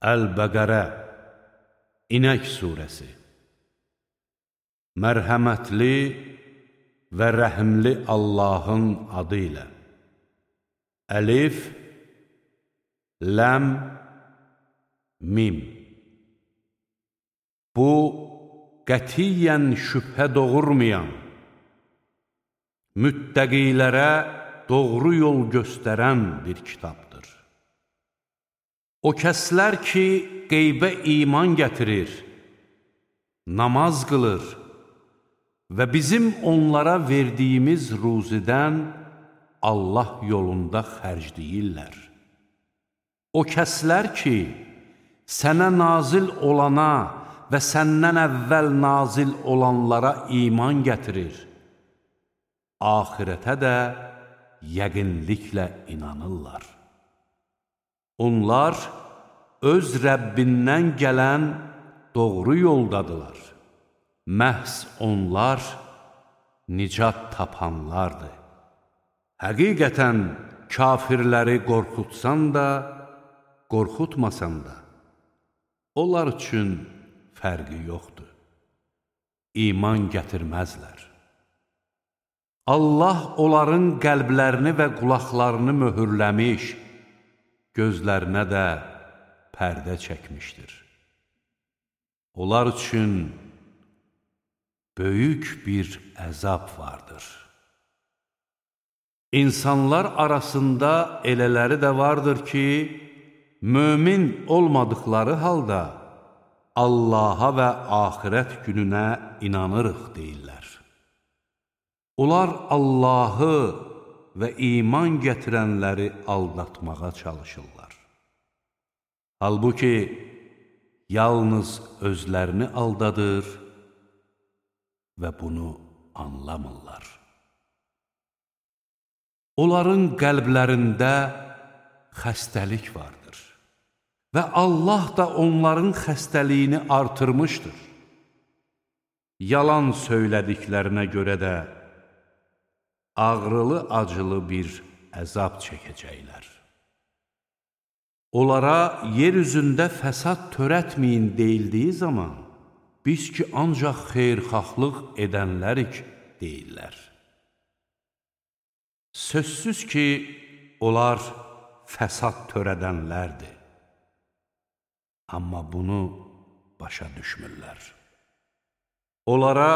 Əl-Bəqərə İnək Suresi. Mərhəmətli və rəhimli Allahın adı ilə. Əlif Ləm Mim. Bu, qətiyyən şübhə doğurmayan, müttəqilərə doğru yol göstərən bir kitabdır. O kəslər ki, qeybə iman gətirir, namaz qılır və bizim onlara verdiyimiz ruzidən Allah yolunda xərcləyirlər. O kəslər ki, sənə nazil olana və səndən əvvəl nazil olanlara iman gətirir, ahirətə də yəqinliklə inanırlar. Onlar öz Rəbbindən gələn doğru yoldadılar. Məhz onlar nicat tapanlardır. Həqiqətən kafirləri qorxutsan da, qorxutmasan da, onlar üçün fərqi yoxdur. İman gətirməzlər. Allah onların qəlblərini və qulaqlarını möhürləmiş, gözlərinə də pərdə çəkmişdir. Onlar üçün böyük bir əzab vardır. İnsanlar arasında elələri də vardır ki, mömin olmadıkları halda Allaha və axirət gününə inanırıq deyirlər. Onlar Allahı və iman gətirənləri aldatmağa çalışırlar. Halbuki, yalnız özlərini aldadır və bunu anlamırlar. Onların qəlblərində xəstəlik vardır və Allah da onların xəstəliyini artırmışdır. Yalan söylədiklərinə görə də ağrılı-acılı bir əzab çəkəcəklər. Onlara yer üzündə fəsad törətməyin deyildiyi zaman, biz ki, ancaq xeyrxahlıq edənlərik, deyirlər. Sözsüz ki, onlar fəsad törədənlərdir. Amma bunu başa düşmürlər. Onlara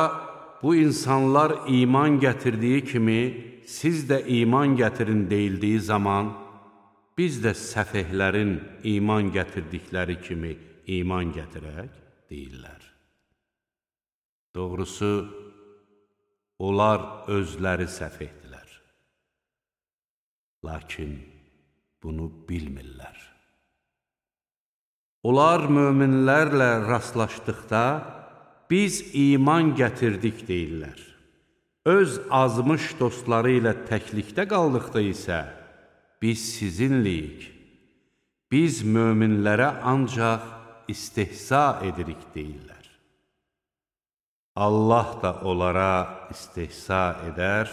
bu insanlar iman gətirdiyi kimi, siz də iman gətirin deyildiyi zaman, biz də səfehlərin iman gətirdikləri kimi iman gətirək, deyirlər. Doğrusu, onlar özləri səfehdilər. Lakin bunu bilmirlər. Onlar möminlərlə rastlaşdıqda, biz iman gətirdik deyirlər. Öz azmış dostları ilə təklikdə qaldıqda isə, biz sizinliyik. Biz möminlərə ancaq istehza edirik deyirlər. Allah da onlara istehza edər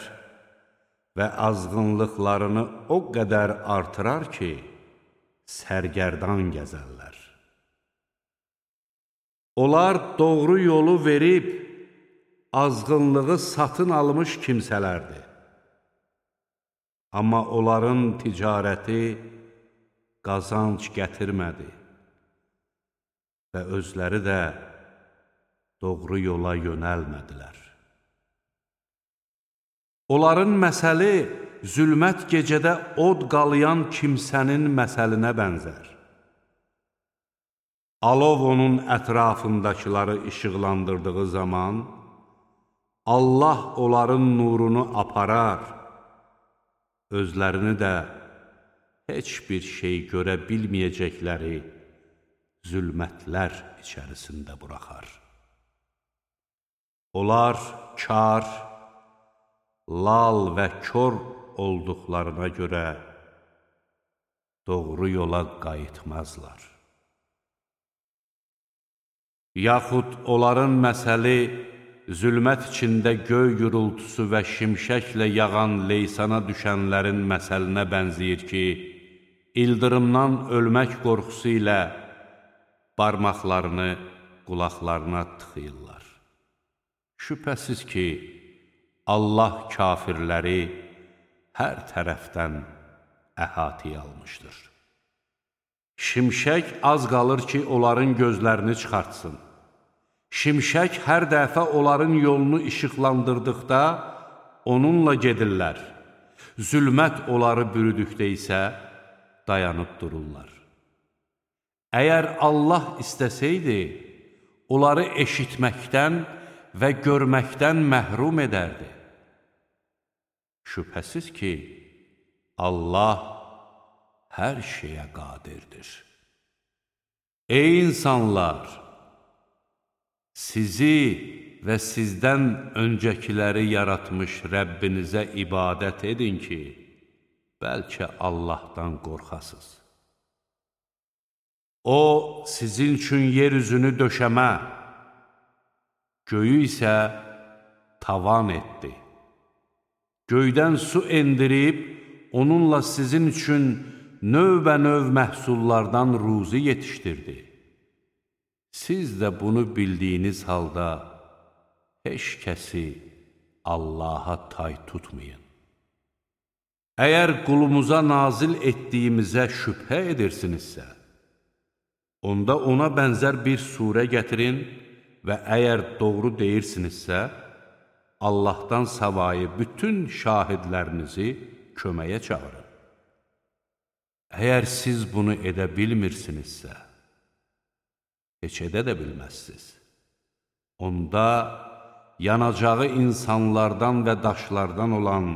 və azğınlıqlarını o qədər artırar ki, sərgərdan gəzərlər. Onlar doğru yolu verib, azğınlığı satın almış kimsələrdir. Amma onların ticarəti qazanc gətirmədi və özləri də doğru yola yönəlmədilər. Onların məsəli zülmət gecədə od qalayan kimsənin məsəlinə bənzər. Alov onun ətrafındakıları işıqlandırdığı zaman, Allah onların nurunu aparar, özlərini də heç bir şey görə bilməyəcəkləri zülmətlər içərisində buraxar. Onlar kar, lal və kör olduqlarına görə doğru yola qayıtmazlar. Yaxud onların məsəli zülmət içində göy gürültüsü və şimşəklə yağan leysana düşənlərin məsəlinə bənziyir ki, ildırımdan ölmək qorxusu ilə barmaqlarını qulaqlarına tıxıyırlar. Şübhəsiz ki, Allah kafirləri hər tərəfdən əhatəyə almışdır. Şimşək az qalır ki, onların gözlərini çıxartsın. Şimşək hər dəfə onların yolunu işıqlandırdıqda onunla gedirlər. Zülmət onları bürüdükdə isə dayanıb dururlar. Əgər Allah istəsəydi, onları eşitməkdən və görməkdən məhrum edərdi. Şübhəsiz ki, Allah hər şeyə qadirdir. Ey insanlar! sizi və sizdən öncəkiləri yaratmış Rəbbinizə ibadət edin ki, bəlkə Allahdan qorxasız. O, sizin üçün yer üzünü döşəmə, göyü isə tavan etdi. Göydən su endirib, onunla sizin üçün növbə-növ məhsullardan ruzi yetişdirdi. Siz də bunu bildiyiniz halda heç kəsi Allaha tay tutmayın. Əgər qulumuza nazil etdiyimizə şübhə edirsinizsə, onda ona bənzər bir surə gətirin və əgər doğru deyirsinizsə, Allahdan savayı bütün şahidlərinizi köməyə çağırın. Əgər siz bunu edə bilmirsinizsə, heç edə də bilməzsiz. Onda yanacağı insanlardan və daşlardan olan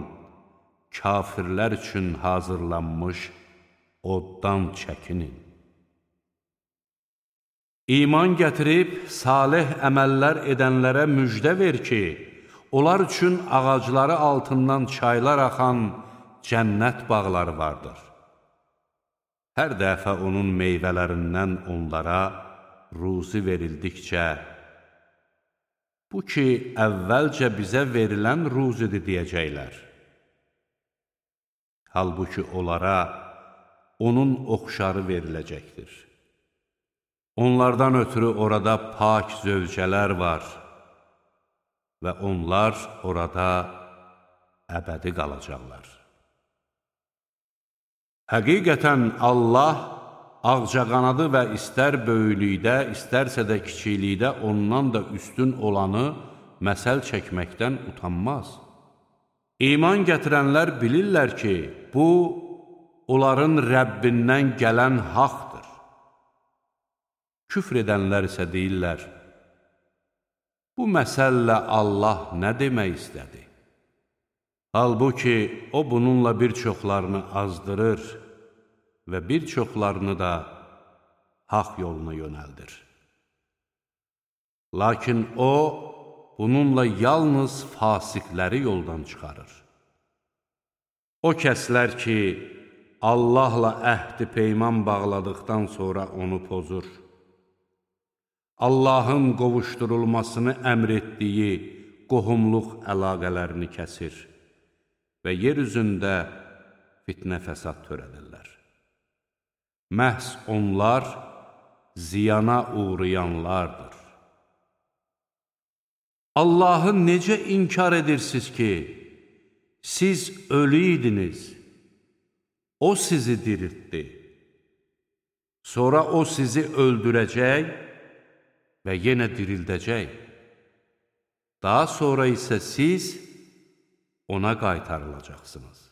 kafirlər üçün hazırlanmış oddan çəkinin. İman gətirib, salih əməllər edənlərə müjdə ver ki, onlar üçün ağacları altından çaylar axan cənnət bağları vardır. Hər dəfə onun meyvələrindən onlara ruzi verildikcə, bu ki, əvvəlcə bizə verilən ruzidir deyəcəklər. Halbuki onlara onun oxşarı veriləcəkdir. Onlardan ötürü orada pak zövcələr var və onlar orada əbədi qalacaqlar. Həqiqətən Allah ağcaqanadı və istər böyüklükdə, istərsə də kiçiklikdə ondan da üstün olanı məsəl çəkməkdən utanmaz. İman gətirənlər bilirlər ki, bu, onların Rəbbindən gələn haqdır. Küfr edənlər isə deyirlər, bu məsəllə Allah nə demək istədi? Halbuki, o bununla bir çoxlarını azdırır, və bir çoxlarını da haq yoluna yönəldir. Lakin o, bununla yalnız fasiqləri yoldan çıxarır. O kəslər ki, Allahla əhdi peyman bağladıqdan sonra onu pozur. Allahın qovuşdurulmasını əmr etdiyi qohumluq əlaqələrini kəsir və yer üzündə fitnə fəsad törədirlər. Məhz onlar ziyana uğrayanlardır. Allahı necə inkar edirsiniz ki, siz ölü idiniz, O sizi diriltdi. Sonra O sizi öldürəcək və yenə dirildəcək. Daha sonra isə siz ona qaytarılacaqsınız.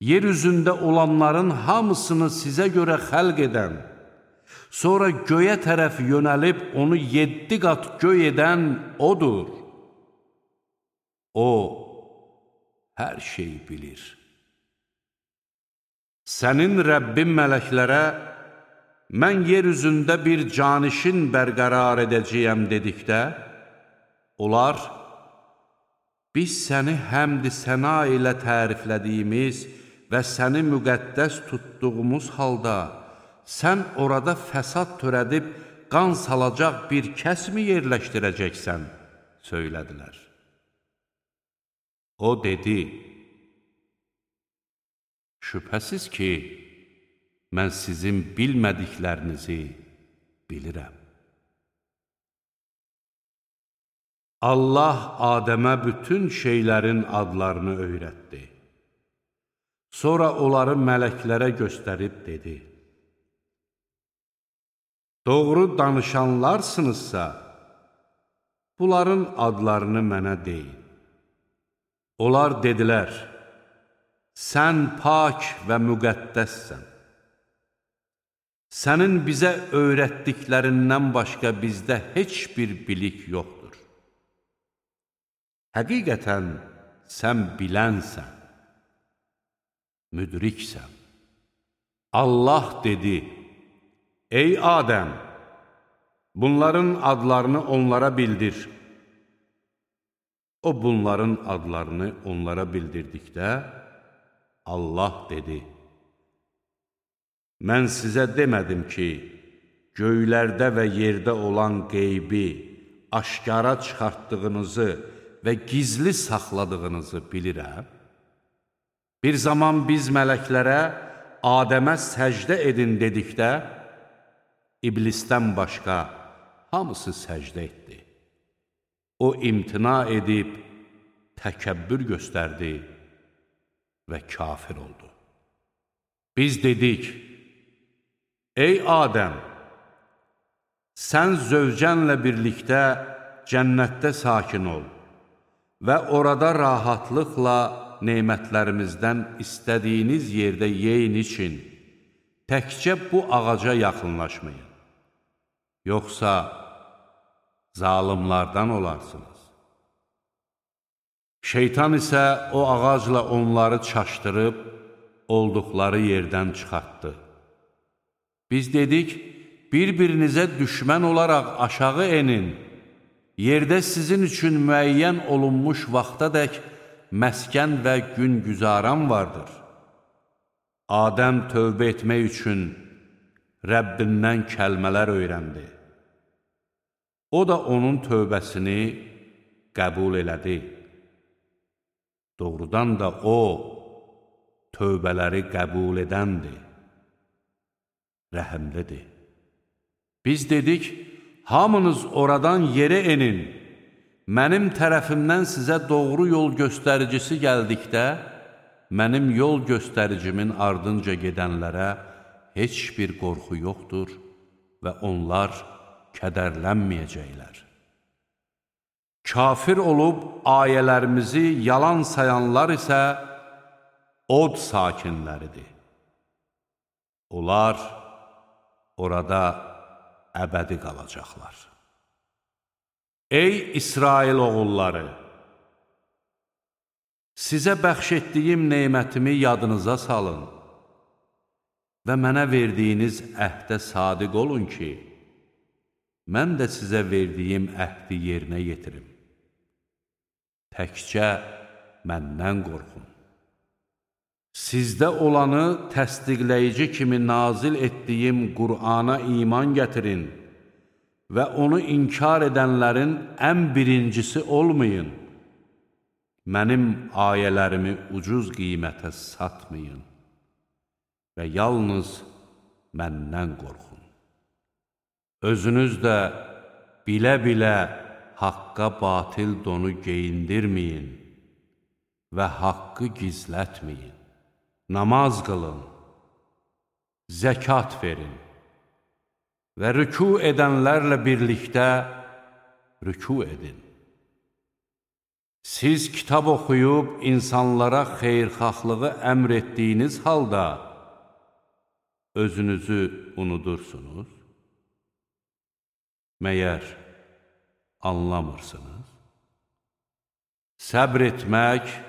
yer üzündə olanların hamısını sizə görə xəlq edən, sonra göyə tərəf yönəlib onu yeddi qat göy edən odur. O, hər şeyi bilir. Sənin Rəbbin mələklərə, mən yer üzündə bir canişin bərqərar edəcəyəm dedikdə, onlar, biz səni həmd-i səna ilə təriflədiyimiz və səni müqəddəs tutduğumuz halda, sən orada fəsad törədib qan salacaq bir kəsmi yerləşdirəcəksən, söylədilər. O dedi, şübhəsiz ki, mən sizin bilmədiklərinizi bilirəm. Allah Adəmə bütün şeylərin adlarını öyrətdi. Sonra onları mələklərə göstərib dedi, Doğru danışanlarsınızsa, bunların adlarını mənə deyin. Onlar dedilər, sən pak və müqəddəssən. Sənin bizə öyrətdiklərindən başqa bizdə heç bir bilik yoxdur. Həqiqətən sən bilənsən, müdriksən. Allah dedi, Ey Adəm, bunların adlarını onlara bildir. O bunların adlarını onlara bildirdikdə, Allah dedi, Mən sizə demədim ki, göylərdə və yerdə olan qeybi aşkara çıxartdığınızı və gizli saxladığınızı bilirəm. Bir zaman biz mələklərə Adəmə səcdə edin dedikdə, iblisdən başqa hamısı səcdə etdi. O imtina edib, təkəbbür göstərdi və kafir oldu. Biz dedik, Ey Adəm, sən zövcənlə birlikdə cənnətdə sakin ol və orada rahatlıqla neymətlərimizdən istədiyiniz yerdə yeyin için, təkcə bu ağaca yaxınlaşmayın. Yoxsa zalimlardan olarsınız. Şeytan isə o ağacla onları çaşdırıb, olduqları yerdən çıxartdı. Biz dedik, bir-birinizə düşmən olaraq aşağı enin, yerdə sizin üçün müəyyən olunmuş vaxta dək məskən və gün güzaran vardır. Adəm tövbə etmək üçün Rəbbindən kəlmələr öyrəndi. O da onun tövbəsini qəbul elədi. Doğrudan da o, tövbələri qəbul edəndir, rəhəmlidir. Biz dedik, hamınız oradan yerə enin, mənim tərəfimdən sizə doğru yol göstəricisi gəldikdə, mənim yol göstəricimin ardınca gedənlərə heç bir qorxu yoxdur və onlar kədərlənməyəcəklər. Kafir olub ayələrimizi yalan sayanlar isə od sakinləridir. Onlar orada əbədi qalacaqlar. Ey İsrail oğulları! Sizə bəxş etdiyim neymətimi yadınıza salın və mənə verdiyiniz əhdə sadiq olun ki, mən də sizə verdiyim əhdi yerinə yetirim. Təkcə məndən qorxun. Sizdə olanı təsdiqləyici kimi nazil etdiyim Qur'ana iman gətirin və onu inkar edənlərin ən birincisi olmayın. Mənim ayələrimi ucuz qiymətə satmayın və yalnız məndən qorxun. Özünüz də bilə-bilə haqqa batil donu geyindirməyin və haqqı gizlətməyin. Namaz qılın, zəkat verin və rüku edənlərlə birlikdə rüku edin. Siz kitab oxuyub insanlara xeyrxahlığı əmr etdiyiniz halda, özünüzü unudursunuz? Məyər anlamırsınız? Səbr etmək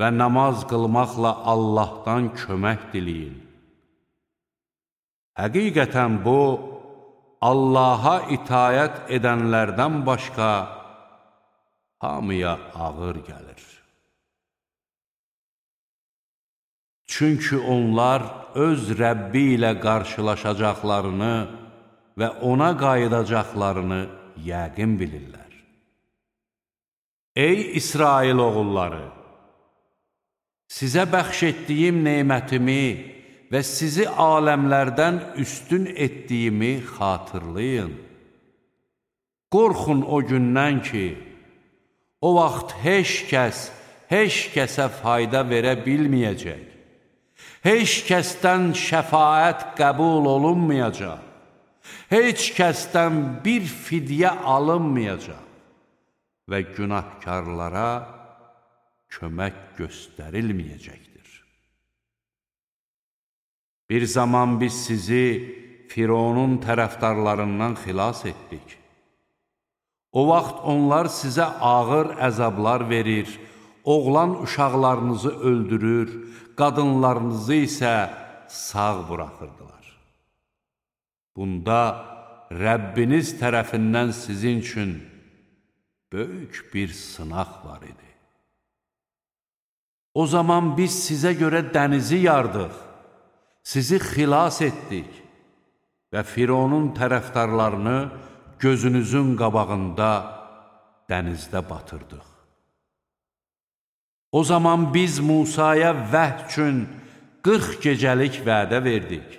və namaz qılmaqla Allahdan kömək diləyin. Həqiqətən bu, Allaha itayət edənlərdən başqa hamıya ağır gəlir. Çünki onlar öz Rəbbi ilə qarşılaşacaqlarını və ona qayıdacaqlarını yəqin bilirlər. Ey İsrail oğulları! Sizə bəxş etdiyim neymətimi və sizi aləmlərdən üstün etdiyimi xatırlayın. Qorxun o gündən ki, o vaxt heç kəs, heç kəsə fayda verə bilməyəcək. Heç kəsdən şəfaət qəbul olunmayacaq. Heç kəsdən bir fidyə alınmayacaq və günahkarlara kömək göstərilməyəcəkdir. Bir zaman biz sizi Fironun tərəfdarlarından xilas etdik. O vaxt onlar sizə ağır əzablar verir, oğlan uşaqlarınızı öldürür, qadınlarınızı isə sağ buraxırdılar. Bunda Rəbbiniz tərəfindən sizin üçün böyük bir sınaq var idi. O zaman biz sizə görə dənizi yardıq, sizi xilas etdik və Fironun tərəfdarlarını gözünüzün qabağında dənizdə batırdıq. O zaman biz Musaya vəhd üçün 40 gecəlik vədə verdik.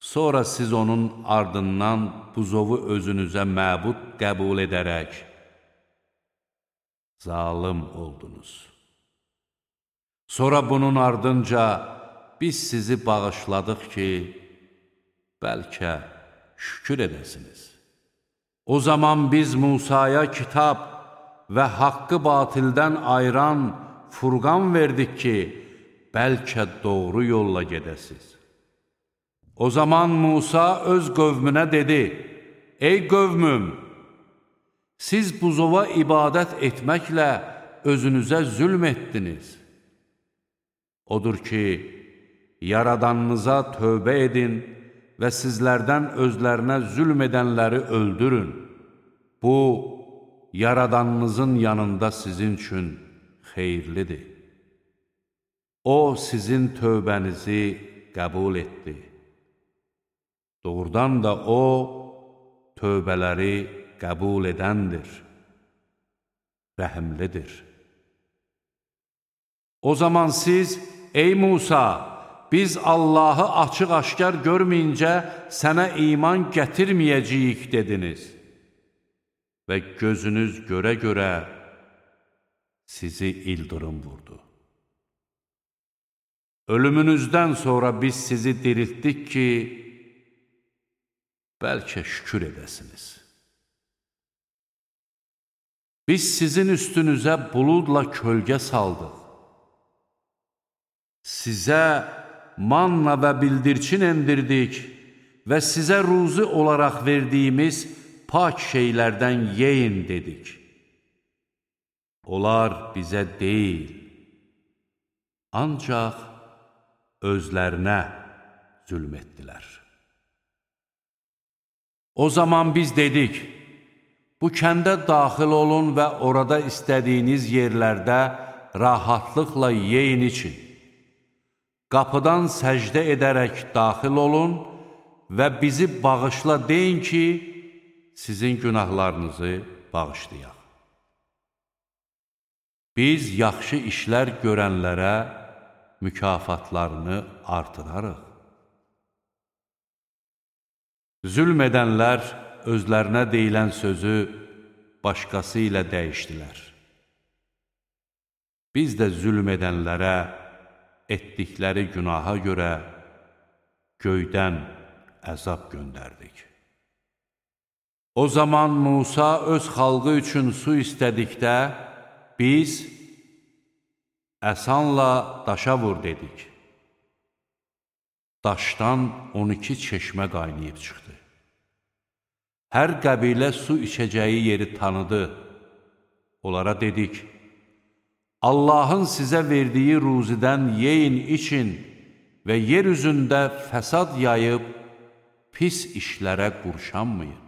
Sonra siz onun ardından buzovu özünüzə məbud qəbul edərək zalim oldunuz. Sonra bunun ardınca biz sizi bağışladıq ki, bəlkə şükür edəsiniz. O zaman biz Musaya kitab və haqqı batildən ayıran furqan verdik ki, bəlkə doğru yolla gedəsiz. O zaman Musa öz qövmünə dedi, Ey qövmüm, siz buzova ibadət etməklə özünüzə zülm etdiniz. Odur ki, yaradanınıza tövbə edin və sizlərdən özlərinə zülm edənləri öldürün. Bu, yaradanınızın yanında sizin üçün xeyirlidir. O, sizin tövbənizi qəbul etdi. Doğrudan da O, tövbələri qəbul edəndir, rəhimlidir. O zaman siz, ey Musa, biz Allahı açıq-aşkar görməyincə sənə iman gətirməyəcəyik dediniz. Və gözünüz görə-görə sizi ildırım vurdu. Ölümünüzdən sonra biz sizi diriltdik ki, bəlkə şükür edəsiniz. Biz sizin üstünüzə buludla kölgə saldıq. Sizə manna və bildirçin endirdik və sizə ruzi olaraq verdiyimiz pak şeylərdən yeyin dedik. Onlar bizə deyil, ancaq özlərinə zülm etdilər. O zaman biz dedik, bu kəndə daxil olun və orada istədiyiniz yerlərdə rahatlıqla yeyin için qapıdan səcdə edərək daxil olun və bizi bağışla deyin ki, sizin günahlarınızı bağışlayaq. Biz yaxşı işlər görənlərə mükafatlarını artırarıq. Zülm edənlər özlərinə deyilən sözü başqası ilə dəyişdilər. Biz də zülm edənlərə etdikləri günaha görə göydən əzab göndərdik. O zaman Musa öz xalqı üçün su istədikdə, biz əsanla daşa vur dedik. Daşdan 12 çeşmə qaynayıb çıxdı. Hər qəbilə su içəcəyi yeri tanıdı. Onlara dedik, Allahın sizə verdiyi ruzidən yeyin için və yer üzündə fəsad yayıb pis işlərə qurşanmayın.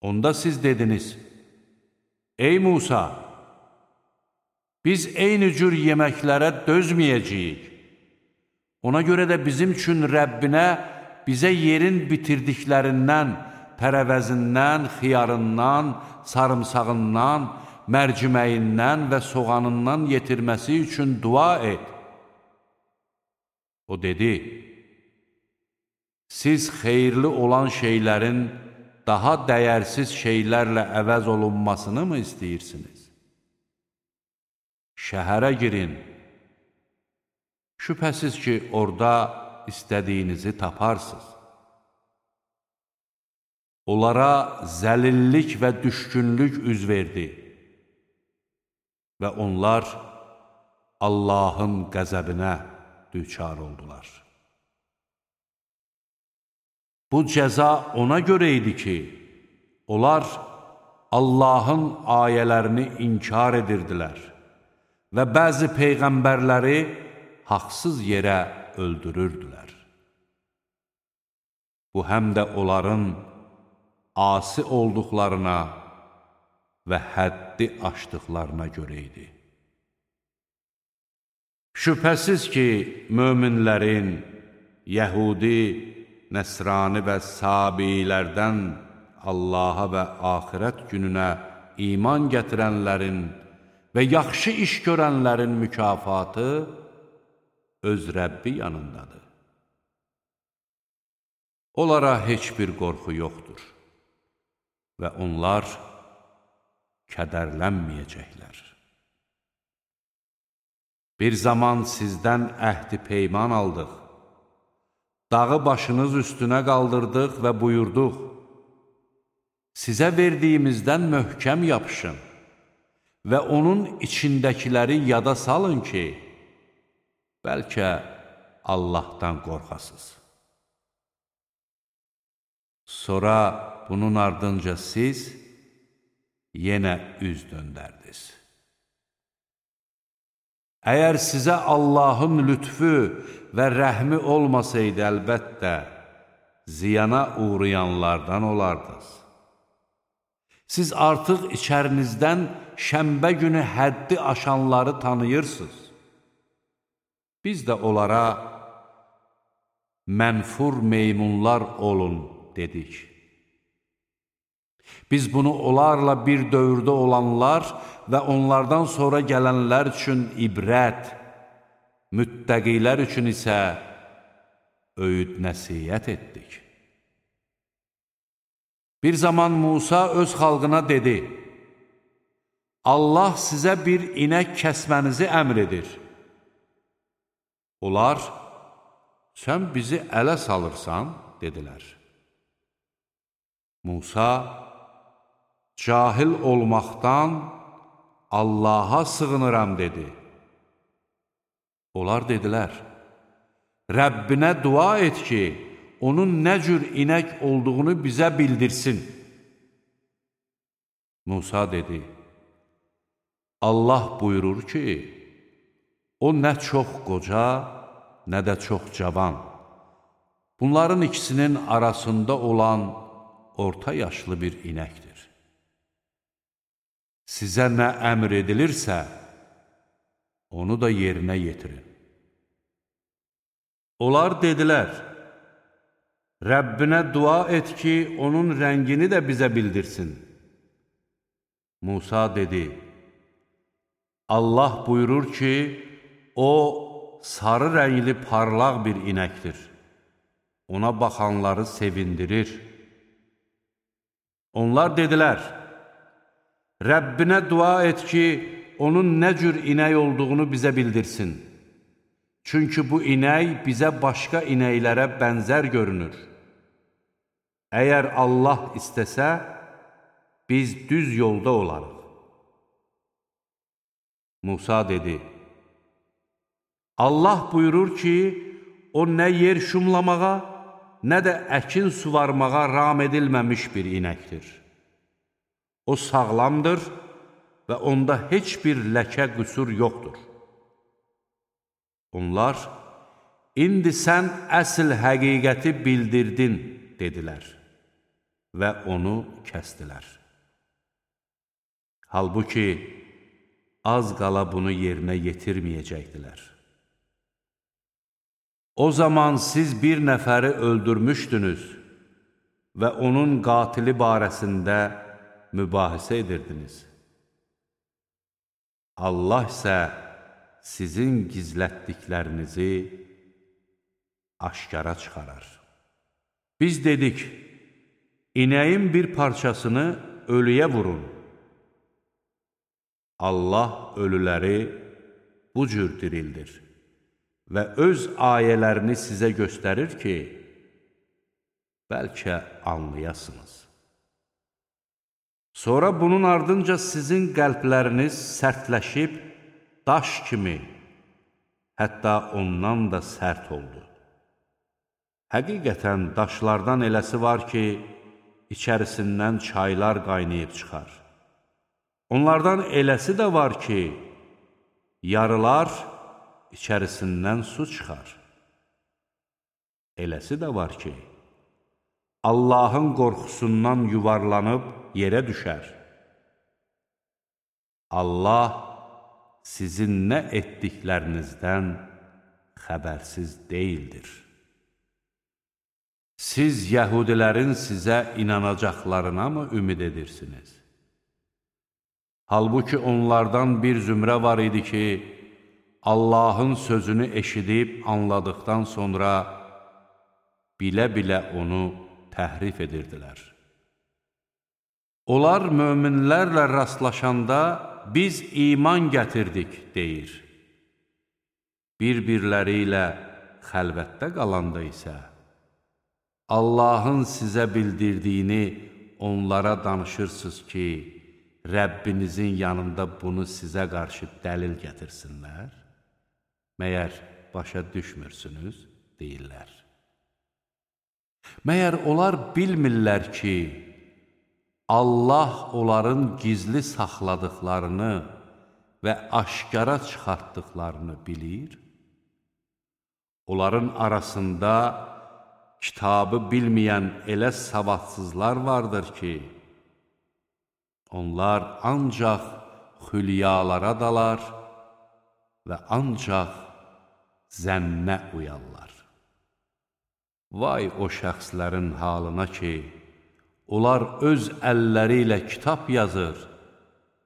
Onda siz dediniz, Ey Musa, biz eyni cür yeməklərə dözməyəcəyik. Ona görə də bizim üçün Rəbbinə bizə yerin bitirdiklərindən, tərəvəzindən, xiyarından, O dedi, Siz xeyirli olan şeylərin daha dəyərsiz şeylərlə əvəz olunmasını mı istəyirsiniz? Şəhərə girin. Şübhəsiz ki, orada istədiyinizi taparsınız. Onlara zəlillik və düşkünlük üz verdi və onlar Allahın qəzəbinə düçar oldular. Bu cəza ona görə idi ki, onlar Allahın ayələrini inkar edirdilər və bəzi peyğəmbərləri haqsız yerə öldürürdülər. Bu həm də onların asi olduqlarına və həddi aşdıqlarına görə idi. Şübhəsiz ki, möminlərin, yəhudi, nəsrani və sabilərdən Allaha və axirət gününə iman gətirənlərin və yaxşı iş görənlərin mükafatı öz Rəbbi yanındadır. Onlara heç bir qorxu yoxdur və onlar kədərlənməyəcəklər. Bir zaman sizdən əhdi peyman aldıq, dağı başınız üstünə qaldırdıq və buyurduq, sizə verdiyimizdən möhkəm yapışın və onun içindəkiləri yada salın ki, bəlkə Allahdan qorxasız. Sonra bunun ardınca siz yenə üz döndərdiniz. Əgər sizə Allahın lütfü və rəhmi olmasaydı, əlbəttə, ziyana uğrayanlardan olardınız. Siz artıq içərinizdən şəmbə günü həddi aşanları tanıyırsınız. Biz də onlara mənfur meymunlar olun dedik. Biz bunu onlarla bir dövrdə olanlar və onlardan sonra gələnlər üçün ibrət, müttəqilər üçün isə öyüd nəsiyyət etdik. Bir zaman Musa öz xalqına dedi, Allah sizə bir inək kəsmənizi əmr edir. Onlar, sən bizi ələ salırsan, dedilər. Musa, cahil olmaqdan Allaha sığınıram, dedi. Onlar dedilər, Rəbbinə dua et ki, onun nə cür inək olduğunu bizə bildirsin. Musa dedi, Allah buyurur ki, o nə çox qoca, nə də çox cavan. Bunların ikisinin arasında olan orta yaşlı bir inəkdir. Sizə nə əmr edilirsə, onu da yerinə yetirin. Onlar dedilər, Rəbbinə dua et ki, onun rəngini də bizə bildirsin. Musa dedi, Allah buyurur ki, o, sarı rəngli parlaq bir inəkdir. Ona baxanları sevindirir. Onlar dedilər, Rəbbinə dua et ki, onun nə cür inək olduğunu bizə bildirsin. Çünki bu inək bizə başqa inəklərə bənzər görünür. Əgər Allah istəsə, biz düz yolda olarıq. Musa dedi, Allah buyurur ki, o nə yer şumlamağa, nə də əkin suvarmağa ram edilməmiş bir inəkdir. O sağlamdır və onda heç bir ləkə qüsur yoxdur. Onlar, indi sən əsl həqiqəti bildirdin, dedilər və onu kəstilər. Halbuki, az qala bunu yerinə yetirməyəcəkdilər. O zaman siz bir nəfəri öldürmüşdünüz və onun qatili barəsində mübahisə edirdiniz. Allah isə sizin gizlətdiklərinizi aşkara çıxarar. Biz dedik, inəyin bir parçasını ölüyə vurun. Allah ölüləri bu cür dirildir və öz ayələrini sizə göstərir ki, bəlkə anlayasınız. Sonra bunun ardınca sizin qəlbləriniz sərtləşib, daş kimi, hətta ondan da sərt oldu. Həqiqətən daşlardan eləsi var ki, içərisindən çaylar qaynayıb çıxar. Onlardan eləsi də var ki, yarılar içərisindən su çıxar. Eləsi də var ki, Allahın qorxusundan yuvarlanıb yerə düşər. Allah sizin nə etdiklərinizdən xəbərsiz deyildir. Siz yəhudilərin sizə inanacaqlarına mı ümid edirsiniz? Halbuki onlardan bir zümrə var idi ki, Allahın sözünü eşidib anladıqdan sonra bilə-bilə onu təhrif edirdilər. Onlar möminlərlə rastlaşanda biz iman gətirdik, deyir. Bir-birləri ilə xəlvətdə qalanda isə, Allahın sizə bildirdiyini onlara danışırsınız ki, Rəbbinizin yanında bunu sizə qarşı dəlil gətirsinlər? Məyər başa düşmürsünüz, deyirlər. Məyər onlar bilmirlər ki, Allah onların gizli saxladıqlarını və aşkara çıxartdıqlarını bilir? Onların arasında kitabı bilməyən elə savadsızlar vardır ki, onlar ancaq xülyalara dalar və ancaq zənnə uyarlar. Vay o şəxslərin halına ki, onlar öz əlləri ilə kitab yazır,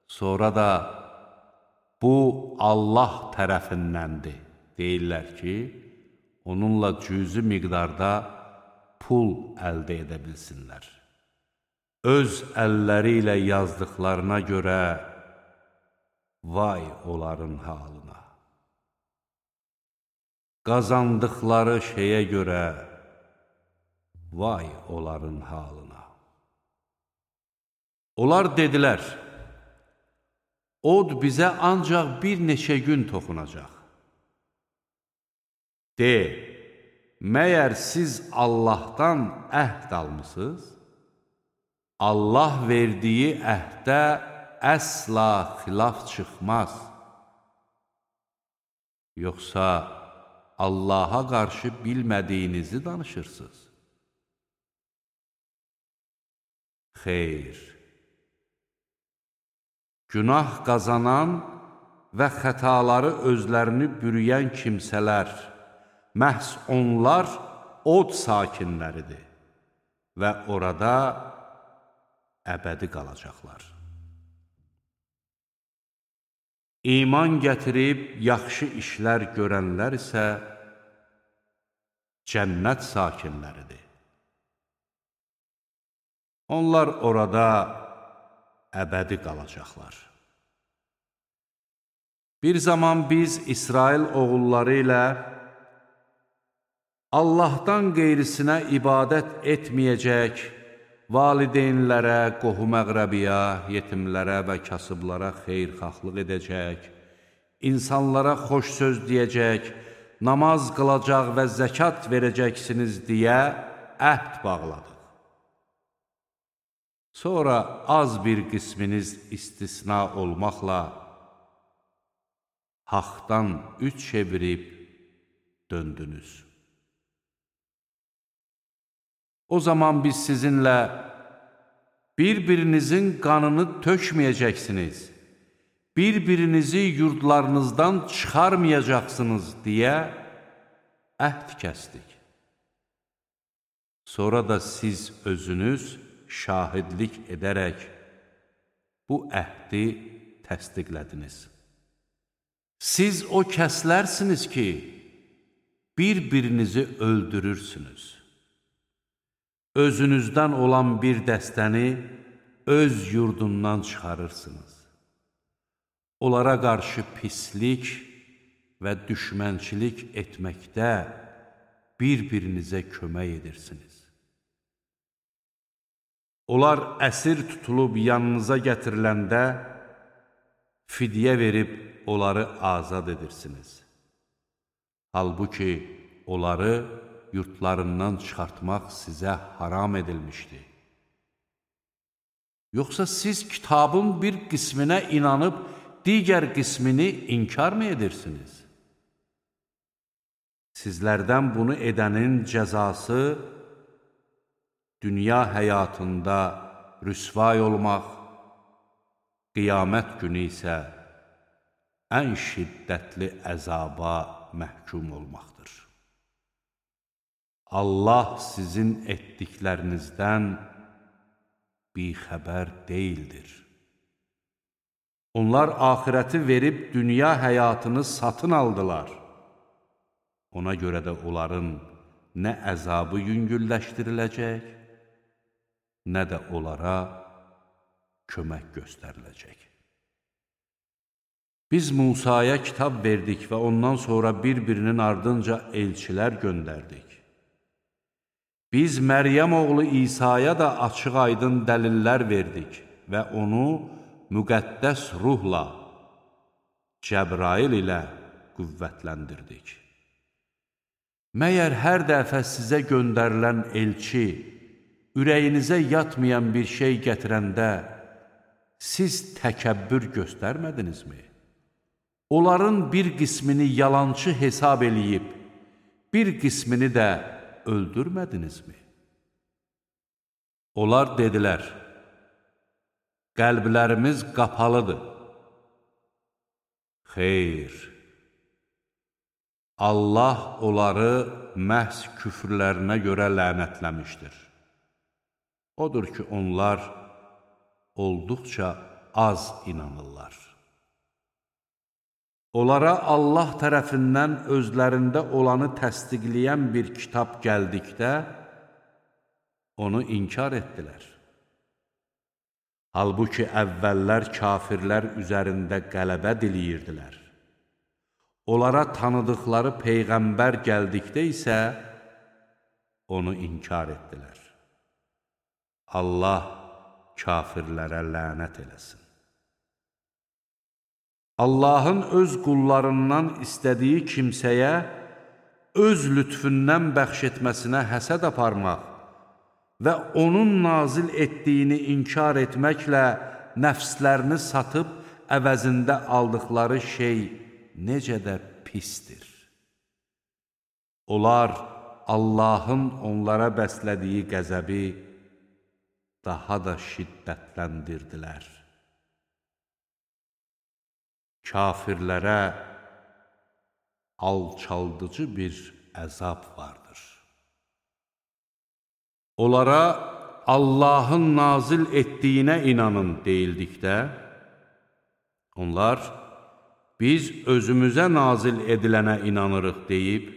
sonra da bu Allah tərəfindəndir, deyirlər ki, onunla cüzü miqdarda pul əldə edə bilsinlər. Öz əlləri ilə yazdıqlarına görə vay onların halına. Qazandıqları şeyə görə vay onların halına. Onlar dedilər, od bizə ancaq bir neçə gün toxunacaq. De, məyər siz Allahdan əhd almısınız? Allah verdiyi əhdə əsla xilaf çıxmaz. Yoxsa Allaha qarşı bilmədiyinizi danışırsınız? Xeyr. Günah qazanan və xətaları özlərini bürüyən kimsələr, məhz onlar od sakinləridir və orada əbədi qalacaqlar. İman gətirib yaxşı işlər görənlər isə cənnət sakinləridir. Onlar orada əbədi qalacaqlar. Bir zaman biz İsrail oğulları ilə Allahdan qeyrisinə ibadət etməyəcək, valideynlərə, qohum-əqrəbiyə, yetimlərə və kasıblara xeyrxahlıq edəcək, insanlara xoş söz deyəcək, namaz qılacaq və zəkat verəcəksiniz deyə əhd bağladıq. Sonra az bir qisminiz istisna olmaqla haqdan üç çevirib döndünüz. O zaman biz sizinlə bir-birinizin qanını tökməyəcəksiniz, bir-birinizi yurdlarınızdan çıxarmayacaqsınız deyə əhd kəsdik. Sonra da siz özünüz şahidlik edərək bu əhdi təsdiqlədiniz. Siz o kəslərsiniz ki, bir-birinizi öldürürsünüz. Özünüzdən olan bir dəstəni öz yurdundan çıxarırsınız. Onlara qarşı pislik və düşmənçilik etməkdə bir-birinizə kömək edirsiniz. Onlar əsir tutulub yanınıza gətiriləndə fidyə verib onları azad edirsiniz. Halbuki onları yurtlarından çıxartmaq sizə haram edilmişdi. Yoxsa siz kitabın bir qisminə inanıb, digər qismini inkar mı edirsiniz? Sizlərdən bunu edənin cəzası dünya həyatında rüsvay olmaq, qiyamət günü isə ən şiddətli əzaba məhkum olmaqdır. Allah sizin etdiklərinizdən bixəbər deyildir. Onlar axirəti verib dünya həyatını satın aldılar. Ona görə də onların nə əzabı yüngülləşdiriləcək, nə də onlara kömək göstəriləcək. Biz Musaya kitab verdik və ondan sonra bir-birinin ardınca elçilər göndərdik. Biz Məryəm oğlu İsa'ya da açıq-aydın dəlillər verdik və onu müqəddəs ruhla, Cəbrail ilə qüvvətləndirdik. Məyər hər dəfə sizə göndərilən elçi, ürəyinizə yatmayan bir şey gətirəndə, siz təkəbbür göstərmədinizmi? Onların bir qismini yalançı hesab eləyib, bir qismini də öldürmədinizmi? Onlar dedilər, qəlblərimiz qapalıdır. Xeyr, Allah onları məhz küfrlərinə görə lənətləmişdir. Odur ki, onlar olduqca az inanırlar. Onlara Allah tərəfindən özlərində olanı təsdiqləyən bir kitab gəldikdə, onu inkar etdilər. Halbuki əvvəllər kafirlər üzərində qələbə diləyirdilər. Onlara tanıdıqları Peyğəmbər gəldikdə isə, onu inkar etdilər. Allah kafirlərə lənət eləsin. Allahın öz qullarından istədiyi kimsəyə öz lütfündən bəxş etməsinə həsəd aparmaq və onun nazil etdiyini inkar etməklə nəfslərini satıb əvəzində aldıqları şey necə də pistir. Onlar Allahın onlara bəslədiyi qəzəbi daha da şiddətləndirdilər kafirlərə alçaldıcı bir əzab vardır. Onlara Allahın nazil etdiyinə inanın deyildikdə, onlar biz özümüzə nazil edilənə inanırıq deyib,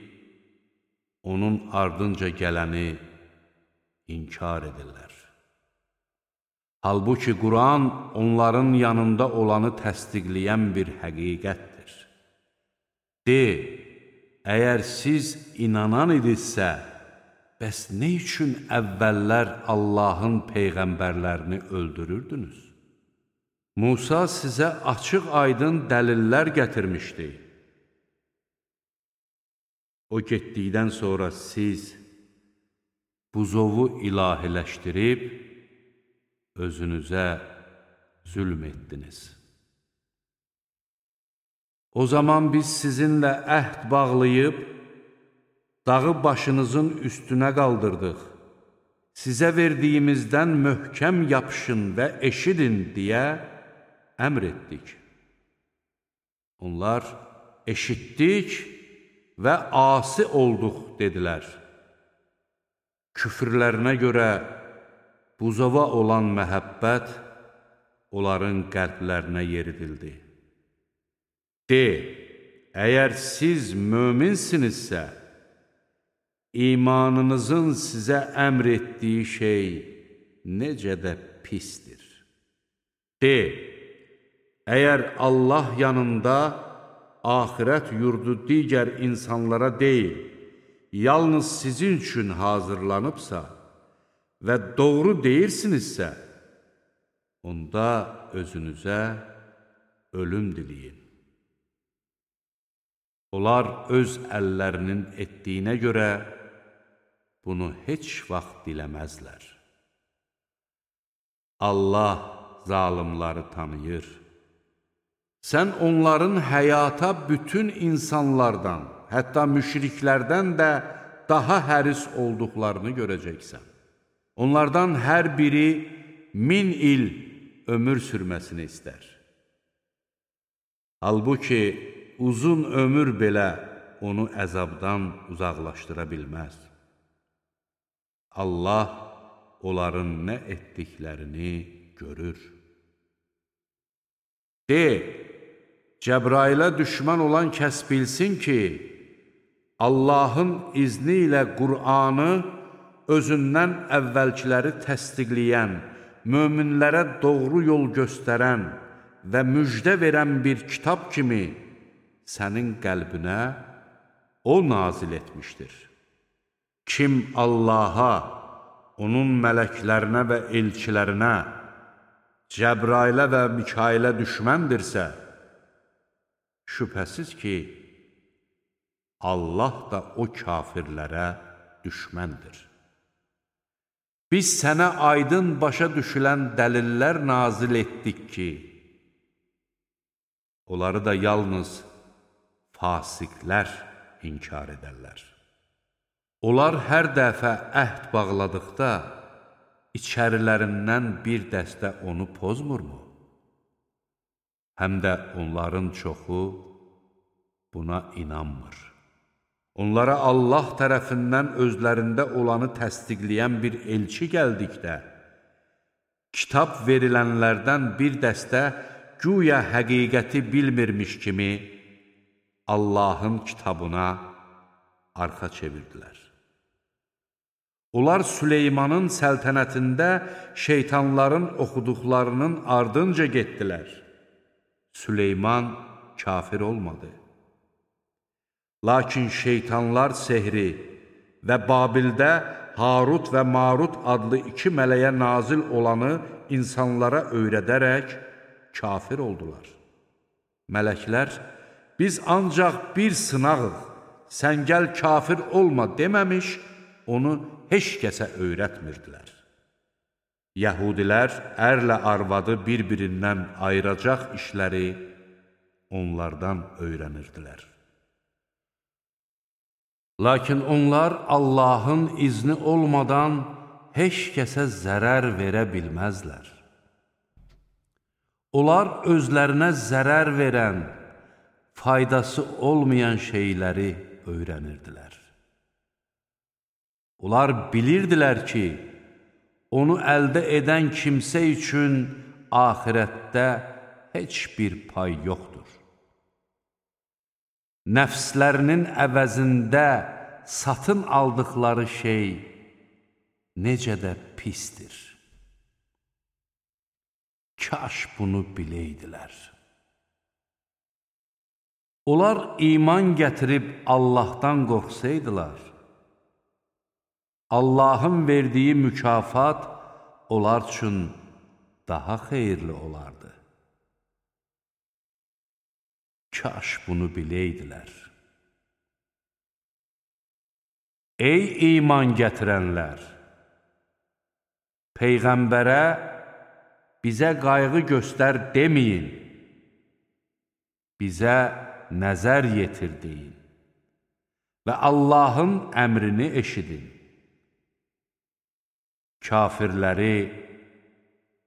onun ardınca gələni inkar edirlər. Halbuki Quran onların yanında olanı təsdiqləyən bir həqiqətdir. De, əgər siz inanan idinizsə, bəs nə üçün əvvəllər Allahın peyğəmbərlərini öldürürdünüz? Musa sizə açıq-aydın dəlillər gətirmişdi. O getdikdən sonra siz buzovu ilahiləşdirib, özünüzə zülm etdiniz. O zaman biz sizinlə əhd bağlayıb, dağı başınızın üstünə qaldırdıq. Sizə verdiyimizdən möhkəm yapışın və eşidin deyə əmr etdik. Onlar eşitdik və asi olduq dedilər. Küfrlərinə görə buzova olan məhəbbət onların qəlblərinə yeridildi. De, əgər siz möminsinizsə, imanınızın sizə əmr etdiyi şey necə də pisdir. De, əgər Allah yanında axirət yurdu digər insanlara deyil, yalnız sizin üçün hazırlanıbsa və doğru deyirsinizsə, onda özünüzə ölüm diliyin. Onlar öz əllərinin etdiyinə görə bunu heç vaxt diləməzlər. Allah zalimları tanıyır. Sən onların həyata bütün insanlardan, hətta müşriklərdən də daha həris olduqlarını görəcəksən. Onlardan hər biri min il ömür sürməsini istər. Halbuki uzun ömür belə onu əzabdan uzaqlaşdıra bilməz. Allah onların nə etdiklərini görür. De, Cəbrailə düşmən olan kəs bilsin ki, Allahın izni ilə Qur'anı özündən əvvəlkiləri təsdiqləyən, möminlərə doğru yol göstərən və müjdə verən bir kitab kimi sənin qəlbinə O nazil etmişdir. Kim Allaha, onun mələklərinə və elçilərinə, Cəbrailə və Mikailə düşməndirsə, Şübhəsiz ki, Allah da o kafirlərə düşməndir. Biz sənə aydın başa düşülən dəlillər nazil etdik ki, onları da yalnız fasiqlər inkar edərlər. Onlar hər dəfə əhd bağladıqda, içərilərindən bir dəstə onu pozmurmu? həm də onların çoxu buna inanmır. Onlara Allah tərəfindən özlərində olanı təsdiqləyən bir elçi gəldikdə, kitab verilənlərdən bir dəstə güya həqiqəti bilmirmiş kimi Allahın kitabına arxa çevirdilər. Onlar Süleymanın səltənətində şeytanların oxuduqlarının ardınca getdilər. Süleyman kafir olmadı. Lakin şeytanlar sehri və Babildə Harut və Marut adlı iki mələyə nazil olanı insanlara öyrədərək kafir oldular. Mələklər, biz ancaq bir sınağıq, sən gəl kafir olma deməmiş, onu heç kəsə öyrətmirdilər. Yəhudilər ərlə arvadı bir-birindən ayıracaq işləri onlardan öyrənirdilər. Lakin onlar Allahın izni olmadan heç kəsə zərər verə bilməzlər. Onlar özlərinə zərər verən, faydası olmayan şeyləri öyrənirdilər. Onlar bilirdilər ki, onu əldə edən kimsə üçün axirətdə heç bir pay yoxdur. Nəfslərinin əvəzində satın aldıqları şey necə də pistir. Kaş bunu biləydilər. Onlar iman gətirib Allahdan qorxsaydılar, Allahın verdiyi mükafat onlar üçün daha xeyirli olardı. Kaş bunu biləydilər. Ey iman gətirənlər! Peyğəmbərə bizə qayğı göstər deməyin, bizə nəzər yetirdiyin və Allahın əmrini eşidin kafirləri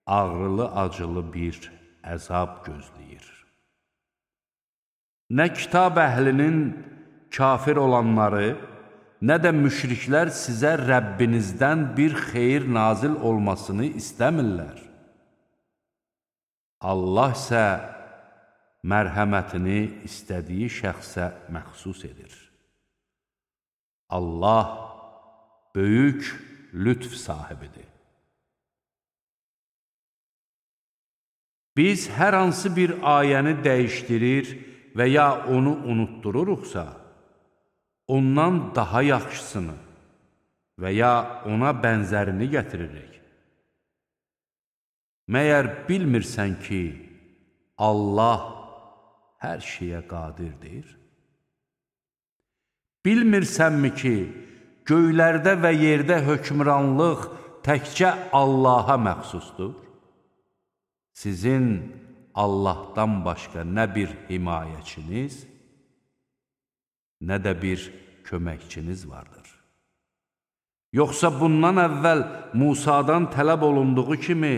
ağrılı-acılı bir əzab gözləyir. Nə kitab əhlinin kafir olanları, nə də müşriklər sizə Rəbbinizdən bir xeyir nazil olmasını istəmirlər. Allah isə mərhəmətini istədiyi şəxsə məxsus edir. Allah böyük lütf sahibidir. Biz hər hansı bir ayəni dəyişdirir və ya onu unutdururuqsa, ondan daha yaxşısını və ya ona bənzərini gətiririk. Məyər bilmirsən ki, Allah hər şeyə qadirdir? Bilmirsənmi ki, göylərdə və yerdə hökmranlıq təkcə Allaha məxsusdur? Sizin Allahdan başqa nə bir himayəçiniz, nə də bir köməkçiniz vardır. Yoxsa bundan əvvəl Musadan tələb olunduğu kimi,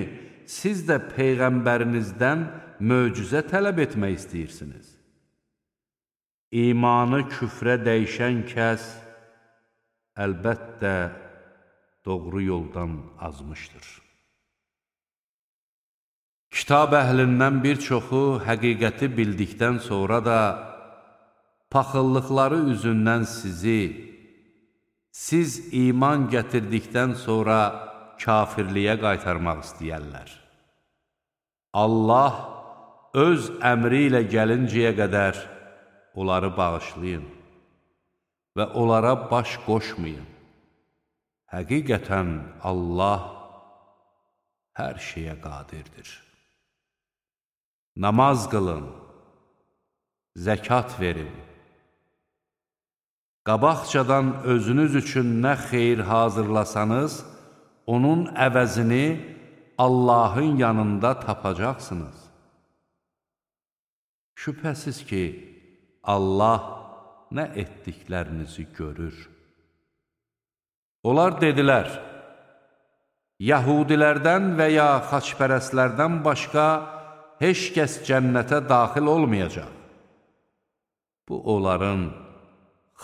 siz də Peyğəmbərinizdən möcüzə tələb etmək istəyirsiniz. İmanı küfrə dəyişən kəs, əlbəttə, doğru yoldan azmışdır. Kitab əhlindən bir çoxu həqiqəti bildikdən sonra da paxıllıqları üzündən sizi, siz iman gətirdikdən sonra kafirliyə qaytarmaq istəyərlər. Allah öz əmri ilə gəlincəyə qədər onları bağışlayın və onlara baş qoşmayın. Həqiqətən Allah hər şeyə qadirdir. Namaz qılın, zəkat verin. Qabaqcadan özünüz üçün nə xeyir hazırlasanız, onun əvəzini Allahın yanında tapacaqsınız. Şübhəsiz ki, Allah nə etdiklərinizi görür. Onlar dedilər, Yahudilərdən və ya xaçpərəslərdən başqa heç kəs cənnətə daxil olmayacaq. Bu, onların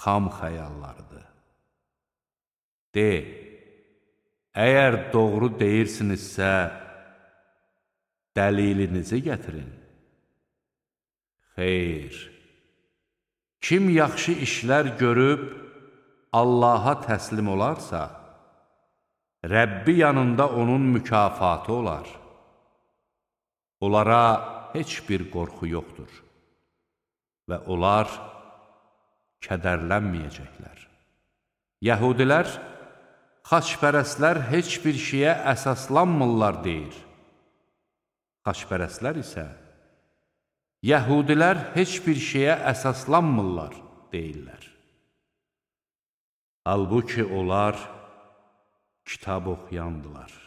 xam xəyallarıdır. De, əgər doğru deyirsinizsə, dəlilinizi gətirin. Xeyr, kim yaxşı işlər görüb Allaha təslim olarsa, Rəbbi yanında onun mükafatı olar. Onlara heç bir qorxu yoxdur və onlar kədərlənməyəcəklər. Yəhudilər, xaçpərəslər heç bir şeyə əsaslanmırlar deyir. Xaçpərəslər isə, Yəhudilər heç bir şeyə əsaslanmırlar, deyirlər. Halbuki onlar kitab oxuyandılar.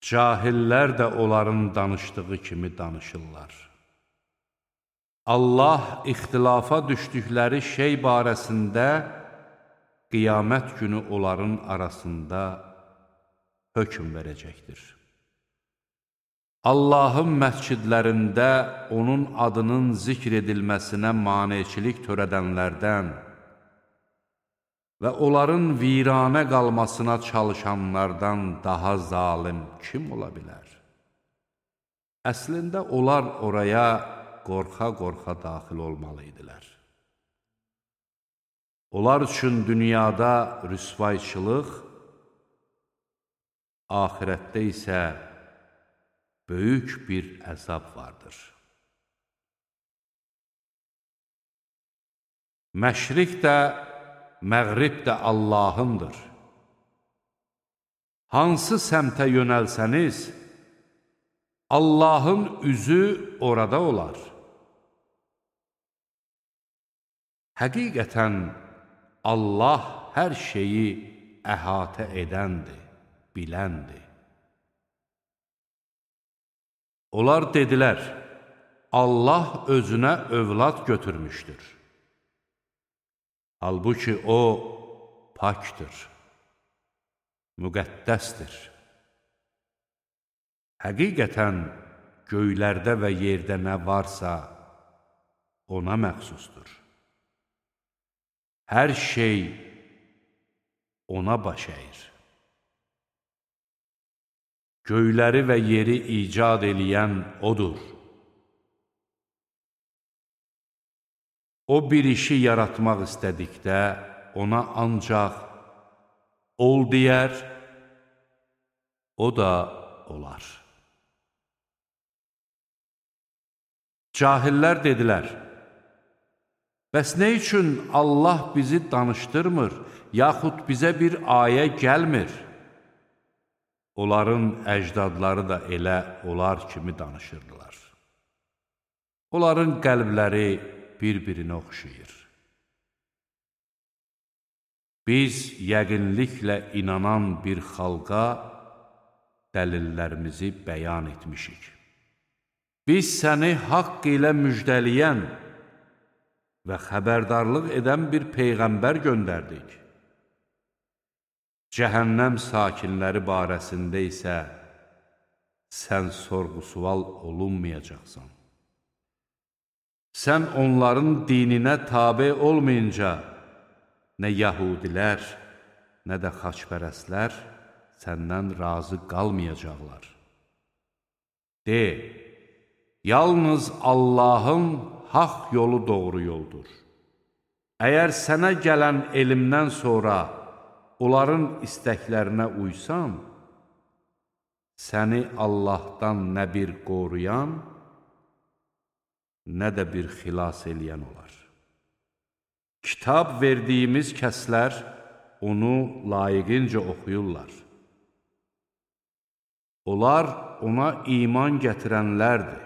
Cahillər də onların danışdığı kimi danışırlar. Allah ixtilafa düşdükləri şey barəsində qiyamət günü onların arasında hökm verəcəkdir. Allahın məscidlərində onun adının zikr edilməsinə maneçilik törədənlərdən və onların viranə qalmasına çalışanlardan daha zalim kim ola bilər? Əslində, onlar oraya qorxa-qorxa daxil olmalı idilər. Onlar üçün dünyada rüsvayçılıq, ahirətdə isə böyük bir əzab vardır. Məşriq də, məğrib də Allahındır. Hansı səmtə yönəlsəniz, Allahın üzü orada olar. Həqiqətən Allah hər şeyi əhatə edəndir, biləndir. Onlar dedilər, Allah özünə övlad götürmüşdür. Halbuki o pakdır, müqəddəsdir. Həqiqətən göylərdə və yerdə nə varsa, ona məxsusdur. Hər şey ona baş əyir. Göyləri və yeri icad eləyən O'dur. O bir işi yaratmaq istədikdə, ona ancaq ol deyər, o da olar. Cahillər dedilər, bəs nə üçün Allah bizi danışdırmır, yaxud bizə bir ayə gəlmir? Onların əcdadları da elə onlar kimi danışırdılar. Onların qəlbləri bir-birinə oxşayır. Biz yəqinliklə inanan bir xalqa dəlillərimizi bəyan etmişik. Biz səni haqq ilə müjdəliyən və xəbərdarlıq edən bir peyğəmbər göndərdik. Cəhənnəm sakinləri barəsində isə sən sorğu-sual olunmayacaqsan. Sən onların dininə tabe olmayınca, nə yəhudilər, nə də xaçpərəslər səndən razı qalmayacaqlar. De, yalnız Allahın haq yolu doğru yoldur. Əgər sənə gələn elmdən sonra onların istəklərinə uysan, səni Allahdan nə bir qoruyan, nə də bir xilas eləyən olar. Kitab verdiyimiz kəslər onu layiqincə oxuyurlar. Onlar ona iman gətirənlərdir.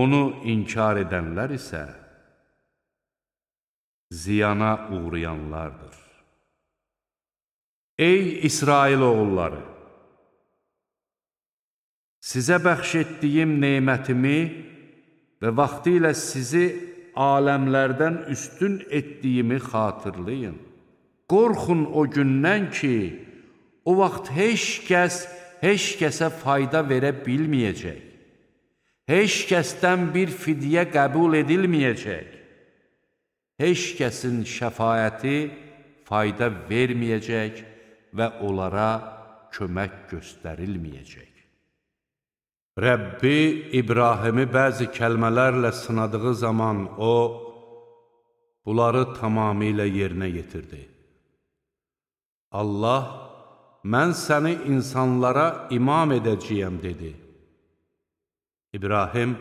Onu inkar edənlər isə ziyana uğrayanlardır. Ey İsrail oğulları! Sizə bəxş etdiyim neymətimi və vaxtı ilə sizi aləmlərdən üstün etdiyimi xatırlayın. Qorxun o gündən ki, o vaxt heç kəs heç kəsə fayda verə bilməyəcək. Heç kəsdən bir fidyə qəbul edilməyəcək. Heç kəsin şəfayəti fayda verməyəcək və onlara kömək göstərilməyəcək. Rəbbi İbrahimi bəzi kəlmələrlə sınadığı zaman o, bunları tamamilə yerinə yetirdi. Allah, mən səni insanlara imam edəcəyəm, dedi. İbrahim,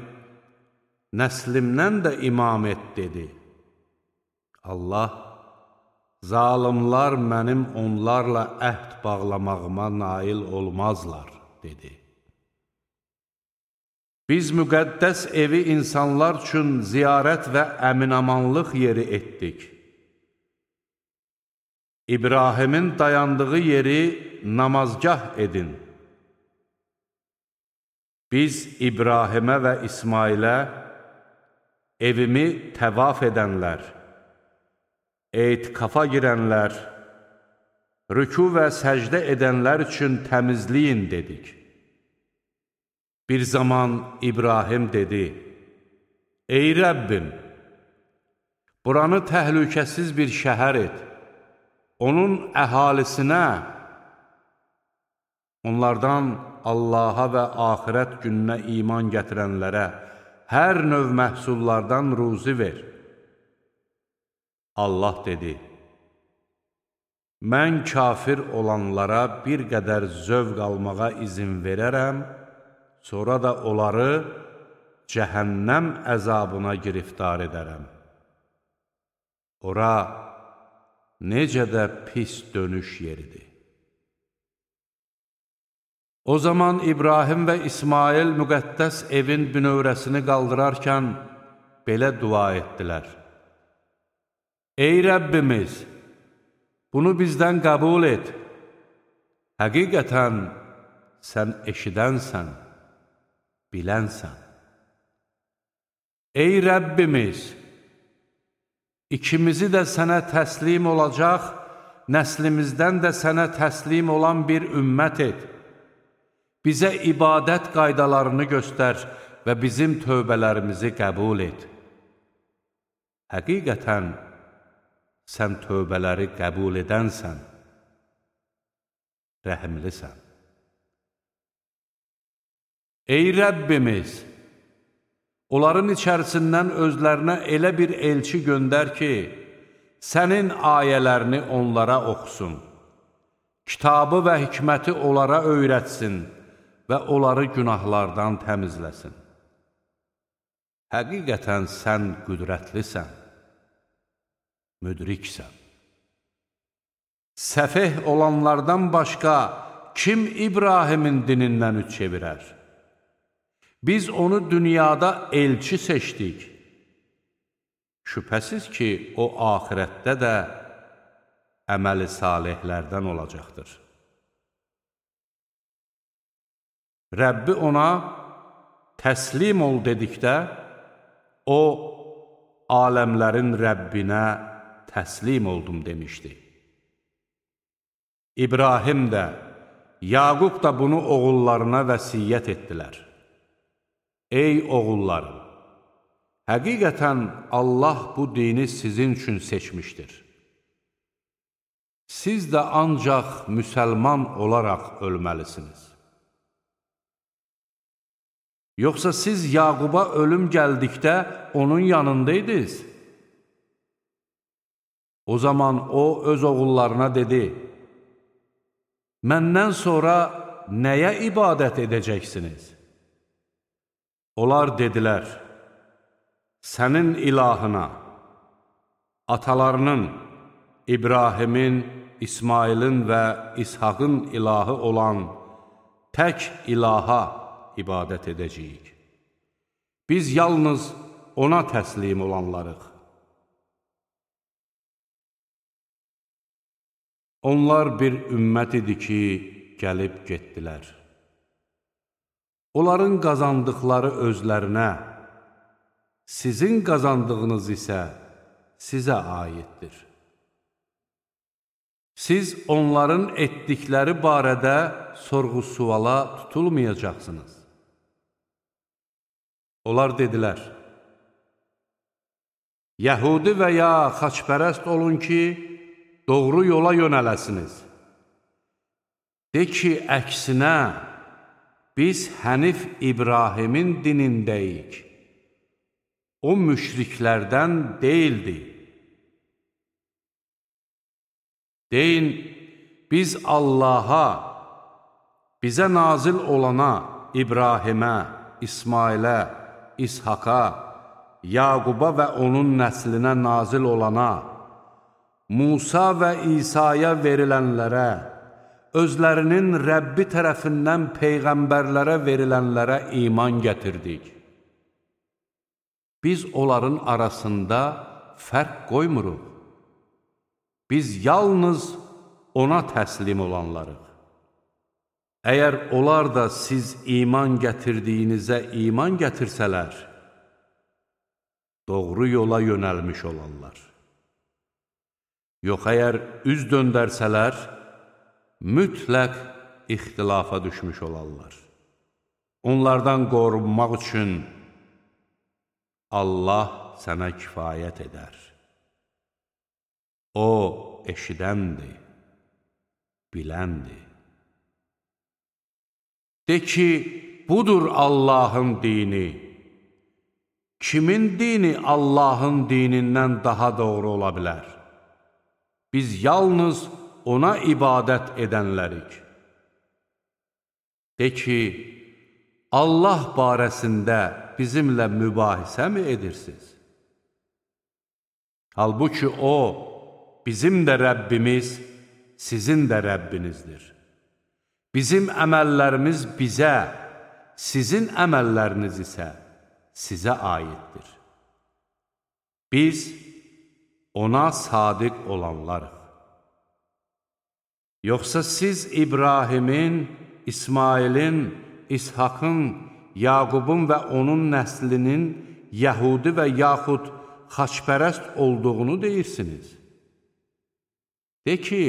nəslimdən də imam et, dedi. Allah, zalimlar mənim onlarla əhd bağlamağıma nail olmazlar, dedi. Biz müqəddəs evi insanlar üçün ziyarət və əminamanlıq yeri etdik. İbrahimin dayandığı yeri namazgah edin. Biz İbrahimə və İsmailə evimi təvaf edənlər, eytikafa girənlər, rüku və səcdə edənlər üçün təmizliyin dedik. Bir zaman İbrahim dedi, Ey Rəbbim, buranı təhlükəsiz bir şəhər et, onun əhalisinə, onlardan Allaha və axirət gününə iman gətirənlərə hər növ məhsullardan ruzi ver. Allah dedi, Mən kafir olanlara bir qədər zövq almağa izin verərəm, sonra da onları cəhənnəm əzabına giriftar edərəm. Ora necə də pis dönüş yeridir. O zaman İbrahim və İsmail müqəddəs evin bünövrəsini qaldırarkən belə dua etdilər. Ey Rəbbimiz, bunu bizdən qəbul et. Həqiqətən sən eşidənsən bilənsən. Ey Rəbbimiz, ikimizi də sənə təslim olacaq, nəslimizdən də sənə təslim olan bir ümmət et. Bizə ibadət qaydalarını göstər və bizim tövbələrimizi qəbul et. Həqiqətən, sən tövbələri qəbul edənsən, rəhimlisən. Ey Rəbbimiz! Onların içərisindən özlərinə elə bir elçi göndər ki, sənin ayələrini onlara oxusun, kitabı və hikməti onlara öyrətsin və onları günahlardan təmizləsin. Həqiqətən sən qüdrətlisən, müdriksən. Səfeh olanlardan başqa kim İbrahimin dinindən üç çevirər? Biz onu dünyada elçi seçdik. Şübhəsiz ki, o ahirətdə də əməli salihlərdən olacaqdır. Rəbbi ona təslim ol dedikdə, o, aləmlərin Rəbbinə təslim oldum demişdi. İbrahim də, Yaqub da bunu oğullarına vəsiyyət etdilər. Ey oğullarım! Həqiqətən Allah bu dini sizin üçün seçmişdir. Siz də ancaq müsəlman olaraq ölməlisiniz. Yoxsa siz Yaquba ölüm gəldikdə onun yanındaydınız? O zaman o öz oğullarına dedi, Məndən sonra nəyə ibadət edəcəksiniz? Onlar dedilər, sənin ilahına, atalarının, İbrahimin, İsmailin və İshaqın ilahı olan tək ilaha ibadət edəcəyik. Biz yalnız ona təslim olanlarıq. Onlar bir ümmət idi ki, gəlib getdilər. Onların qazandıqları özlərinə, sizin qazandığınız isə sizə aiddir. Siz onların etdikləri barədə sorğu-suala tutulmayacaqsınız. Onlar dedilər, Yəhudi və ya xaçpərəst olun ki, doğru yola yönələsiniz. De ki, əksinə, biz Hənif İbrahimin dinindəyik. O müşriklərdən deyildi. Deyin, biz Allaha, bizə nazil olana, İbrahimə, İsmailə, İshaqa, Yaquba və onun nəslinə nazil olana, Musa və İsa'ya verilənlərə, özlərinin Rəbbi tərəfindən peyğəmbərlərə verilənlərə iman gətirdik. Biz onların arasında fərq qoymuruq. Biz yalnız ona təslim olanlarıq. Əgər onlar da siz iman gətirdiyinizə iman gətirsələr, doğru yola yönəlmiş olanlar. Yox, əgər üz döndərsələr, mütləq ixtilafa düşmüş olarlar. Onlardan qorunmaq üçün Allah sənə kifayət edər. O, eşidəndir, biləndir. De ki, budur Allahın dini. Kimin dini Allahın dinindən daha doğru ola bilər? Biz yalnız ona ibadət edənlərik. De ki, Allah barəsində bizimlə mübahisə mi edirsiniz? Halbuki O, bizim də Rəbbimiz, sizin də Rəbbinizdir. Bizim əməllərimiz bizə, sizin əməlləriniz isə sizə aiddir. Biz, ona sadiq olanlarıq. Yoxsa siz İbrahimin, İsmailin, İshakın, Yaqubun və onun nəslinin Yəhudi və yaxud xaçpərəst olduğunu deyirsiniz. De ki,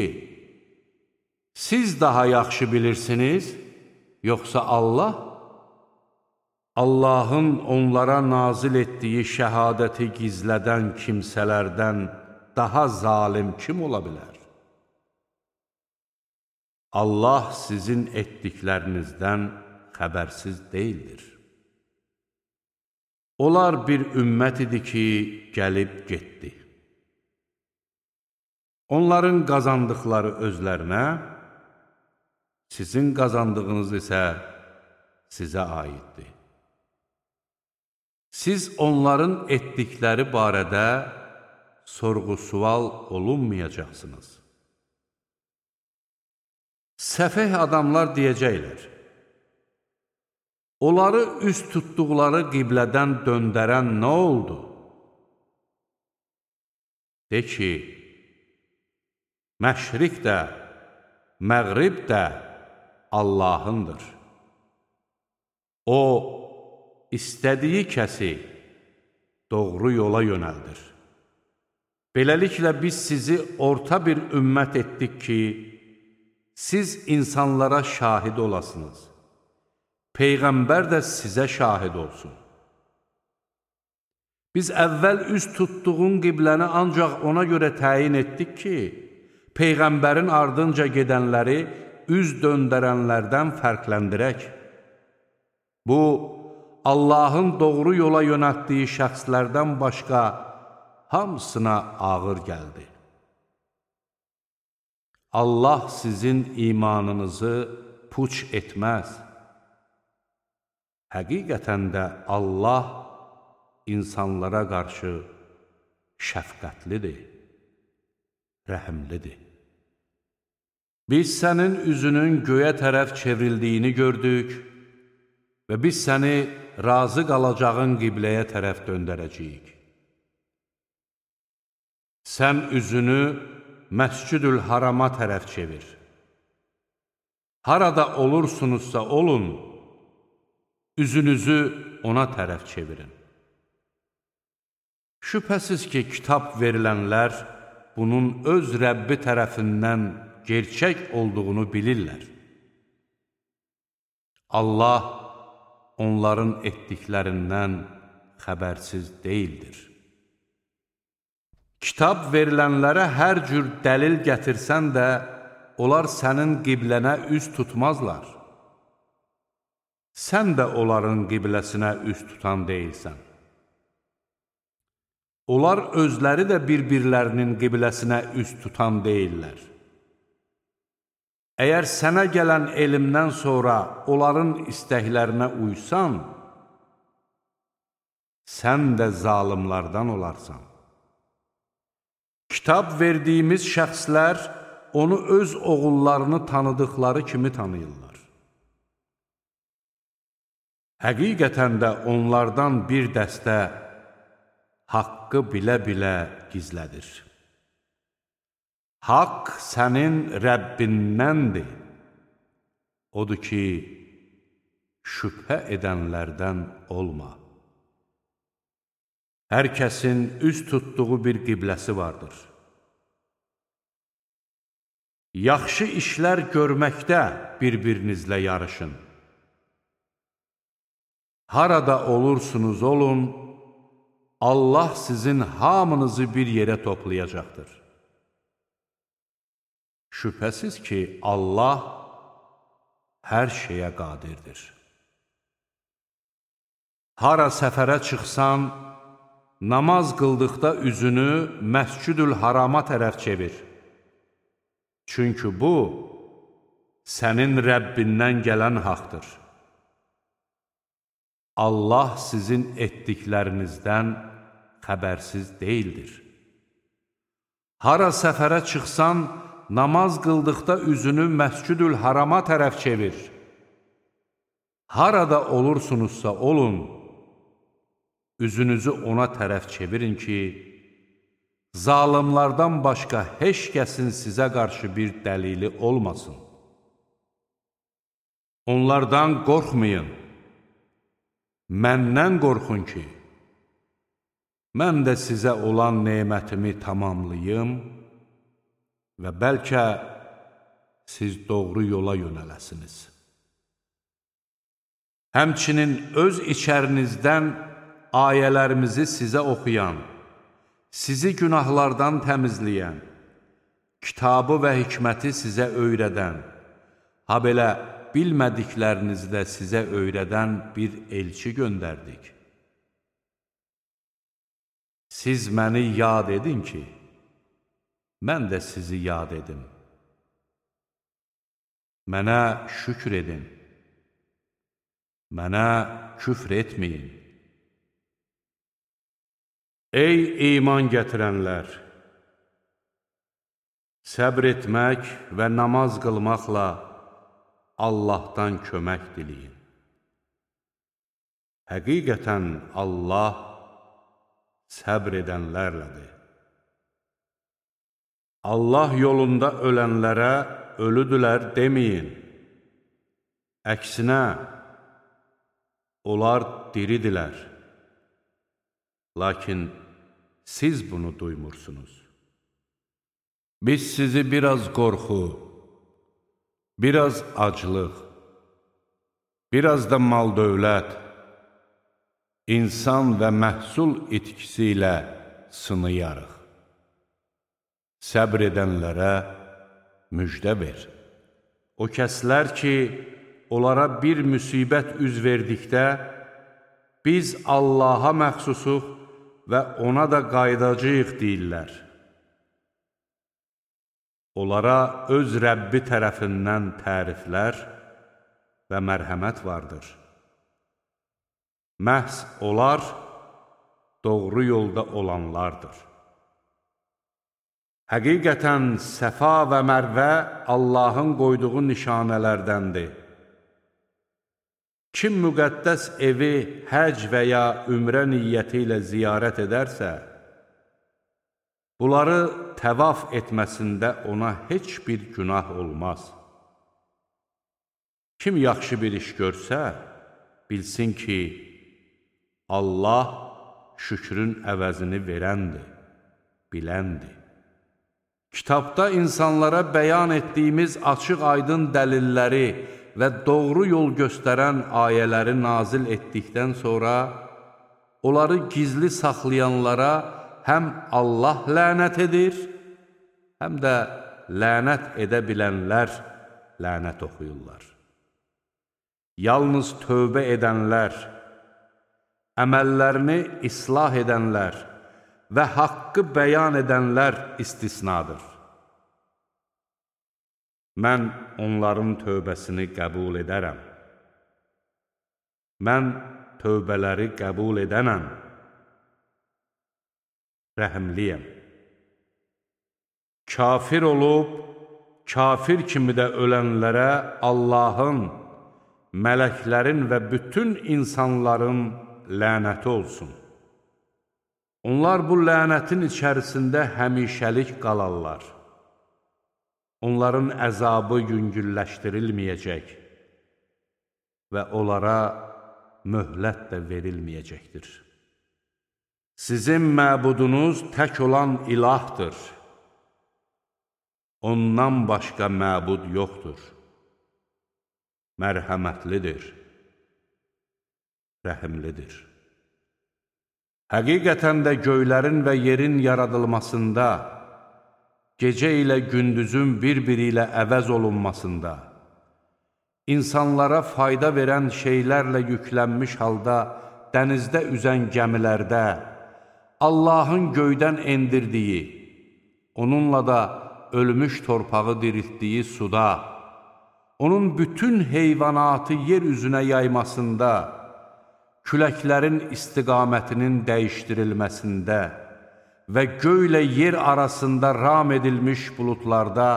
siz daha yaxşı bilirsiniz, yoxsa Allah? Allahın onlara nazil etdiyi şəhadəti gizlədən kimsələrdən daha zalim kim ola bilər? Allah sizin etdiklərinizdən xəbərsiz deyildir. Onlar bir ümmət idi ki, gəlib getdi. Onların qazandıqları özlərinə, sizin qazandığınız isə sizə aiddir. Siz onların etdikləri barədə sorğu-sual olunmayacaqsınız. Səfeh adamlar deyəcəklər, onları üst tutduqları qiblədən döndərən nə oldu? De ki, məşriq də, məğrib də Allahındır. O, istədiyi kəsi doğru yola yönəldir. Beləliklə, biz sizi orta bir ümmət etdik ki, siz insanlara şahid olasınız. Peyğəmbər də sizə şahid olsun. Biz əvvəl üz tutduğun qibləni ancaq ona görə təyin etdik ki, Peyğəmbərin ardınca gedənləri üz döndərənlərdən fərqləndirək. Bu, Allahın doğru yola yönətdiyi şəxslərdən başqa hamısına ağır gəldi. Allah sizin imanınızı puç etməz. Həqiqətən də Allah insanlara qarşı şəfqətlidir, rəhimlidir. Biz sənin üzünün göyə tərəf çevrildiyini gördük və biz səni razı qalacağın qibləyə tərəf döndərəcəyik. Sən üzünü Məscidül Harama tərəf çevir. Harada olursunuzsa olun, üzünüzü ona tərəf çevirin. Şübhəsiz ki, kitab verilənlər bunun öz Rəbbi tərəfindən gerçək olduğunu bilirlər. Allah onların etdiklərindən xəbərsiz deyildir. Kitab verilənlərə hər cür dəlil gətirsən də, onlar sənin qiblənə üz tutmazlar. Sən də onların qibləsinə üz tutan deyilsən. Onlar özləri də bir-birlərinin qibləsinə üz tutan deyillər. Əgər sənə gələn elmdən sonra onların istəklərinə uysan, sən də zalimlardan olarsan. Kitab verdiyimiz şəxslər onu öz oğullarını tanıdıqları kimi tanıyırlar. Həqiqətən də onlardan bir dəstə haqqı bilə-bilə gizlədir. Haqq sənin Rəbbindəndir. Odur ki, şübhə edənlərdən olma. Hər kəsin üz tutduğu bir qibləsi vardır. Yaxşı işlər görməkdə bir-birinizlə yarışın. Harada olursunuz olun, Allah sizin hamınızı bir yerə toplayacaqdır. Şübhəsiz ki, Allah hər şeyə qadirdir. Hara səfərə çıxsan, namaz qıldıqda üzünü Məscidül Harama tərəf çevir. Çünki bu, sənin Rəbbindən gələn haqdır. Allah sizin etdiklərinizdən xəbərsiz deyildir. Hara səfərə çıxsan, namaz qıldıqda üzünü Məscidül Harama tərəf çevir. Harada olursunuzsa olun, üzünüzü ona tərəf çevirin ki, zalimlardan başqa heç kəsin sizə qarşı bir dəlili olmasın. Onlardan qorxmayın, məndən qorxun ki, mən də sizə olan neymətimi tamamlayım və bəlkə siz doğru yola yönələsiniz. Həmçinin öz içərinizdən ayələrimizi sizə oxuyan, sizi günahlardan təmizləyən, kitabı və hikməti sizə öyrədən, ha belə bilmədiklərinizi də sizə öyrədən bir elçi göndərdik. Siz məni yad edin ki, mən də sizi yad edim. Mənə şükr edin. Mənə küfr etməyin. Ey iman gətirənlər! Səbr etmək və namaz qılmaqla Allahdan kömək diləyin. Həqiqətən Allah səbr edənlərlədir. Allah yolunda ölənlərə ölüdülər deməyin. Əksinə, onlar diridilər. Lakin siz bunu duymursunuz. Biz sizi biraz qorxu, biraz aclıq, biraz da mal dövlət, insan və məhsul itkisi ilə sınıyarıq. Səbr edənlərə müjdə ver. O kəslər ki, onlara bir müsibət üz verdikdə, biz Allaha məxsusuq və ona da qaydacıyıq deyirlər. Onlara öz Rəbbi tərəfindən təriflər və mərhəmət vardır. Məhz onlar doğru yolda olanlardır. Həqiqətən Səfa və Mərvə Allahın qoyduğu nişanələrdəndir. Kim müqəddəs evi həc və ya ümrə niyyəti ilə ziyarət edərsə, bunları təvaf etməsində ona heç bir günah olmaz. Kim yaxşı bir iş görsə, bilsin ki, Allah şükrün əvəzini verəndir, biləndir. Kitabda insanlara bəyan etdiyimiz açıq-aydın dəlilləri və doğru yol göstərən ayələri nazil etdikdən sonra, onları gizli saxlayanlara həm Allah lənət edir, həm də lənət edə bilənlər lənət oxuyurlar. Yalnız tövbə edənlər, əməllərini islah edənlər və haqqı bəyan edənlər istisnadır. Mən onların tövbəsini qəbul edərəm. Mən tövbələri qəbul edənəm. Rəhimliyəm. Kafir olub, kafir kimi də ölənlərə Allahın, mələklərin və bütün insanların lənəti olsun. Onlar bu lənətin içərisində həmişəlik qalarlar. Onların əzabı yüngülləşdirilməyəcək və onlara möhlət də verilməyəcəkdir. Sizin məbudunuz tək olan ilahdır. Ondan başqa məbud yoxdur. Mərhəmətlidir rəhimlidir. Həqiqətən də göylərin və yerin yaradılmasında, gecə ilə gündüzün bir-biri ilə əvəz olunmasında, insanlara fayda verən şeylərlə yüklənmiş halda dənizdə üzən gəmilərdə, Allahın göydən endirdiyi, onunla da ölmüş torpağı diriltdiyi suda, onun bütün heyvanatı yer üzünə yaymasında, küləklərin istiqamətinin dəyişdirilməsində və göylə yer arasında ram edilmiş bulutlarda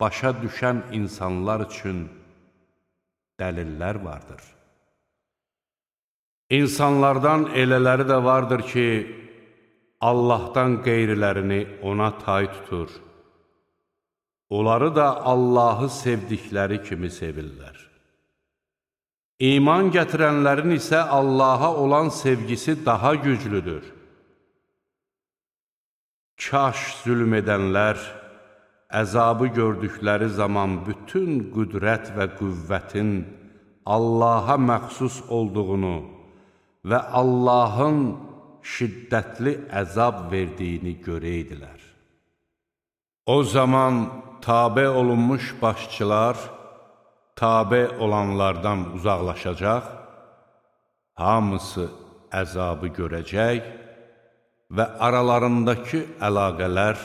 başa düşən insanlar üçün dəlillər vardır. İnsanlardan elələri də vardır ki, Allahdan qeyrilərini ona tay tutur. Onları da Allahı sevdikləri kimi sevirlər. İman gətirənlərin isə Allaha olan sevgisi daha güclüdür. Kaş zülm edənlər, əzabı gördükləri zaman bütün qüdrət və qüvvətin Allaha məxsus olduğunu və Allahın şiddətli əzab verdiyini görəydilər. O zaman tabe olunmuş başçılar, tabe olanlardan uzaqlaşacaq, hamısı əzabı görəcək və aralarındakı əlaqələr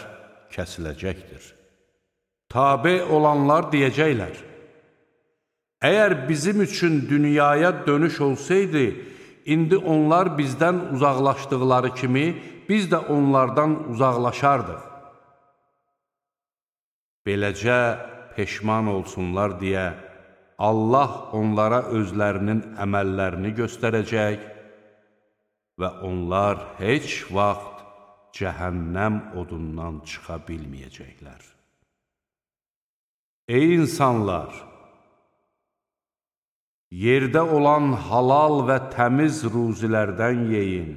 kəsiləcəkdir. Tabe olanlar deyəcəklər, Əgər bizim üçün dünyaya dönüş olsaydı, indi onlar bizdən uzaqlaşdıqları kimi, biz də onlardan uzaqlaşardıq. Beləcə peşman olsunlar deyə Allah onlara özlərinin əməllərini göstərəcək və onlar heç vaxt cəhənnəm odundan çıxa bilməyəcəklər. Ey insanlar! Yerdə olan halal və təmiz ruzilərdən yeyin.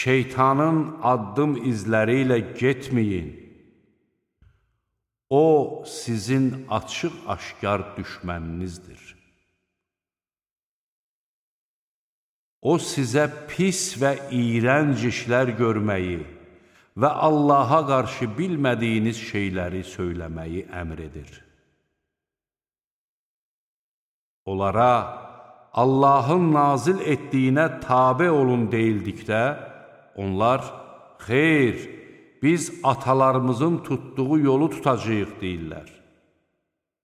Şeytanın addım izləri ilə getməyin. O, sizin açıq-aşkar düşməninizdir. O, sizə pis və iyrənc işlər görməyi və Allaha qarşı bilmədiyiniz şeyləri söyləməyi əmr edir. Onlara Allahın nazil etdiyinə tabe olun deyildikdə, onlar, xeyr, biz atalarımızın tutduğu yolu tutacaq deyirlər.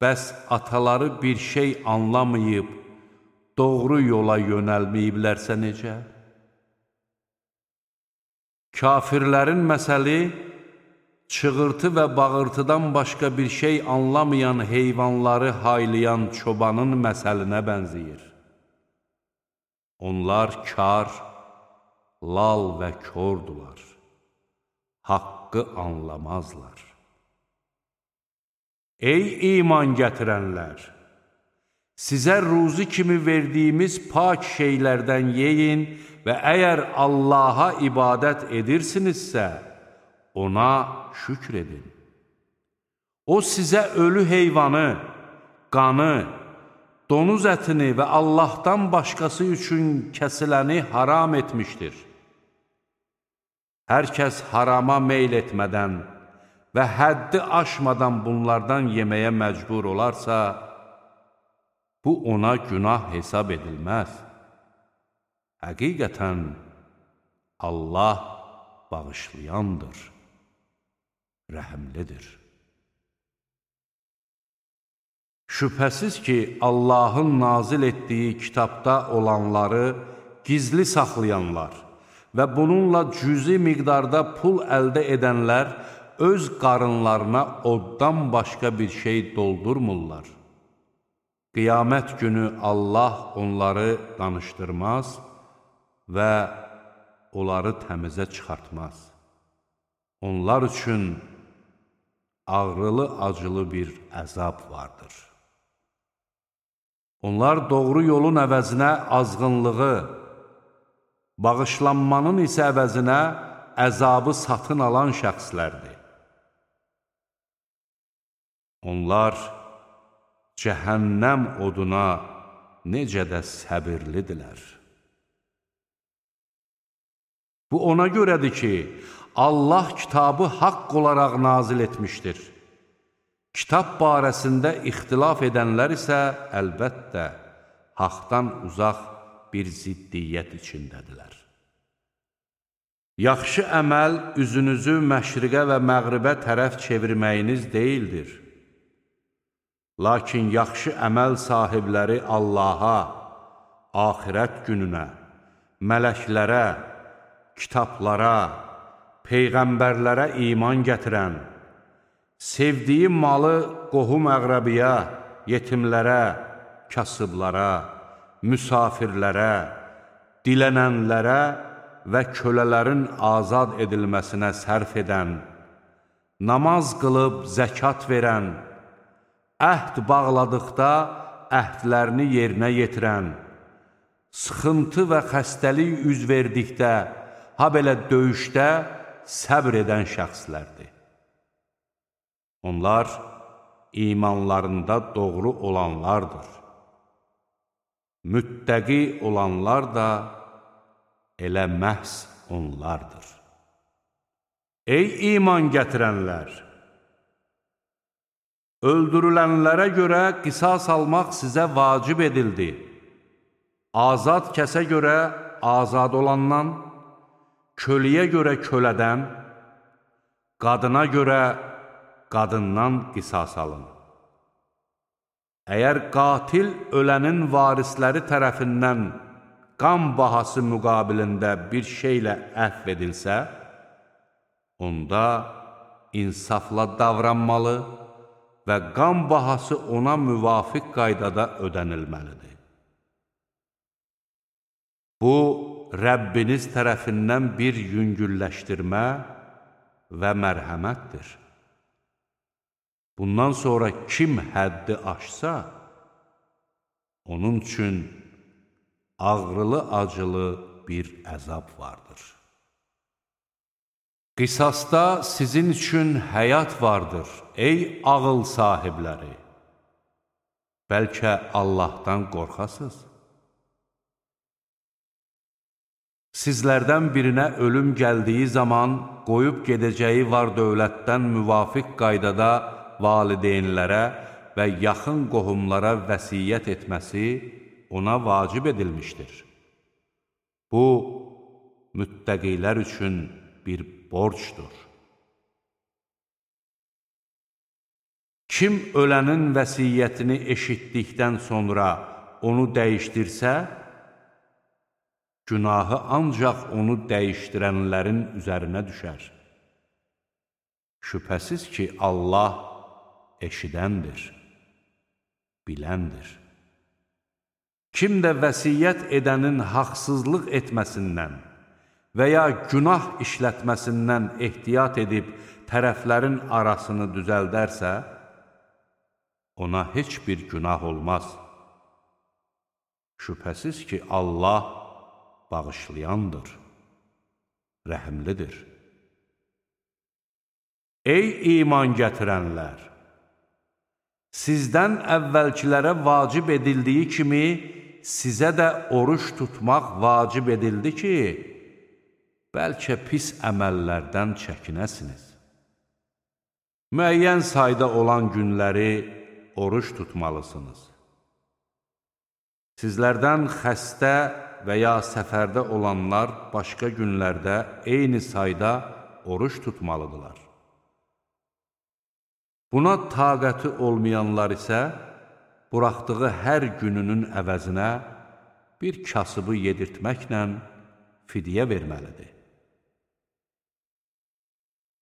Bəs ataları bir şey anlamayıb, doğru yola yönəlməyiblərsə necə? Kafirlərin məsəli, çığırtı və bağırtıdan başqa bir şey anlamayan heyvanları haylayan çobanın məsəlinə bənziyir. Onlar kar, lal və kordular. Haqqı anlamazlar. Ey iman gətirənlər! Sizə ruzi kimi verdiyimiz pak şeylərdən yeyin və əgər Allaha ibadət edirsinizsə, ona şükr edin. O sizə ölü heyvanı, qanı, donuz ətini və Allahdan başqası üçün kəsiləni haram etmişdir. Hər kəs harama meyl etmədən və həddi aşmadan bunlardan yeməyə məcbur olarsa, bu ona günah hesab edilməz. Həqiqətən, Allah bağışlayandır rəhəmlidir. Şübhəsiz ki, Allahın nazil etdiyi kitabda olanları gizli saxlayanlar və bununla cüzi miqdarda pul əldə edənlər öz qarınlarına oddan başqa bir şey doldurmurlar. Qiyamət günü Allah onları danışdırmaz və onları təmizə çıxartmaz. Onlar üçün ağrılı-acılı bir əzab vardır. Onlar doğru yolun əvəzinə azğınlığı, bağışlanmanın isə əvəzinə əzabı satın alan şəxslərdir. Onlar cəhənnəm oduna necə də səbirlidirlər. Bu ona görədir ki, Allah kitabı haqq olaraq nazil etmişdir. Kitab barəsində ixtilaf edənlər isə əlbəttə haqdan uzaq bir ziddiyyət içindədirlər. Yaxşı əməl üzünüzü məşriqə və məğribə tərəf çevirməyiniz deyildir. Lakin yaxşı əməl sahibləri Allaha, axirət gününə, mələklərə, kitablara, peyğəmbərlərə iman gətirən, sevdiyi malı qohum əqrəbiyə, yetimlərə, kasıblara, müsafirlərə, dilənənlərə və kölələrin azad edilməsinə sərf edən, namaz qılıb zəkat verən, əhd bağladıqda əhdlərini yerinə yetirən, sıxıntı və xəstəlik üz verdikdə, ha belə döyüşdə səbr edən şəxslərdir. Onlar imanlarında doğru olanlardır. Müttəqi olanlar da elə məhz onlardır. Ey iman gətirənlər! Öldürülənlərə görə qisas almaq sizə vacib edildi. Azad kəsə görə azad olandan, köləyə görə kölədən, qadına görə qadından qisas alın. Əgər qatil ölənin varisləri tərəfindən qan bahası müqabilində bir şeylə əhv edilsə, onda insafla davranmalı və qan bahası ona müvafiq qaydada ödənilməlidir. Bu, Rəbbiniz tərəfindən bir yüngülləşdirmə və mərhəmətdir. Bundan sonra kim həddi aşsa, onun üçün ağrılı-acılı bir əzab vardır. Qisasda sizin üçün həyat vardır, ey ağıl sahibləri. Bəlkə Allahdan qorxasız. Sizlərdən birinə ölüm gəldiyi zaman qoyub gedəcəyi var dövlətdən müvafiq qaydada valideynlərə və yaxın qohumlara vəsiyyət etməsi ona vacib edilmişdir. Bu, müttəqilər üçün bir borcdur. Kim ölənin vəsiyyətini eşitdikdən sonra onu dəyişdirsə, günahı ancaq onu dəyişdirənlərin üzərinə düşər. Şübhəsiz ki, Allah eşidəndir, biləndir. Kim də vəsiyyət edənin haqsızlıq etməsindən və ya günah işlətməsindən ehtiyat edib tərəflərin arasını düzəldərsə, ona heç bir günah olmaz. Şübhəsiz ki, Allah bağışlayandır, rəhimlidir. Ey iman gətirənlər! Sizdən əvvəlkilərə vacib edildiyi kimi, sizə də oruç tutmaq vacib edildi ki, bəlkə pis əməllərdən çəkinəsiniz. Müəyyən sayda olan günləri oruç tutmalısınız. Sizlərdən xəstə və ya səfərdə olanlar başqa günlərdə eyni sayda oruç tutmalıdırlar. Buna taqəti olmayanlar isə buraxdığı hər gününün əvəzinə bir kasıbı yedirtməklə fidyə verməlidir.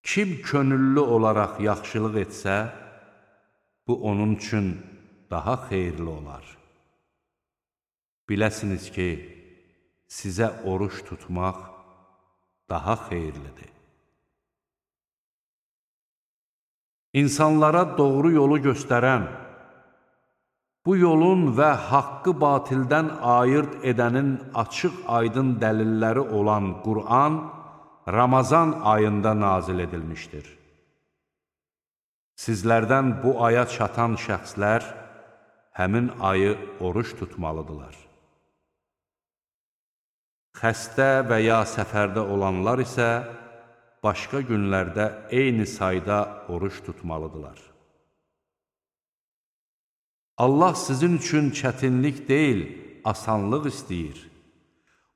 Kim könüllü olaraq yaxşılıq etsə, bu onun üçün daha xeyirli olar. Biləsiniz ki, sizə oruç tutmaq daha xeyirlidir. İnsanlara doğru yolu göstərən, bu yolun və haqqı batildən ayırt edənin açıq-aydın dəlilləri olan Qur'an Ramazan ayında nazil edilmişdir. Sizlərdən bu aya çatan şəxslər həmin ayı oruç tutmalıdırlar. Xəstə və ya səfərdə olanlar isə başqa günlərdə eyni sayda oruç tutmalıdırlar. Allah sizin üçün çətinlik deyil, asanlıq istəyir.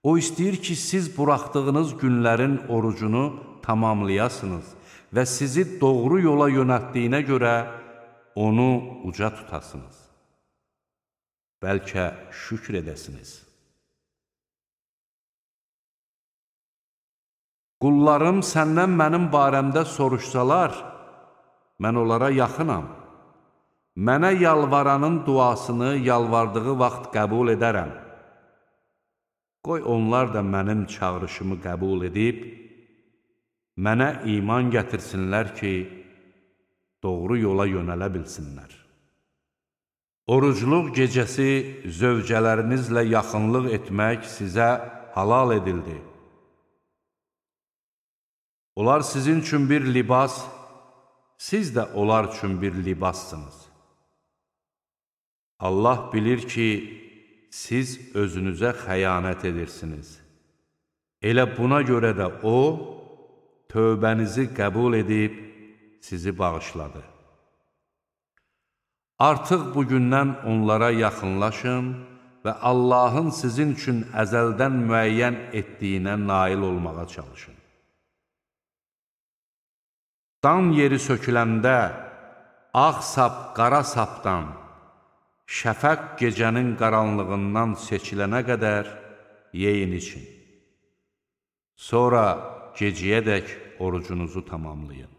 O istəyir ki, siz buraxdığınız günlərin orucunu tamamlayasınız və sizi doğru yola yönətdiyinə görə onu uca tutasınız. Bəlkə şükr edəsiniz. Qullarım səndən mənim barəmdə soruşsalar, mən onlara yaxınam. Mənə yalvaranın duasını yalvardığı vaxt qəbul edərəm. Qoy onlar da mənim çağrışımı qəbul edib, mənə iman gətirsinlər ki, doğru yola yönələ bilsinlər. Orucluq gecəsi zövcələrinizlə yaxınlıq etmək sizə halal edildi. Onlar sizin üçün bir libas, siz də onlar üçün bir libassınız. Allah bilir ki, siz özünüzə xəyanət edirsiniz. Elə buna görə də O, tövbənizi qəbul edib, sizi bağışladı. Artıq bugündən onlara yaxınlaşın və Allahın sizin üçün əzəldən müəyyən etdiyinə nail olmağa çalışın. Dan yeri söküləndə ağ sap qara sapdan, şəfəq gecənin qaranlığından seçilənə qədər yeyin için. Sonra gecəyədək orucunuzu tamamlayın.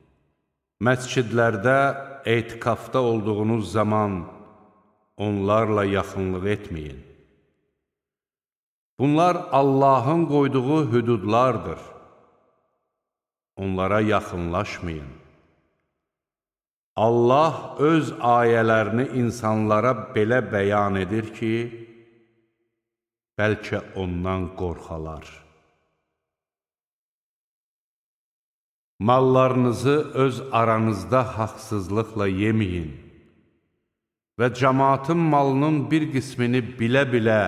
Məscidlərdə eytikafda olduğunuz zaman onlarla yaxınlıq etməyin. Bunlar Allahın qoyduğu hüdudlardır. Onlara yaxınlaşmayın. Allah öz ayələrini insanlara belə bəyan edir ki, bəlkə ondan qorxalar. Mallarınızı öz aranızda haqsızlıqla yeməyin və cəmaatın malının bir qismini bilə-bilə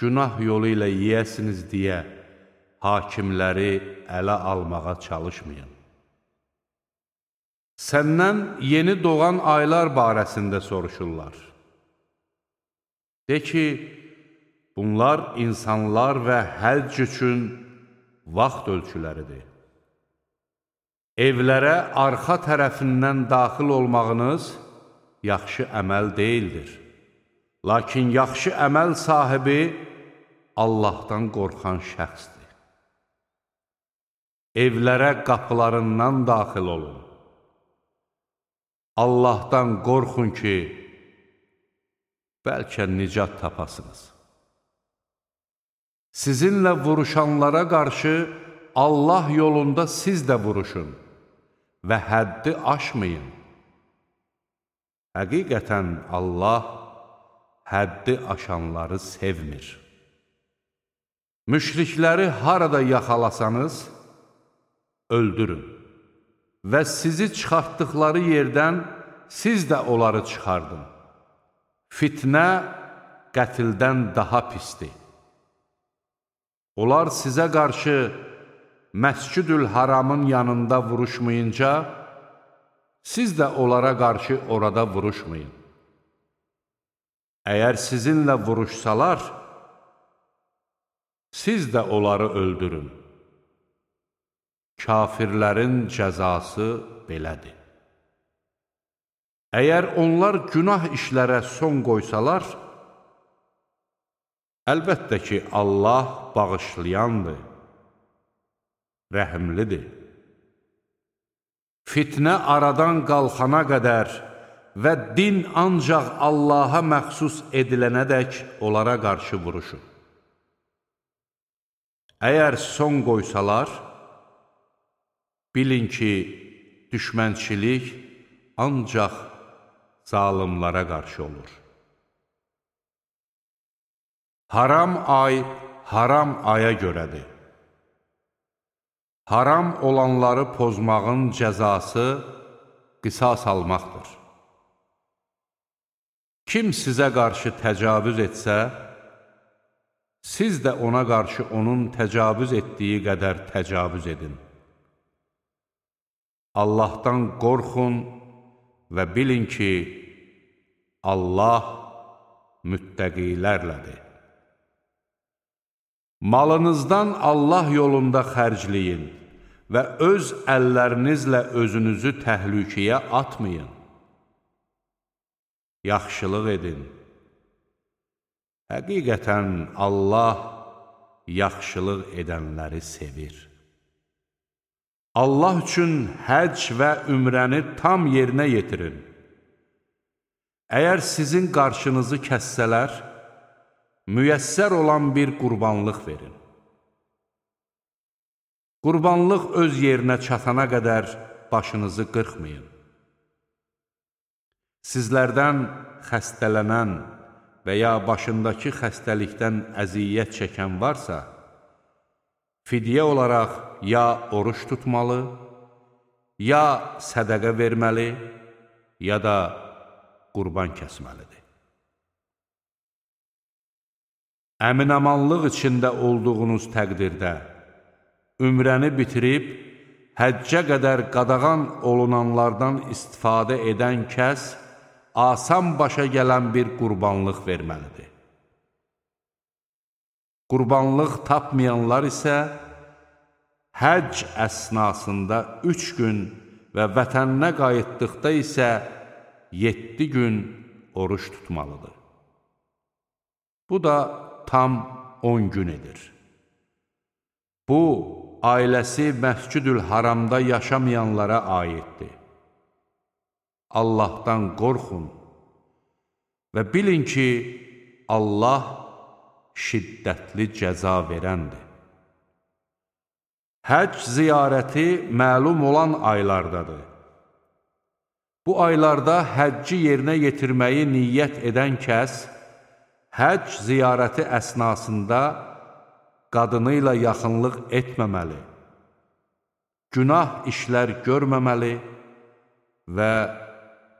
günah yolu ilə yeyəsiniz deyə hakimləri ələ almağa çalışmayın. Səndən yeni doğan aylar barəsində soruşurlar. De ki, bunlar insanlar və həcc üçün vaxt ölçüləridir. Evlərə arxa tərəfindən daxil olmağınız yaxşı əməl deyildir. Lakin yaxşı əməl sahibi Allahdan qorxan şəxsdir. Evlərə qapılarından daxil olun. Allahdan qorxun ki, bəlkə nicat tapasınız. Sizinlə vuruşanlara qarşı Allah yolunda siz də vuruşun və həddi aşmayın. Həqiqətən Allah həddi aşanları sevmir. Müşrikləri harada yaxalasanız, öldürün və sizi çıxartdıqları yerdən siz də onları çıxardın. Fitnə qətildən daha pisdir. Onlar sizə qarşı Məscidül Haramın yanında vuruşmayınca, siz də onlara qarşı orada vuruşmayın. Əgər sizinlə vuruşsalar, siz də onları öldürün. Kafirlərin cəzası belədir. Əgər onlar günah işlərə son qoysalar, əlbəttə ki, Allah bağışlayandır, rəhimlidir. Fitnə aradan qalxana qədər və din ancaq Allaha məxsus edilənədək onlara qarşı vuruşur. Əgər son qoysalar, bilin ki, düşmənçilik ancaq zalimlara qarşı olur. Haram ay, haram aya görədir. Haram olanları pozmağın cəzası qisas almaqdır. Kim sizə qarşı təcavüz etsə, siz də ona qarşı onun təcavüz etdiyi qədər təcavüz edin. Allahdan qorxun və bilin ki, Allah müttəqilərlədir. Malınızdan Allah yolunda xərcləyin və öz əllərinizlə özünüzü təhlükəyə atmayın. Yaxşılıq edin Həqiqətən Allah yaxşılıq edənləri sevir. Allah üçün həc və ümrəni tam yerinə yetirin. Əgər sizin qarşınızı kəssələr, müyəssər olan bir qurbanlıq verin. Qurbanlıq öz yerinə çatana qədər başınızı qırxmayın. Sizlərdən xəstələnən, və ya başındakı xəstəlikdən əziyyət çəkən varsa, fidyə olaraq ya oruç tutmalı, ya sədəqə verməli, ya da qurban kəsməlidir. Əminamanlıq içində olduğunuz təqdirdə ümrəni bitirib, həccə qədər qadağan olunanlardan istifadə edən kəs, asan başa gələn bir qurbanlıq verməlidir. Qurbanlıq tapmayanlar isə həcc əsnasında üç gün və vətəninə qayıtdıqda isə 7 gün oruç tutmalıdır. Bu da tam 10 gün edir. Bu, ailəsi Məscüdül Haramda yaşamayanlara aiddir. Allahdan qorxun və bilin ki, Allah şiddətli cəza verəndir. Həcc ziyarəti məlum olan aylardadır. Bu aylarda həcci yerinə yetirməyi niyyət edən kəs, həcc ziyarəti əsnasında qadını ilə yaxınlıq etməməli, günah işlər görməməli və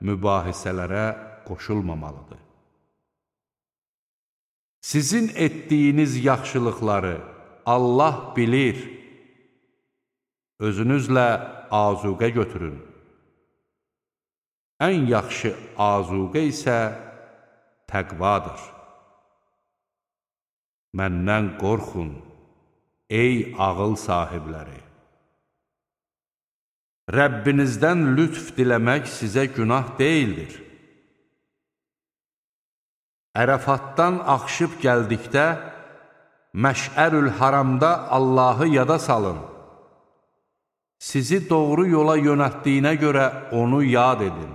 mübahisələrə qoşulmamalıdır. Sizin etdiyiniz yaxşılıqları Allah bilir, özünüzlə azuqə götürün. Ən yaxşı azuqə isə təqvadır. Məndən qorxun, ey ağıl sahibləri! Rəbbinizdən lütf diləmək sizə günah deyildir. Ərəfatdan axışıb gəldikdə, Məşərül Haramda Allahı yada salın. Sizi doğru yola yönətdiyinə görə onu yad edin.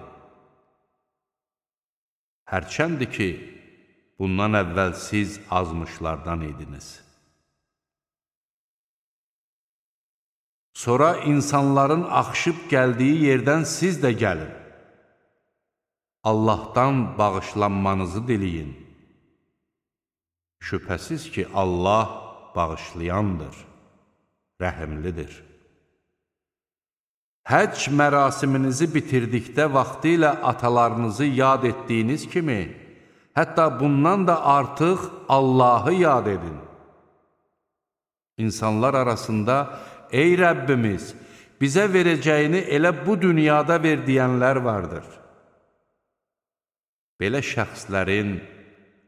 Hərçəndir ki, bundan əvvəl siz azmışlardan idiniz. Sonra insanların axışıb gəldiyi yerdən siz də gəlin. Allahdan bağışlanmanızı diləyin. Şübhəsiz ki, Allah bağışlayandır, rəhimlidir. Həcc mərasiminizi bitirdikdə vaxtı ilə atalarınızı yad etdiyiniz kimi, hətta bundan da artıq Allahı yad edin. İnsanlar arasında, ey Rəbbimiz, bizə verəcəyini elə bu dünyada ver deyənlər vardır. Belə şəxslərin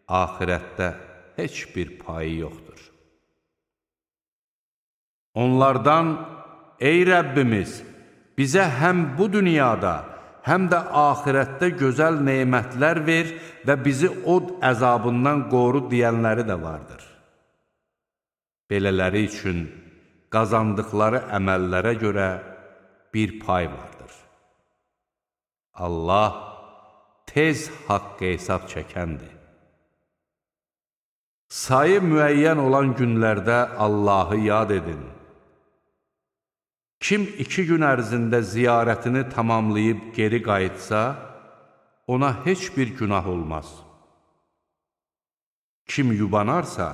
axirətdə heç bir payı yoxdur. Onlardan, ey Rəbbimiz, bizə həm bu dünyada, həm də axirətdə gözəl neymətlər ver və bizi od əzabından qoru deyənləri də vardır. Belələri üçün qazandıqları əməllərə görə bir pay vardır. Allah tez haqq hesab çəkəndir. Sayı müəyyən olan günlərdə Allahı yad edin. Kim iki gün ərzində ziyarətini tamamlayıb geri qayıtsa, ona heç bir günah olmaz. Kim yubanarsa,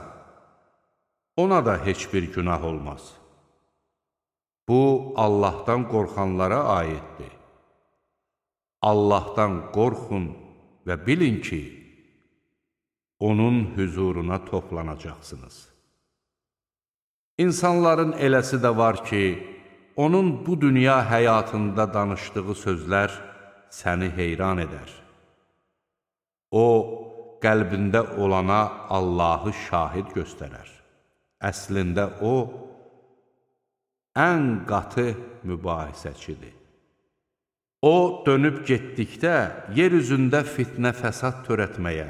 ona da heç bir günah olmaz. Bu, Allahdan qorxanlara aiddir. Allahdan qorxun və bilin ki, onun hüzuruna toplanacaqsınız. İnsanların eləsi də var ki, onun bu dünya həyatında danışdığı sözlər səni heyran edər. O, qəlbində olana Allahı şahid göstərər. Əslində o, ən qatı mübahisəçidir. O, dönüb getdikdə, yer üzündə fitnə fəsad törətməyə,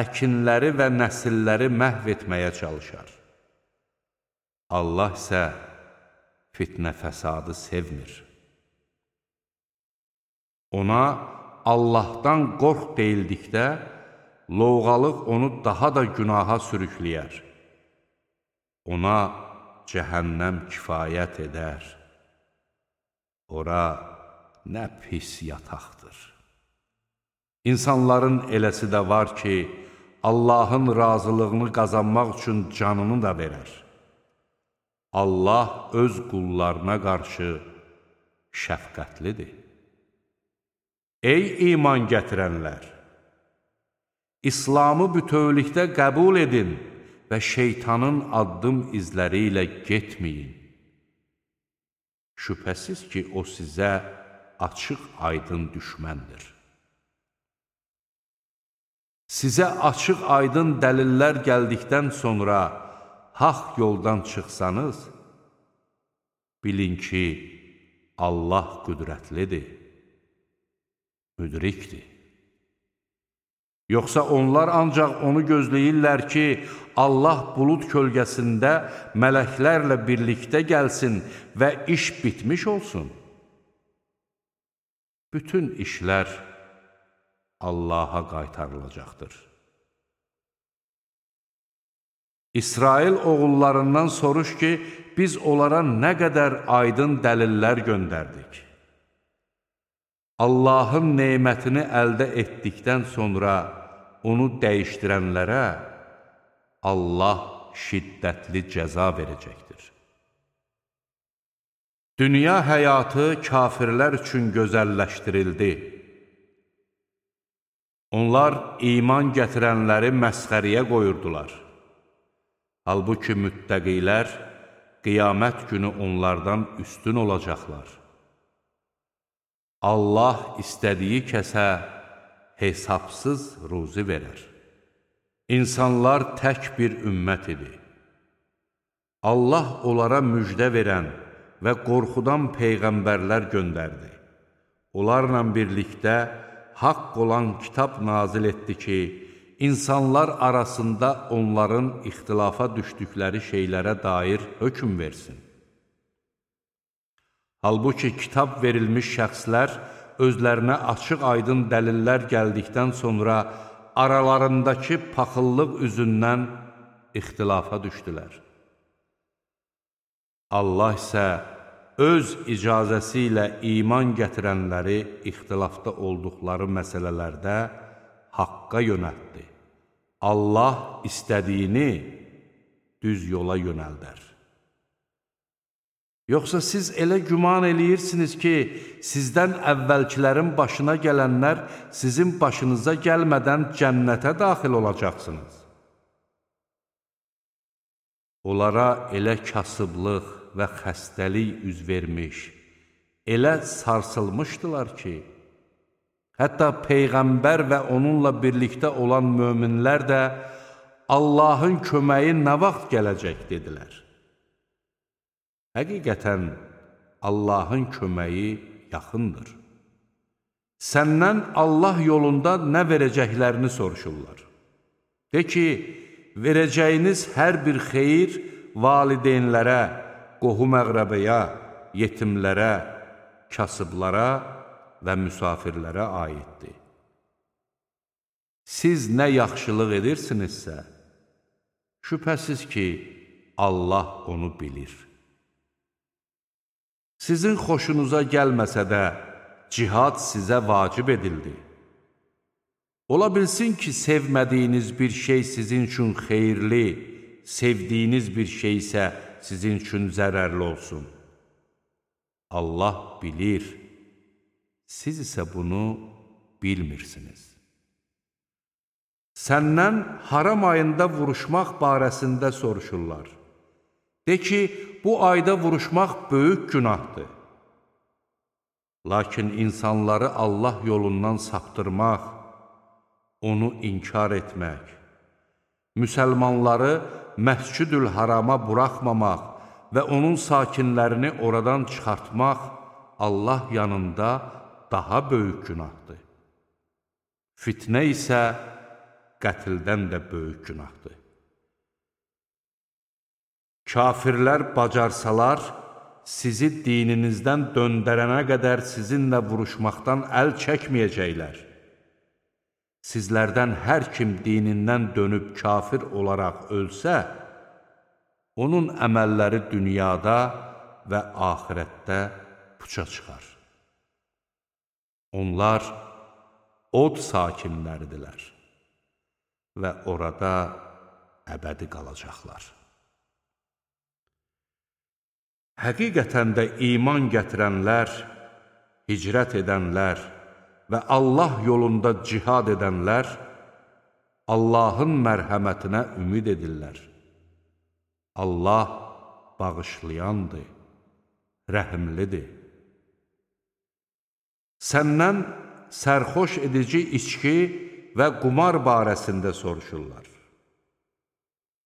əkinləri və nəsilləri məhv etməyə çalışar. Allah isə fitnə fəsadı sevmir. Ona Allahdan qorx deyildikdə, lovğalıq onu daha da günaha sürükləyər. Ona cəhənnəm kifayət edər. Ora nə pis yataqdır. İnsanların eləsi də var ki, Allahın razılığını qazanmaq üçün canını da verər. Allah öz qullarına qarşı şəfqətlidir. Ey iman gətirənlər! İslamı bütövlükdə qəbul edin və şeytanın addım izləri ilə getməyin. Şübhəsiz ki, o sizə açıq aydın düşməndir. Sizə açıq aydın dəlillər gəldikdən sonra haq yoldan çıxsanız, bilin ki, Allah qüdrətlidir, müdrikdir. Yoxsa onlar ancaq onu gözləyirlər ki, Allah bulud kölgəsində mələklərlə birlikdə gəlsin və iş bitmiş olsun. Bütün işlər Allaha qaytarılacaqdır. İsrail oğullarından soruş ki, biz onlara nə qədər aydın dəlillər göndərdik. Allahın neymətini əldə etdikdən sonra onu dəyişdirənlərə Allah şiddətli cəza verəcəkdir. Dünya həyatı kafirlər üçün gözəlləşdirildi. Onlar iman gətirənləri məsxəriyə qoyurdular. Halbuki müttəqilər qiyamət günü onlardan üstün olacaqlar. Allah istədiyi kəsə hesabsız ruzi verər. İnsanlar tək bir ümmət idi. Allah onlara müjdə verən və qorxudan peyğəmbərlər göndərdi. Onlarla birlikdə haqq olan kitab nazil etdi ki, insanlar arasında onların ixtilafa düşdükləri şeylərə dair hökm versin. Halbuki kitab verilmiş şəxslər özlərinə açıq-aydın dəlillər gəldikdən sonra aralarındakı paxıllıq üzündən ixtilafa düşdülər. Allah isə öz icazəsi ilə iman gətirənləri ixtilafda olduqları məsələlərdə haqqa yönətdi. Allah istədiyini düz yola yönəldər. Yoxsa siz elə güman eləyirsiniz ki, sizdən əvvəlkilərin başına gələnlər sizin başınıza gəlmədən cənnətə daxil olacaqsınız. Onlara elə kasıblıq və xəstəlik üz vermiş, elə sarsılmışdılar ki, hətta Peyğəmbər və onunla birlikdə olan möminlər də Allahın köməyi nə vaxt gələcək dedilər. Həqiqətən, Allahın köməyi yaxındır. Səndən Allah yolunda nə verəcəklərini soruşurlar. De ki, verəcəyiniz hər bir xeyir valideynlərə, qohum əqrəbəyə, yetimlərə, kasıblara və müsafirlərə aiddir. Siz nə yaxşılıq edirsinizsə, şübhəsiz ki, Allah onu bilir. Sizin xoşunuza gəlməsə də, cihad sizə vacib edildi. Ola bilsin ki, sevmədiyiniz bir şey sizin üçün xeyirli, sevdiyiniz bir şey isə sizin üçün zərərli olsun. Allah bilir, siz isə bunu bilmirsiniz. Səndən haram ayında vuruşmaq barəsində soruşurlar. De ki, bu ayda vuruşmaq böyük günahdır. Lakin insanları Allah yolundan saptırmaq, onu inkar etmək, müsəlmanları məscidül harama buraxmamaq və onun sakinlərini oradan çıxartmaq Allah yanında daha böyük günahdır. Fitnə isə qətildən də böyük günahdır. Kafirlər bacarsalar, sizi dininizdən döndərənə qədər sizinlə vuruşmaqdan əl çəkməyəcəklər. Sizlərdən hər kim dinindən dönüb kafir olaraq ölsə, onun əməlləri dünyada və axirətdə puça çıxar. Onlar od sakinləridirlər və orada əbədi qalacaqlar. Həqiqətən də iman gətirənlər, hicrət edənlər və Allah yolunda cihad edənlər Allahın mərhəmətinə ümid edirlər. Allah bağışlayandır, rəhimlidir. Səndən sərxoş edici içki və qumar barəsində soruşurlar.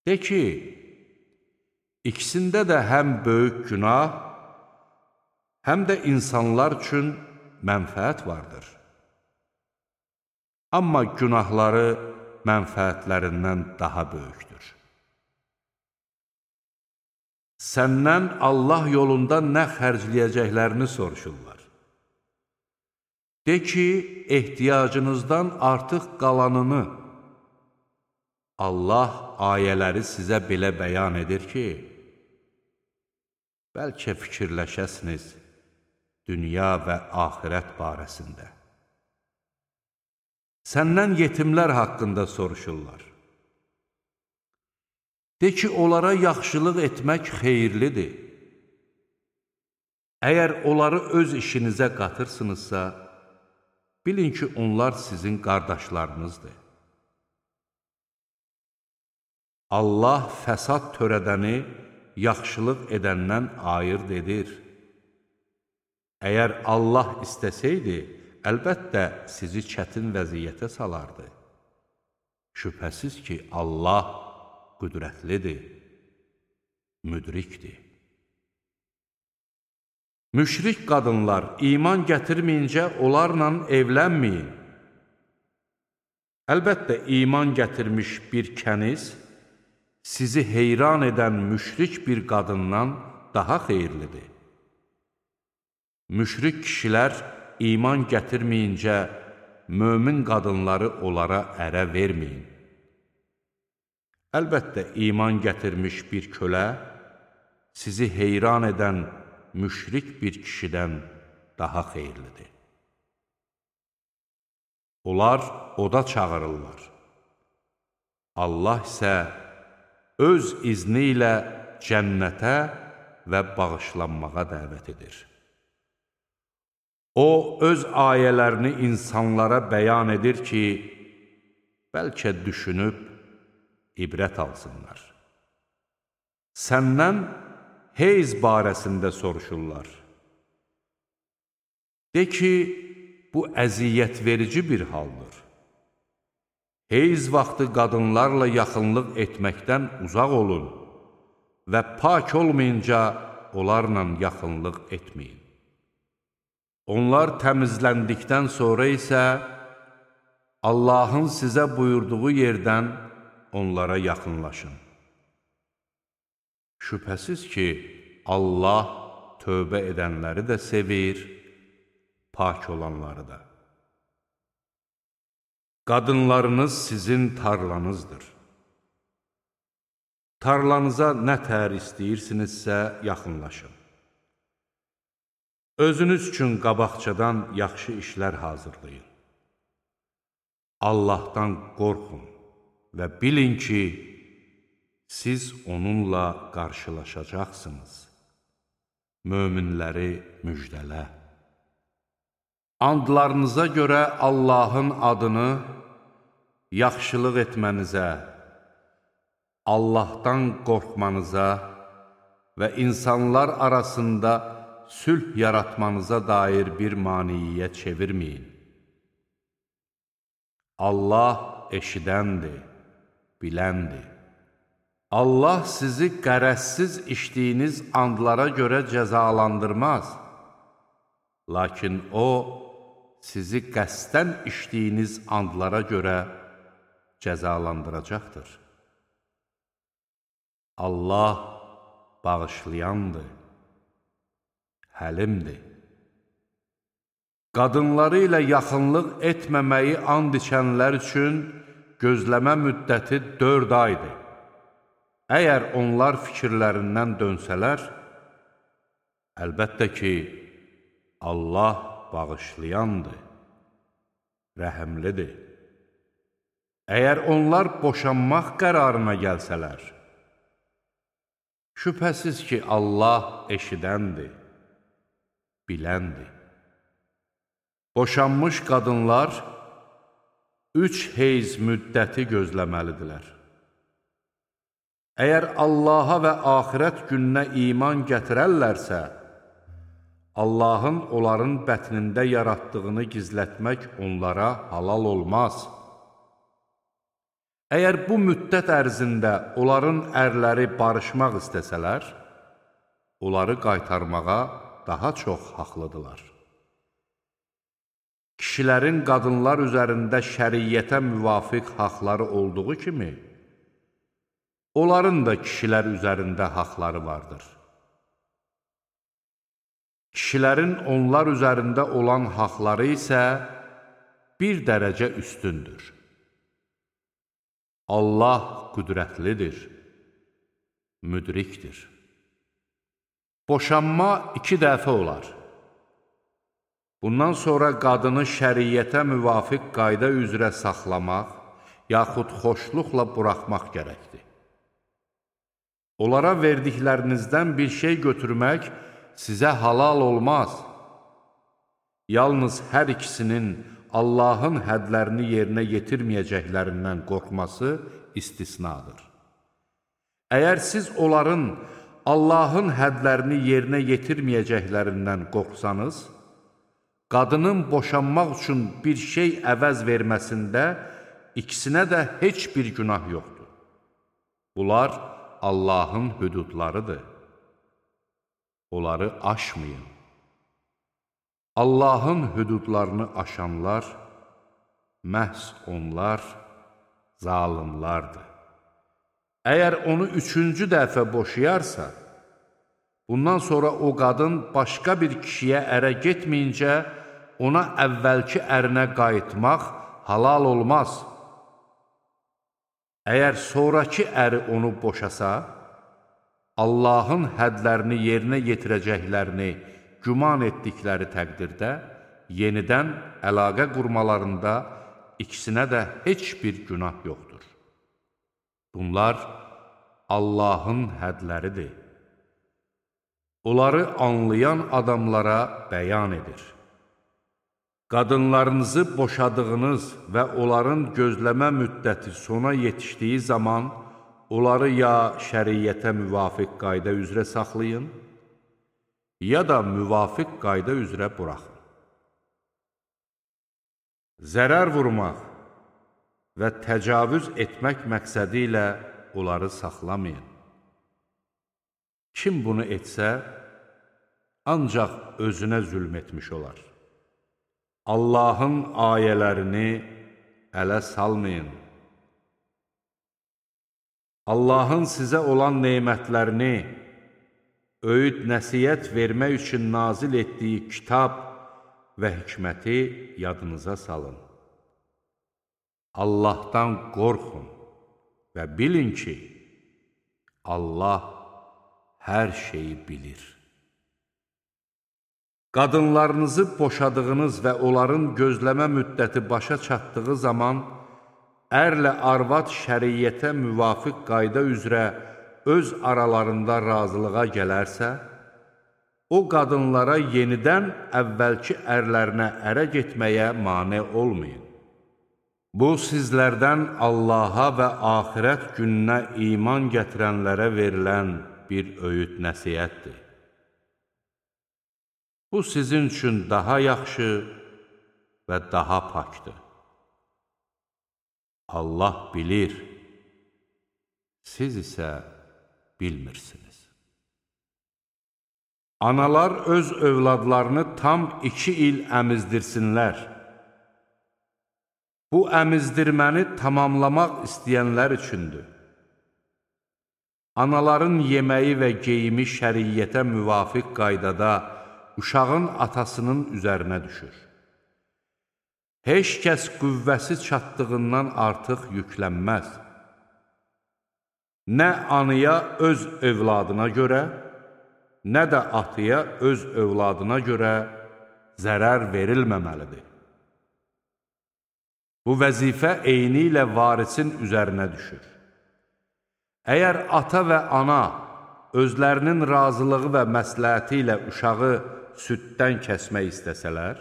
De ki, İkisində də həm böyük günah, həm də insanlar üçün mənfəət vardır. Amma günahları mənfəətlərindən daha böyükdür. Səndən Allah yolunda nə xərcləyəcəklərini soruşurlar. De ki, ehtiyacınızdan artıq qalanını Allah ayələri sizə belə bəyan edir ki, bəlkə fikirləşəsiniz dünya və axirət barəsində. Səndən yetimlər haqqında soruşurlar. De ki, onlara yaxşılıq etmək xeyirlidir. Əgər onları öz işinizə qatırsınızsa, bilin ki, onlar sizin qardaşlarınızdır. Allah fəsad törədəni yaxşılıq edəndən ayırt edir. Əgər Allah istəsəydi, əlbəttə sizi çətin vəziyyətə salardı. Şübhəsiz ki, Allah qüdrətlidir, müdrikdir. Müşrik qadınlar iman gətirməyincə onlarla evlənməyin. Əlbəttə, iman gətirmiş bir kəniz, sizi heyran edən müşrik bir qadından daha xeyirlidir. Müşrik kişilər iman gətirməyincə mömin qadınları onlara ərə verməyin. Əlbəttə, iman gətirmiş bir kölə sizi heyran edən müşrik bir kişidən daha xeyirlidir. Onlar oda çağırırlar. Allah isə öz izni ilə cənnətə və bağışlanmağa dəvət edir. O, öz ayələrini insanlara bəyan edir ki, bəlkə düşünüb ibrət alsınlar. Səndən heyz barəsində soruşurlar. De ki, bu əziyyət verici bir haldır. Heyz vaxtı qadınlarla yaxınlıq etməkdən uzaq olun və pak olmayınca onlarla yaxınlıq etməyin. Onlar təmizləndikdən sonra isə Allahın sizə buyurduğu yerdən onlara yaxınlaşın. Şübhəsiz ki, Allah tövbə edənləri də sevir, pak olanları da. Qadınlarınız sizin tarlanızdır. Tarlanıza nə tər istəyirsinizsə yaxınlaşın. Özünüz üçün qabaqcadan yaxşı işlər hazırlayın. Allahdan qorxun və bilin ki, siz onunla qarşılaşacaqsınız. Möminləri müjdələ. Andlarınıza görə Allahın adını yaxşılıq etmənizə, Allahdan qorxmanıza və insanlar arasında sülh yaratmanıza dair bir maniyə çevirməyin. Allah eşidəndir, biləndir. Allah sizi qərəzsiz işdiyiniz andlara görə cəzalandırmaz. Lakin O, sizi qəsdən işdiyiniz andlara görə cəzalandıracaqdır. Allah bağışlayandır, həlimdir. Qadınları ilə yaxınlıq etməməyi and içənlər üçün gözləmə müddəti dörd aydır. Əgər onlar fikirlərindən dönsələr, əlbəttə ki, Allah bağışlayandır, rəhəmlidir. Əgər onlar boşanmaq qərarına gəlsələr, şübhəsiz ki, Allah eşidəndir, biləndir. Boşanmış qadınlar üç heyz müddəti gözləməlidirlər. Əgər Allaha və axirət gününə iman gətirərlərsə, Allahın onların bətnində yaratdığını gizlətmək onlara halal olmaz. Əgər bu müddət ərzində onların ərləri barışmaq istəsələr, onları qaytarmağa daha çox haqlıdırlar. Kişilərin qadınlar üzərində şəriyyətə müvafiq haqları olduğu kimi, onların da kişilər üzərində haqları vardır. Kişilərin onlar üzərində olan haqları isə bir dərəcə üstündür. Allah qüdrətlidir, müdrikdir. Boşanma iki dəfə olar. Bundan sonra qadını şəriyyətə müvafiq qayda üzrə saxlamaq, yaxud xoşluqla buraxmaq gərəkdir. Onlara verdiklərinizdən bir şey götürmək sizə halal olmaz. Yalnız hər ikisinin Allahın hədlərini yerinə yetirməyəcəklərindən qorxması istisnadır. Əgər siz onların Allahın hədlərini yerinə yetirməyəcəklərindən qorxsanız, qadının boşanmaq üçün bir şey əvəz verməsində ikisinə də heç bir günah yoxdur. Bunlar Allahın hüdudlarıdır. Onları aşmayın. Allahın hüdudlarını aşanlar, məhz onlar zalimlardır. Əgər onu üçüncü dəfə boşayarsa, bundan sonra o qadın başqa bir kişiyə ərə getməyincə, ona əvvəlki ərinə qayıtmaq halal olmaz. Əgər sonraki əri onu boşasa, Allahın hədlərini yerinə yetirəcəklərini güman etdikləri təqdirdə yenidən əlaqə qurmalarında ikisinə də heç bir günah yoxdur. Bunlar Allahın hədləridir. Onları anlayan adamlara bəyan edir. Qadınlarınızı boşadığınız və onların gözləmə müddəti sona yetişdiyi zaman onları ya şəriyyətə müvafiq qayda üzrə saxlayın, ya da müvafiq qayda üzrə buraxın. Zərər vurmaq və təcavüz etmək məqsədi ilə onları saxlamayın. Kim bunu etsə, ancaq özünə zülm etmiş olar. Allahın ayələrini ələ salmayın. Allahın sizə olan neymətlərini öyüd nəsiyyət vermək üçün nazil etdiyi kitab və hikməti yadınıza salın. Allahdan qorxun və bilin ki, Allah hər şeyi bilir. Qadınlarınızı boşadığınız və onların gözləmə müddəti başa çatdığı zaman, ərlə arvad şəriyyətə müvafiq qayda üzrə öz aralarında razılığa gələrsə, o qadınlara yenidən əvvəlki ərlərinə ərə getməyə mane olmayın. Bu, sizlərdən Allaha və axirət gününə iman gətirənlərə verilən bir öyüd nəsiyyətdir. Bu, sizin üçün daha yaxşı və daha pakdır. Allah bilir, siz isə bilmirsiniz. Analar öz övladlarını tam iki il əmizdirsinlər. Bu əmizdirməni tamamlamaq istəyənlər üçündür. Anaların yeməyi və geyimi şəriyyətə müvafiq qaydada uşağın atasının üzərinə düşür. Heç kəs qüvvəsi çatdığından artıq yüklənməz. Nə anıya öz övladına görə, nə də atıya öz övladına görə zərər verilməməlidir. Bu vəzifə eyni ilə varisin üzərinə düşür. Əgər ata və ana özlərinin razılığı və məsləhəti ilə uşağı süddən kəsmək istəsələr,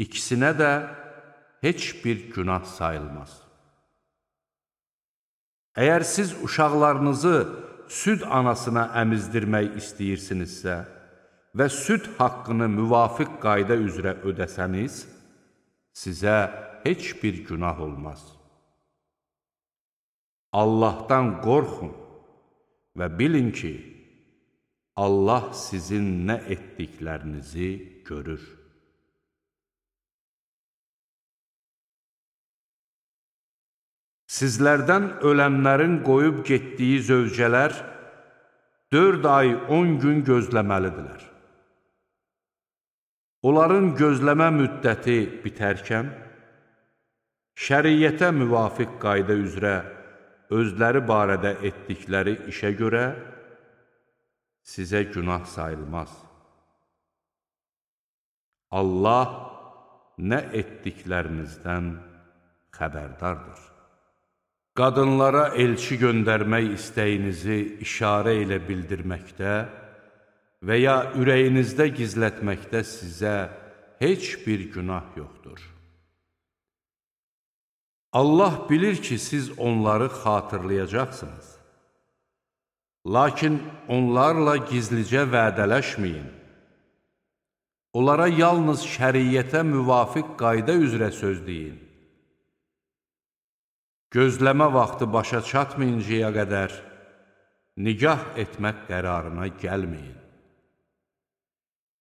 ikisinə də heç bir günah sayılmaz. Əgər siz uşaqlarınızı süd anasına əmizdirmək istəyirsinizsə və süd haqqını müvafiq qayda üzrə ödəsəniz, sizə heç bir günah olmaz. Allahdan qorxun və bilin ki, Allah sizin nə etdiklərinizi görür. Sizlərdən ölənlərin qoyub getdiyi zövcələr dörd ay, on gün gözləməlidirlər. Onların gözləmə müddəti bitərkən, şəriyyətə müvafiq qayda üzrə özləri barədə etdikləri işə görə sizə günah sayılmaz. Allah nə etdiklərinizdən xəbərdardır. Qadınlara elçi göndərmək istəyinizi işarə ilə bildirməkdə və ya ürəyinizdə gizlətməkdə sizə heç bir günah yoxdur. Allah bilir ki, siz onları xatırlayacaqsınız. Lakin onlarla gizlicə vədələşməyin. Onlara yalnız şəriyyətə müvafiq qayda üzrə söz deyin. Gözləmə vaxtı başa çatmayıncaya qədər nigah etmək qərarına gəlməyin.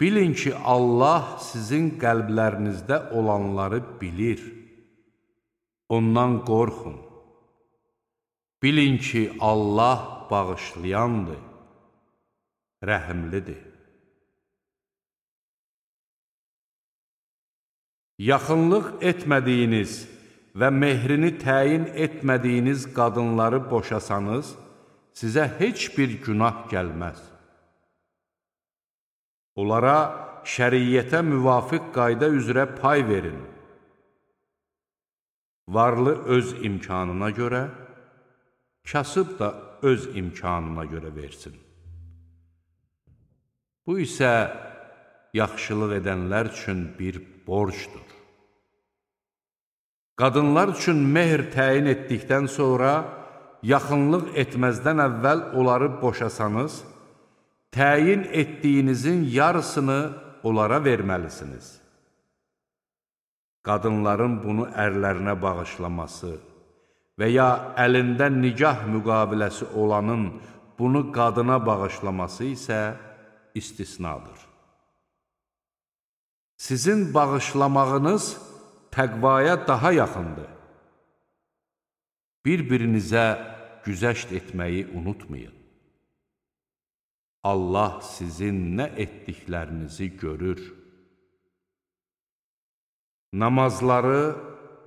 Bilin ki, Allah sizin qəlblərinizdə olanları bilir. Ondan qorxun. Bilin ki, Allah bağışlayandır, rəhimlidir. Yaxınlıq etmədiyiniz və mehrini təyin etmədiyiniz qadınları boşasanız, sizə heç bir günah gəlməz. Onlara şəriyyətə müvafiq qayda üzrə pay verin. Varlı öz imkanına görə, kasıb da öz imkanına görə versin. Bu isə yaxşılıq edənlər üçün bir borcdur. Qadınlar üçün mehr təyin etdikdən sonra, yaxınlıq etməzdən əvvəl onları boşasanız, təyin etdiyinizin yarısını onlara verməlisiniz. Qadınların bunu ərlərinə bağışlaması və ya əlində nicah müqaviləsi olanın bunu qadına bağışlaması isə istisnadır. Sizin bağışlamağınız təqvaya daha yaxındır. Bir-birinizə güzəşt etməyi unutmayın. Allah sizin nə etdiklərinizi görür. Namazları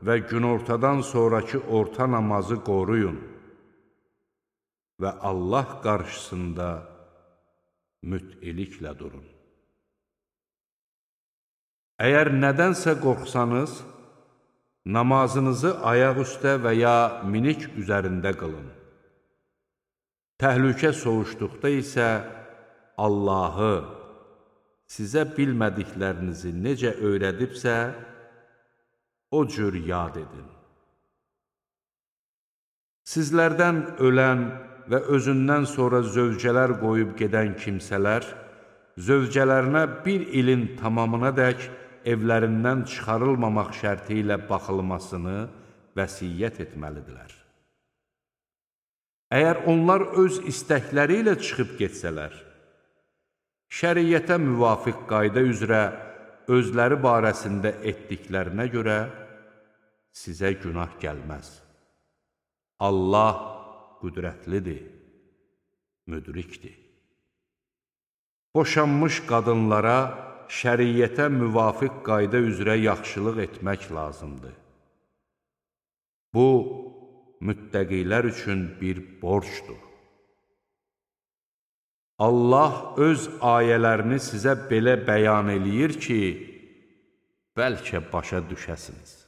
və günortadan sonraki orta namazı qoruyun və Allah qarşısında müt'iliklə durun. Əgər nədənsə qorxsanız, namazınızı ayaq üstə və ya minik üzərində qılın. Təhlükə soğuşduqda isə Allahı sizə bilmədiklərinizi necə öyrədibsə, o cür yad edin. Sizlərdən ölən və özündən sonra zövcələr qoyub gedən kimsələr, zövcələrinə bir ilin tamamına dək evlərindən çıxarılmamaq şərti ilə baxılmasını vəsiyyət etməlidirlər. Əgər onlar öz istəkləri ilə çıxıb getsələr, şəriyyətə müvafiq qayda üzrə özləri barəsində etdiklərinə görə sizə günah gəlməz. Allah qüdrətlidir, müdrikdir. Boşanmış qadınlara şəriyyətə müvafiq qayda üzrə yaxşılıq etmək lazımdır. Bu, müttəqilər üçün bir borcdur. Allah öz ayələrini sizə belə bəyan eləyir ki, bəlkə başa düşəsiniz.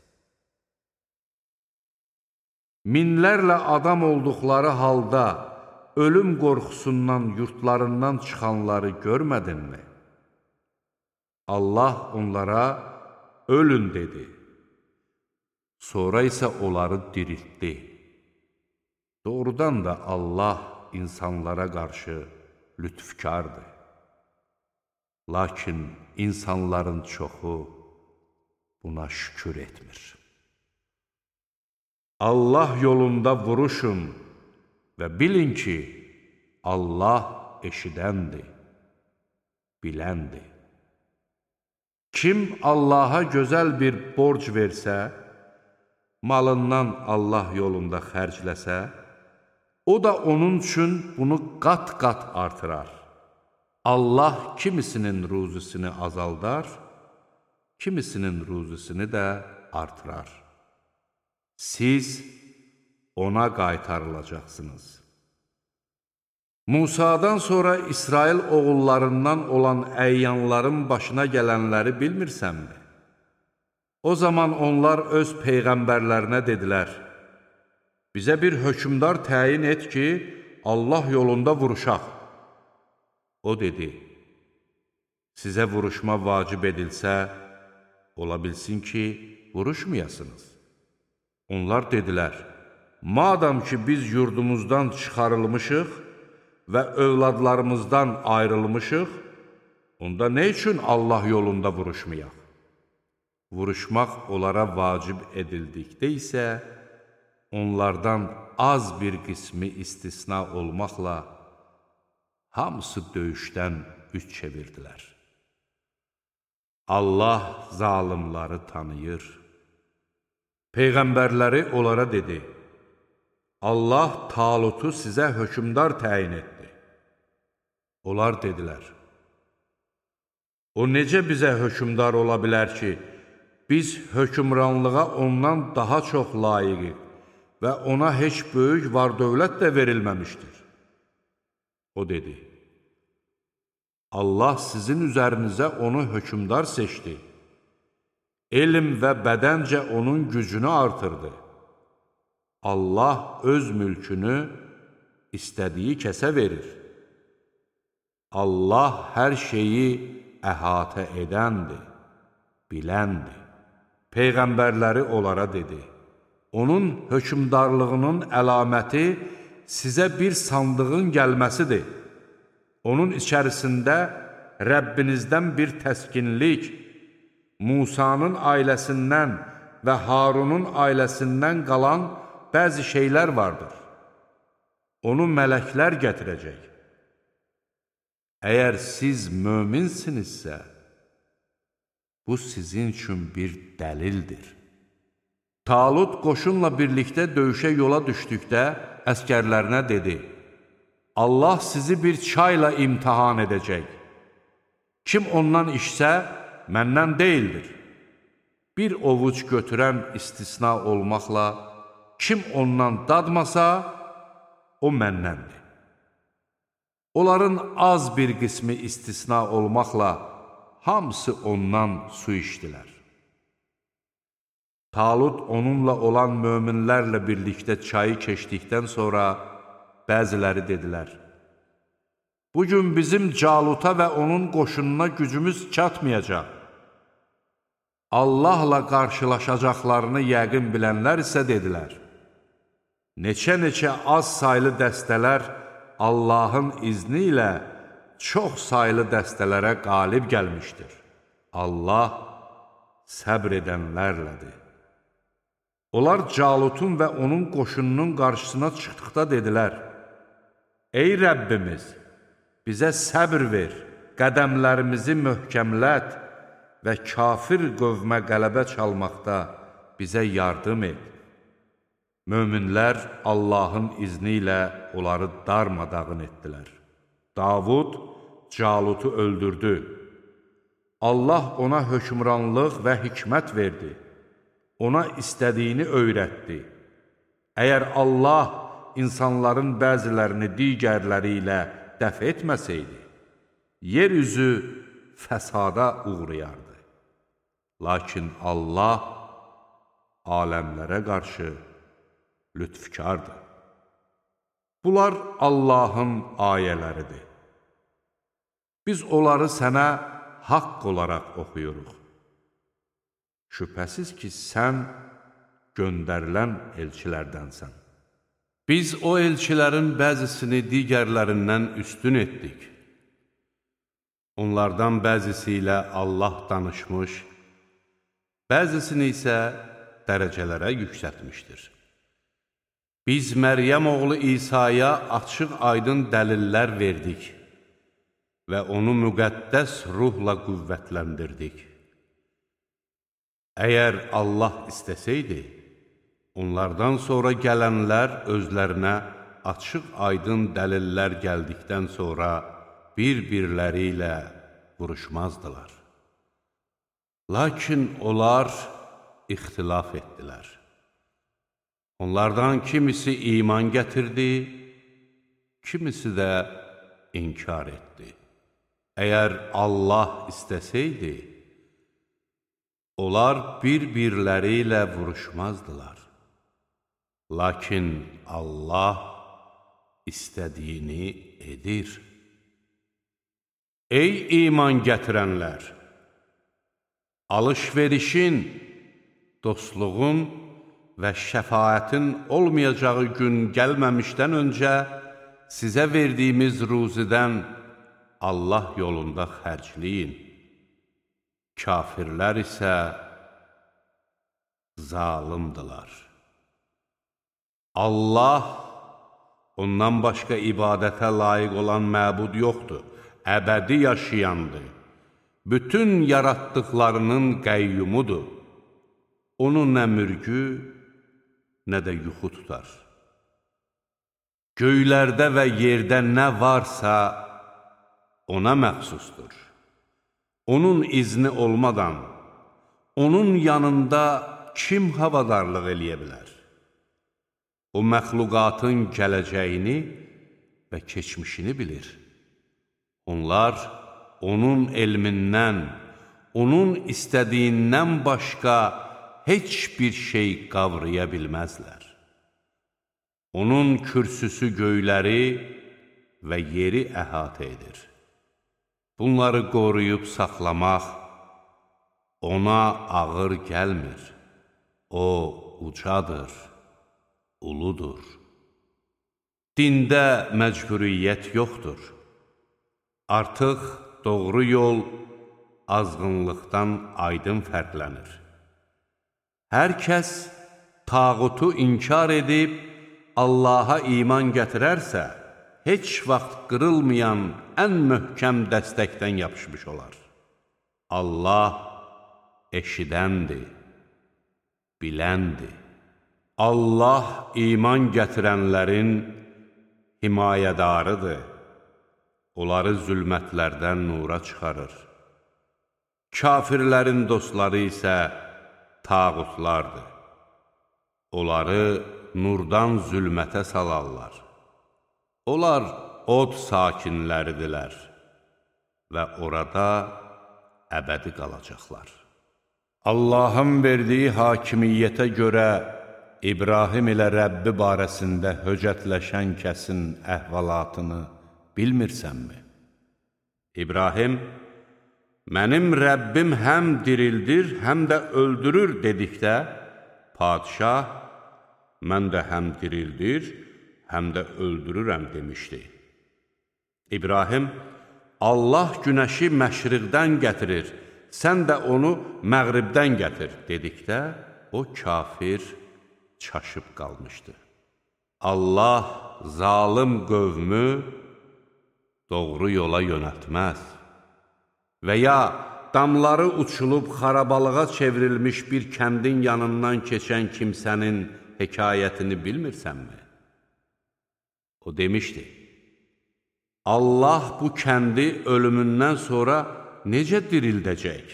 Minlərlə adam olduqları halda ölüm qorxusundan yurtlarından çıxanları görmədinmi? Allah onlara ölün dedi. Sonra isə onları diriltdi. Doğrudan da Allah insanlara qarşı lütfkardır. Lakin insanların çoxu buna şükür etmir. Allah yolunda vuruşun və bilin ki, Allah eşidəndir, biləndir. Kim Allaha gözəl bir borc versə, malından Allah yolunda xərcləsə, o da onun üçün bunu qat-qat artırar. Allah kimisinin ruzisini azaldar, kimisinin ruzisini də artırar. Siz ona qaytarılacaqsınız. Musadan sonra İsrail oğullarından olan əyyanların başına gələnləri bilmirsənmi? O zaman onlar öz peyğəmbərlərinə dedilər, Bizə bir hökmdar təyin et ki, Allah yolunda vuruşaq. O dedi, Sizə vuruşma vacib edilsə, ola bilsin ki, vuruşmayasınız. Onlar dedilər, Madam ki, biz yurdumuzdan çıxarılmışıq və övladlarımızdan ayrılmışıq, onda nə üçün Allah yolunda vuruşmayaq? Vuruşmaq onlara vacib edildikdə isə, onlardan az bir qismi istisna olmaqla hamısı döyüşdən üç çevirdilər. Allah zalimları tanıyır. Peyğəmbərləri onlara dedi, Allah Talutu sizə hökmdar təyin etdi. Onlar dedilər, O necə bizə hökmdar ola bilər ki, biz hökmranlığa ondan daha çox layiqik və ona heç böyük var dövlət də verilməmişdir. O dedi, Allah sizin üzərinizə onu hökmdar seçdi. Elm və bədəncə onun gücünü artırdı. Allah öz mülkünü istədiyi kəsə verir. Allah hər şeyi əhatə edəndir, biləndir. Peyğəmbərləri onlara dedi, onun hökmdarlığının əlaməti sizə bir sandığın gəlməsidir. Onun içərisində Rəbbinizdən bir təskinlik, Musanın ailəsindən və Harunun ailəsindən qalan bəzi şeylər vardır. Onu mələklər gətirəcək. Əgər siz möminsinizsə, bu sizin üçün bir dəlildir. Talut qoşunla birlikdə döyüşə yola düşdükdə əskərlərinə dedi, Allah sizi bir çayla imtihan edəcək. Kim ondan işsə, məndən deyildir. Bir ovuc götürən istisna olmaqla, kim ondan dadmasa, o məndəndir. Onların az bir qismi istisna olmaqla, hamısı ondan su içdilər. Talut onunla olan möminlərlə birlikdə çayı keçdikdən sonra bəziləri dedilər, Bugün bizim Caluta və onun qoşununa gücümüz çatmayacaq. Allahla qarşılaşacaqlarını yəqin bilənlər isə dedilər, Neçə-neçə az saylı dəstələr Allahın izni ilə çox saylı dəstələrə qalib gəlmişdir. Allah səbr edənlərlədir. Onlar Calutun və onun qoşununun qarşısına çıxdıqda dedilər, Ey Rəbbimiz, bizə səbr ver, qədəmlərimizi möhkəmlət və kafir qövmə qələbə çalmaqda bizə yardım et. Möminlər Allahın izni ilə onları darmadağın etdilər. Davud Calutu öldürdü. Allah ona hökmranlıq və hikmət verdi. Ona istədiyini öyrətdi. Əgər Allah insanların bəzilərini digərləri ilə dəf etməsəydi, yer üzü fəsada uğrayardı. Lakin Allah aləmlərə qarşı lütfkardır. Bunlar Allahın ayələridir. Biz onları sənə haqq olaraq oxuyuruq. Şübhəsiz ki, sən göndərilən elçilərdənsən. Biz o elçilərin bəzisini digərlərindən üstün etdik. Onlardan bəzisi ilə Allah danışmış, bəzisini isə dərəcələrə yüksətmişdir. Biz Məryəm oğlu İsa'ya açıq aydın dəlillər verdik və onu müqəddəs ruhla qüvvətləndirdik. Əgər Allah istəsəydi, onlardan sonra gələnlər özlərinə açıq aydın dəlillər gəldikdən sonra bir-birləri ilə vuruşmazdılar. Lakin onlar ixtilaf etdilər. Onlardan kimisi iman gətirdi, kimisi də inkar etdi. Əgər Allah istəsəydi, onlar bir-birləri ilə vuruşmazdılar. Lakin Allah istədiyini edir. Ey iman gətirənlər! Alış-verişin, dostluğun və şəfayətin olmayacağı gün gəlməmişdən öncə sizə verdiyimiz ruzidən Allah yolunda xərcləyin. Kafirlər isə zalimdilər. Allah, ondan başqa ibadətə layiq olan məbud yoxdur, əbədi yaşayandır. Bütün yaratdıqlarının qəyyumudur. Onu nə mürgü, nə də yuxu tutar. Göylərdə və yerdə nə varsa, ona məxsusdur. Onun izni olmadan, onun yanında kim havadarlıq eləyə bilər? O, məxluqatın gələcəyini və keçmişini bilir. Onlar onun elmindən, onun istədiyindən başqa heç bir şey qavraya bilməzlər. Onun kürsüsü göyləri və yeri əhatə edir. Bunları qoruyub saxlamaq ona ağır gəlmir. O ucadır, uludur. Dində məcburiyyət yoxdur. Artıq doğru yol azğınlıqdan aydın fərqlənir. Hər kəs tağutu inkar edib, Allaha iman gətirərsə, heç vaxt qırılmayan ən möhkəm dəstəkdən yapışmış olar. Allah eşidəndir, biləndir. Allah iman gətirənlərin himayədarıdır. Onları zülmətlərdən nura çıxarır. Kafirlərin dostları isə tağutlardır. Onları nurdan zülmətə salarlar. Onlar od sakinləridilər və orada əbədi qalacaqlar. Allahın verdiyi hakimiyyətə görə İbrahim ilə Rəbbi barəsində höcətləşən kəsin əhvalatını bilmirsənmi? İbrahim, mənim Rəbbim həm dirildir, həm də öldürür dedikdə, padişah, mən də həm dirildir, həm də öldürürəm demişdi. İbrahim, Allah günəşi məşriqdən gətirir, sən də onu məğribdən gətir, dedikdə, o kafir çaşıb qalmışdı. Allah zalım qövmü doğru yola yönətməz və ya damları uçulub xarabalığa çevrilmiş bir kəndin yanından keçən kimsənin hekayətini bilmirsənmi? O demişdi, Allah bu kəndi ölümündən sonra necə dirildəcək?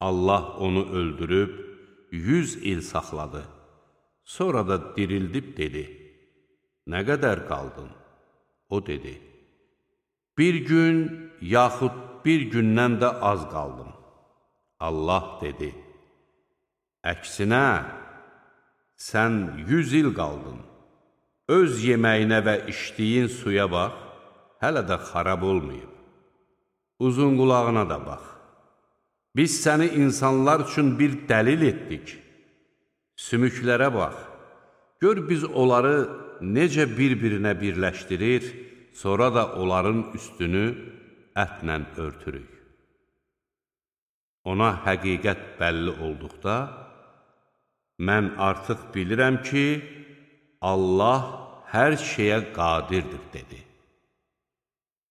Allah onu öldürüb, yüz il saxladı. Sonra da dirildib dedi, nə qədər qaldın? O dedi, bir gün yaxud bir gündən də az qaldım. Allah dedi, əksinə, sən yüz il qaldın. Öz yeməyinə və içdiyin suya bax, hələ də xarab olmayıb. Uzun qulağına da bax. Biz səni insanlar üçün bir dəlil etdik. Sümüklərə bax. Gör biz onları necə bir-birinə birləşdirir, sonra da onların üstünü ətlə örtürük. Ona həqiqət bəlli olduqda, mən artıq bilirəm ki, Allah hər şeyə qadirdir, dedi.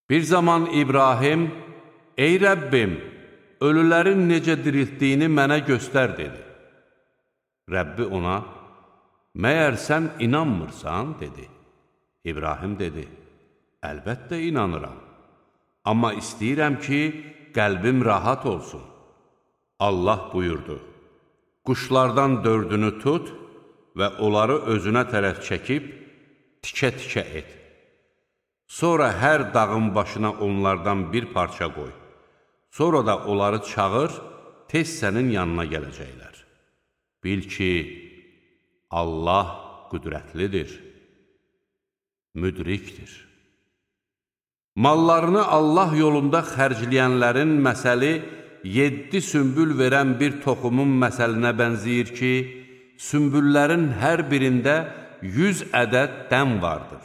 Bir zaman İbrahim, Ey Rəbbim, ölülərin necə diriltdiyini mənə göstər, dedi. Rəbbi ona, Məyər sən inanmırsan, dedi. İbrahim dedi, Əlbəttə inanıram, amma istəyirəm ki, qəlbim rahat olsun. Allah buyurdu, Quşlardan dördünü tut və onları özünə tərəf çəkib, tikə-tikə et. Sonra hər dağın başına onlardan bir parça qoy. Sonra da onları çağır, tez sənin yanına gələcəklər. Bil ki, Allah qüdrətlidir, müdrikdir. Mallarını Allah yolunda xərcləyənlərin məsəli yeddi sümbül verən bir toxumun məsəlinə bənziyir ki, sümbüllərin hər birində yüz ədəd dən vardır.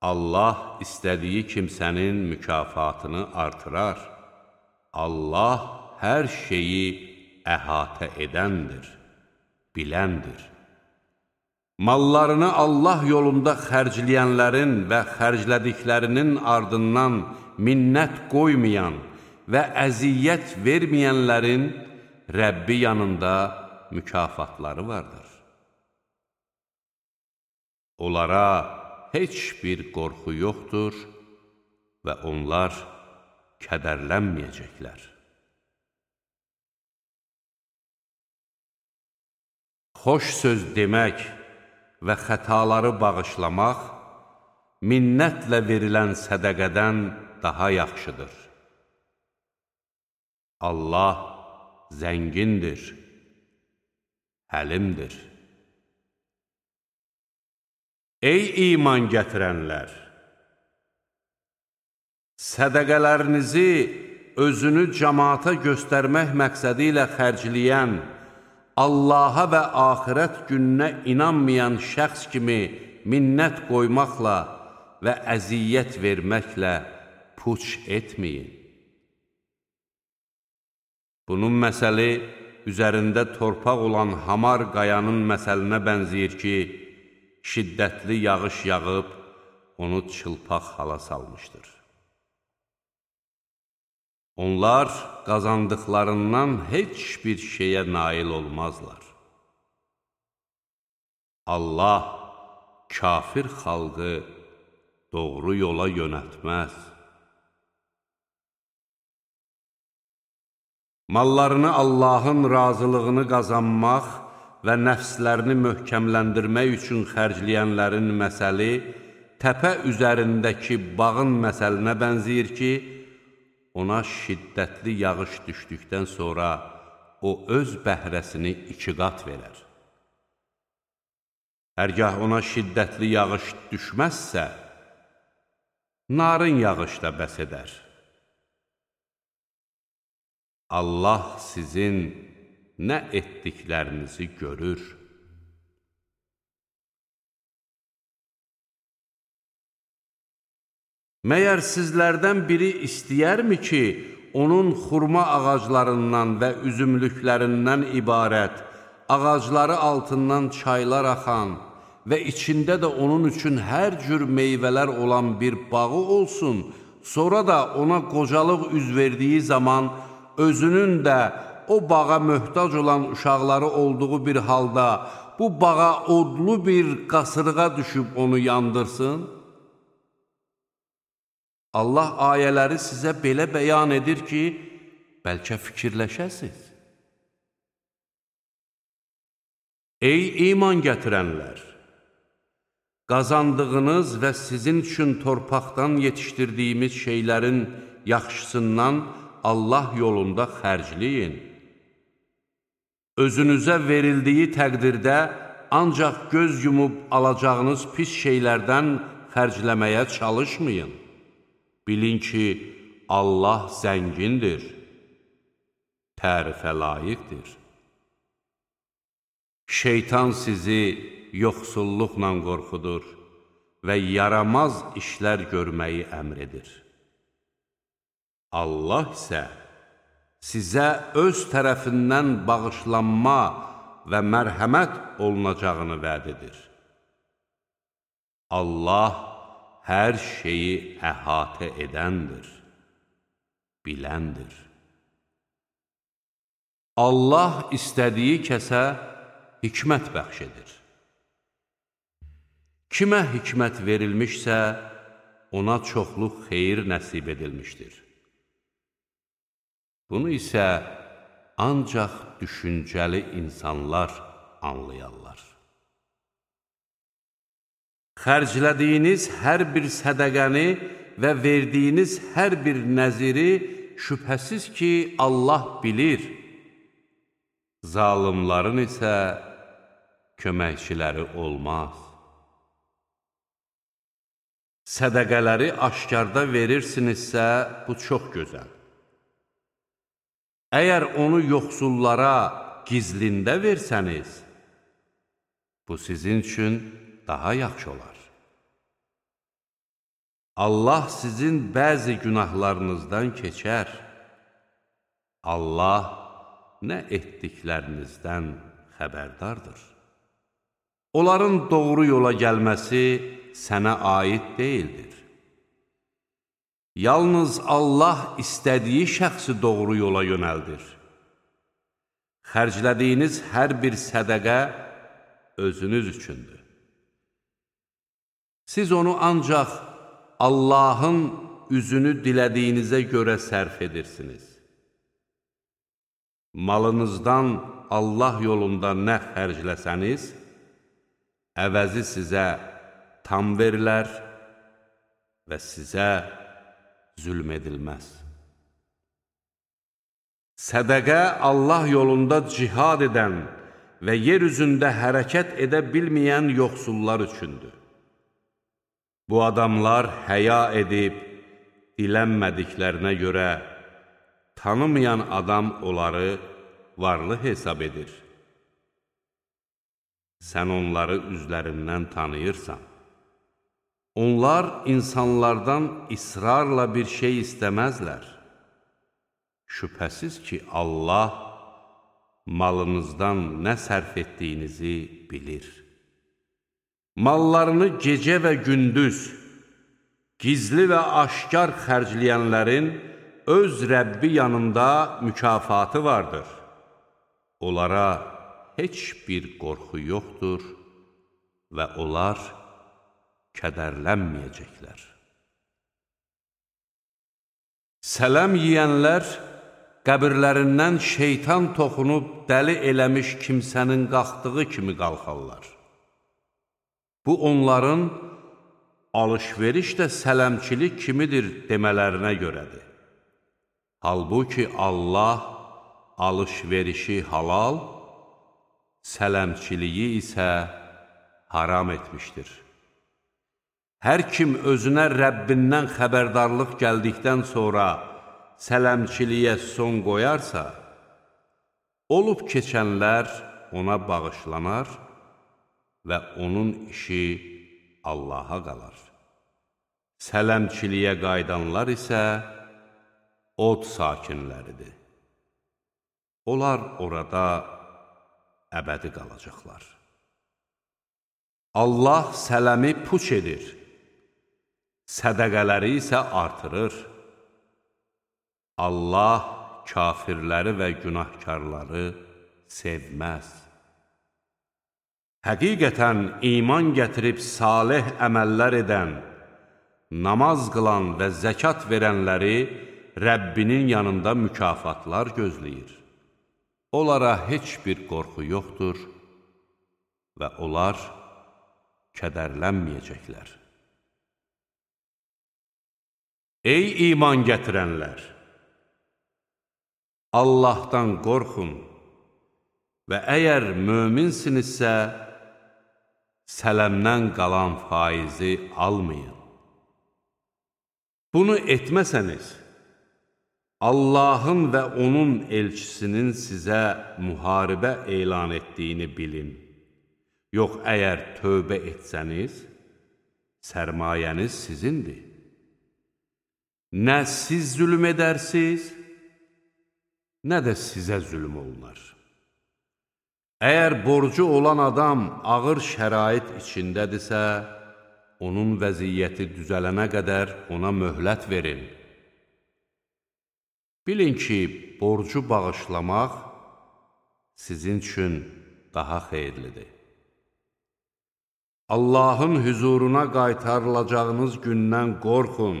Allah istədiyi kimsənin mükafatını artırar. Allah hər şeyi əhatə edəndir, biləndir. Mallarını Allah yolunda xərcləyənlərin və xərclədiklərinin ardından minnət qoymayan və əziyyət verməyənlərin Rəbbi yanında mükafatları vardır. Onlara heç bir qorxu yoxdur və onlar kədərlənməyəcəklər. Xoş söz demək və xətaları bağışlamaq minnətlə verilən sədəqədən daha yaxşıdır. Allah zəngindir, həlimdir. Ey iman gətirənlər! Sədəqələrinizi özünü cəmaata göstərmək məqsədi ilə xərcləyən, Allaha və axirət gününə inanmayan şəxs kimi minnət qoymaqla və əziyyət verməklə puç etməyin. Bunun məsəli üzərində torpaq olan hamar qayanın məsəlinə bənziyir ki, şiddətli yağış yağıb, onu çılpaq hala salmışdır. Onlar qazandıqlarından heç bir şeyə nail olmazlar. Allah kafir xalqı doğru yola yönətməz. Mallarını Allahın razılığını qazanmaq və nəfslərini möhkəmləndirmək üçün xərcləyənlərin məsəli təpə üzərindəki bağın məsəlinə bənziyir ki, ona şiddətli yağış düşdükdən sonra o öz bəhrəsini iki qat verər. Hərgah ona şiddətli yağış düşməzsə, narın yağış da bəs edər. Allah sizin nə etdiklərinizi görür. Məyər sizlərdən biri istəyərmi ki, onun xurma ağaclarından və üzümlüklərindən ibarət, ağacları altından çaylar axan və içində də onun üçün hər cür meyvələr olan bir bağı olsun, sonra da ona qocalıq üz verdiyi zaman özünün də o bağa möhtac olan uşaqları olduğu bir halda bu bağa odlu bir qasırğa düşüb onu yandırsın? Allah ayələri sizə belə bəyan edir ki, bəlkə fikirləşəsiz. Ey iman gətirənlər! Qazandığınız və sizin üçün torpaqdan yetişdirdiyimiz şeylərin yaxşısından Allah yolunda xərcləyin. Özünüzə verildiyi təqdirdə ancaq göz yumub alacağınız pis şeylərdən xərcləməyə çalışmayın. Bilin ki, Allah zəngindir, tərifə layiqdir. Şeytan sizi yoxsulluqla qorxudur və yaramaz işlər görməyi əmr edir. Allah isə sizə öz tərəfindən bağışlanma və mərhəmət olunacağını vəd edir. Allah hər şeyi əhatə edəndir, biləndir. Allah istədiyi kəsə hikmət bəxş edir. Kimə hikmət verilmişsə, ona çoxluq xeyir nəsib edilmişdir. Bunu isə ancaq düşüncəli insanlar anlayarlar. Xərclədiyiniz hər bir sədəqəni və verdiyiniz hər bir nəziri şübhəsiz ki, Allah bilir. Zalimların isə köməkçiləri olmaz. Sədəqələri aşkarda verirsinizsə, bu çox gözəl. Əgər onu yoxsullara gizlində versəniz, bu sizin üçün daha yaxşı olar. Allah sizin bəzi günahlarınızdan keçər. Allah nə etdiklərinizdən xəbərdardır. Onların doğru yola gəlməsi sənə aid deyildir. Yalnız Allah istədiyi şəxsi doğru yola yönəldir. Xərclədiyiniz hər bir sədəqə özünüz üçündür. Siz onu ancaq Allahın üzünü dilədiyinizə görə sərf edirsiniz. Malınızdan Allah yolunda nə xərcləsəniz, əvəzi sizə tam verilər və sizə zülm edilməz. Sədəqə Allah yolunda cihad edən və yer üzündə hərəkət edə bilməyən yoxsullar üçündür. Bu adamlar həya edib, dilənmədiklərinə görə tanımayan adam onları varlı hesab edir. Sən onları üzlərindən tanıyırsan. Onlar insanlardan israrla bir şey istəməzlər. Şübhəsiz ki, Allah malınızdan nə sərf etdiyinizi bilir. Mallarını gecə və gündüz, gizli və aşkar xərcləyənlərin öz Rəbbi yanında mükafatı vardır. Onlara heç bir qorxu yoxdur və onlar kədərlənməyəcəklər. Sələm yiyənlər qəbirlərindən şeytan toxunub dəli eləmiş kimsənin qalxdığı kimi qalxarlar. Bu onların alış-veriş də sələmçilik kimidir demələrinə görədir. Halbuki Allah alış-verişi halal, sələmçiliyi isə haram etmişdir. Hər kim özünə Rəbbindən xəbərdarlıq gəldikdən sonra sələmçiliyə son qoyarsa, olub keçənlər ona bağışlanar və onun işi Allaha qalar. Sələmçiliyə qaydanlar isə od sakinləridir. Onlar orada əbədi qalacaqlar. Allah sələmi puç edir sədəqələri isə artırır. Allah kafirləri və günahkarları sevməz. Həqiqətən iman gətirib salih əməllər edən, namaz qılan və zəkat verənləri Rəbbinin yanında mükafatlar gözləyir. Onlara heç bir qorxu yoxdur və onlar kədərlənməyəcəklər. Ey iman gətirənlər! Allahdan qorxun və əgər möminsinizsə, sələmdən qalan faizi almayın. Bunu etməsəniz, Allahın və onun elçisinin sizə müharibə elan etdiyini bilin. Yox, əgər tövbə etsəniz, sərmayəniz sizindir. Nə siz zülm edərsiz, nə də sizə zülm olunar. Əgər borcu olan adam ağır şərait içindədirsə, onun vəziyyəti düzələnə qədər ona möhlət verin. Bilin ki, borcu bağışlamaq sizin üçün daha xeyirlidir. Allahın hüzuruna qaytarılacağınız gündən qorxun.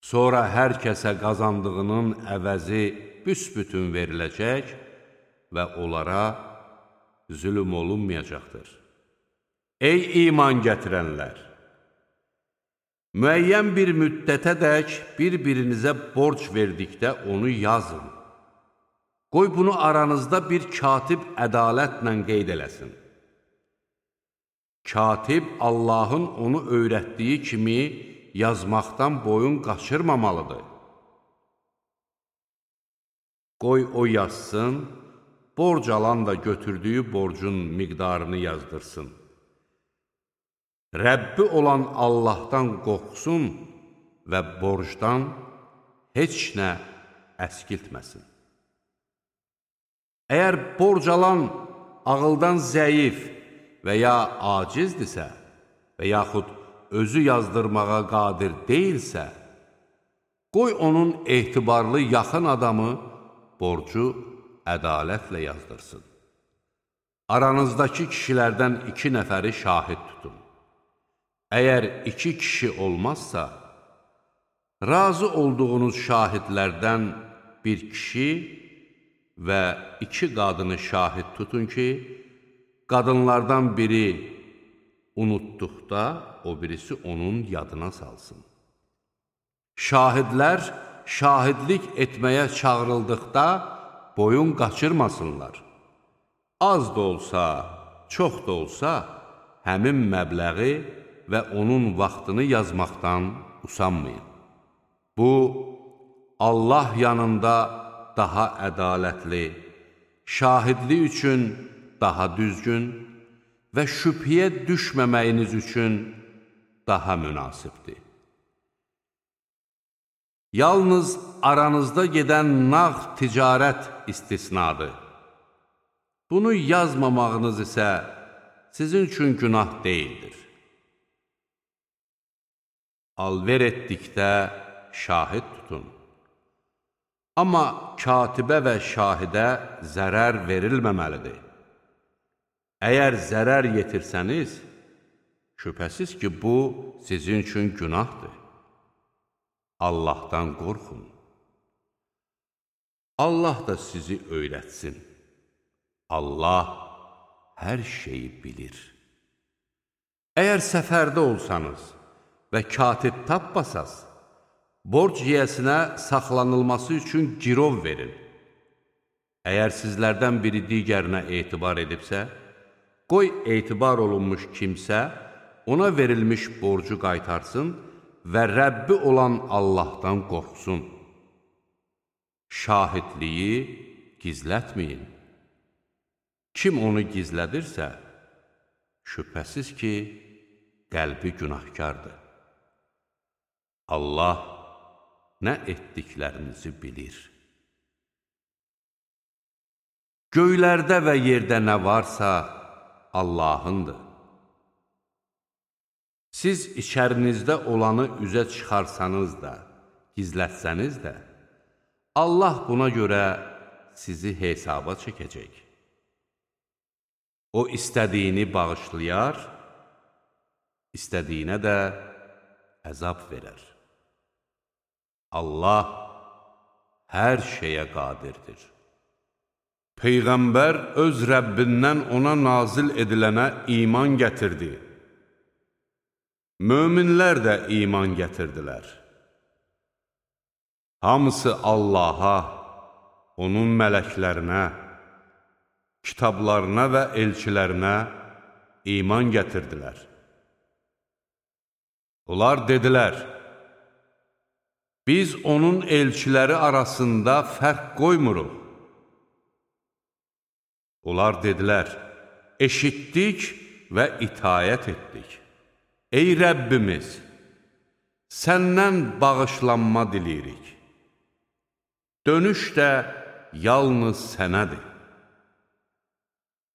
Sonra hər kəsə qazandığının əvəzi büsbütün veriləcək və onlara zülüm olunmayacaqdır. Ey iman gətirənlər! Müəyyən bir müddətə dək bir-birinizə borc verdikdə onu yazın. Qoy bunu aranızda bir katib ədalətlə qeyd eləsin. Katib Allahın onu öyrətdiyi kimi yazmaqdan boyun qaçırmamalıdır. Qoy o yazsın, borc alan da götürdüyü borcun miqdarını yazdırsın. Rəbbi olan Allahdan qorxsun və borcdan heç nə əskiltməsin. Əgər borc alan ağıldan zəif və ya acizdirsə və yaxud özü yazdırmağa qadir deyilsə, qoy onun etibarlı yaxın adamı borcu ədalətlə yazdırsın. Aranızdakı kişilərdən iki nəfəri şahid tutun. Əgər iki kişi olmazsa, razı olduğunuz şahidlərdən bir kişi və iki qadını şahid tutun ki, qadınlardan biri unutduqda, o birisi onun yadına salsın. Şahidlər şahidlik etməyə çağırıldıqda boyun qaçırmasınlar. Az da olsa, çox da olsa, həmin məbləği və onun vaxtını yazmaqdan usanmayın. Bu, Allah yanında daha ədalətli, şahidlik üçün daha düzgün və şübhiyə düşməməyiniz üçün daha münasibdir. Yalnız aranızda gedən nağ ticarət istisnadır. Bunu yazmamağınız isə sizin üçün günah deyildir. Alver etdikdə şahid tutun. Amma katibə və şahidə zərər verilməməlidir. Əgər zərər yetirsəniz, şübhəsiz ki, bu sizin üçün günahdır. Allahdan qorxun. Allah da sizi öyrətsin. Allah hər şeyi bilir. Əgər səfərdə olsanız və katib tapmasaz, borc yiyəsinə saxlanılması üçün girov verin. Əgər sizlərdən biri digərinə etibar edibsə, qoy etibar olunmuş kimsə ona verilmiş borcu qaytarsın və Rəbbi olan Allahdan qorxsun. Şahidliyi gizlətməyin. Kim onu gizlədirsə, şübhəsiz ki, qəlbi günahkardır. Allah nə etdiklərinizi bilir. Göylərdə və yerdə nə varsa, Allahındır. Siz içərinizdə olanı üzə çıxarsanız da, gizlətsəniz də, Allah buna görə sizi hesaba çəkəcək. O istədiyini bağışlayar, istədiyinə də əzab verər. Allah hər şeyə qadirdir. Peyğəmbər öz Rəbbindən ona nazil edilənə iman gətirdi. Möminlər də iman gətirdilər. Hamısı Allaha, onun mələklərinə, kitablarına və elçilərinə iman gətirdilər. Onlar dedilər, biz onun elçiləri arasında fərq qoymuruq. Onlar dedilər, eşitdik və itayət etdik. Ey Rəbbimiz, səndən bağışlanma diliyirik. Dönüş də yalnız sənədir.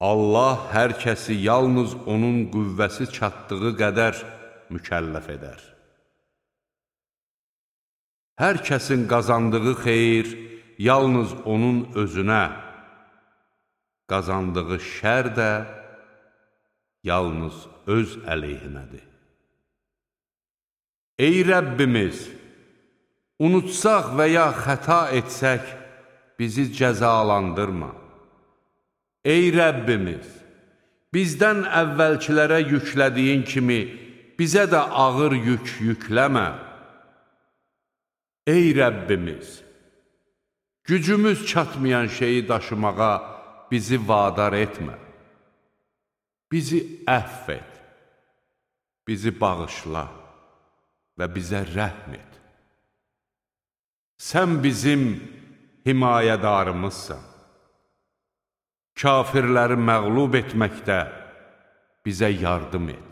Allah hər kəsi yalnız onun qüvvəsi çatdığı qədər mükəlləf edər. Hər kəsin qazandığı xeyir yalnız onun özünə, qazandığı şər də yalnız öz əleyhinədir. Ey Rəbbimiz! Unutsaq və ya xəta etsək, bizi cəzalandırma. Ey Rəbbimiz! Bizdən əvvəlkilərə yüklədiyin kimi, bizə də ağır yük yükləmə. Ey Rəbbimiz! Gücümüz çatmayan şeyi daşımağa bizi vadar etmə. Bizi əff et, bizi bağışla və bizə rəhm et. Sən bizim himayədarımızsan. Kafirləri məğlub etməkdə bizə yardım et.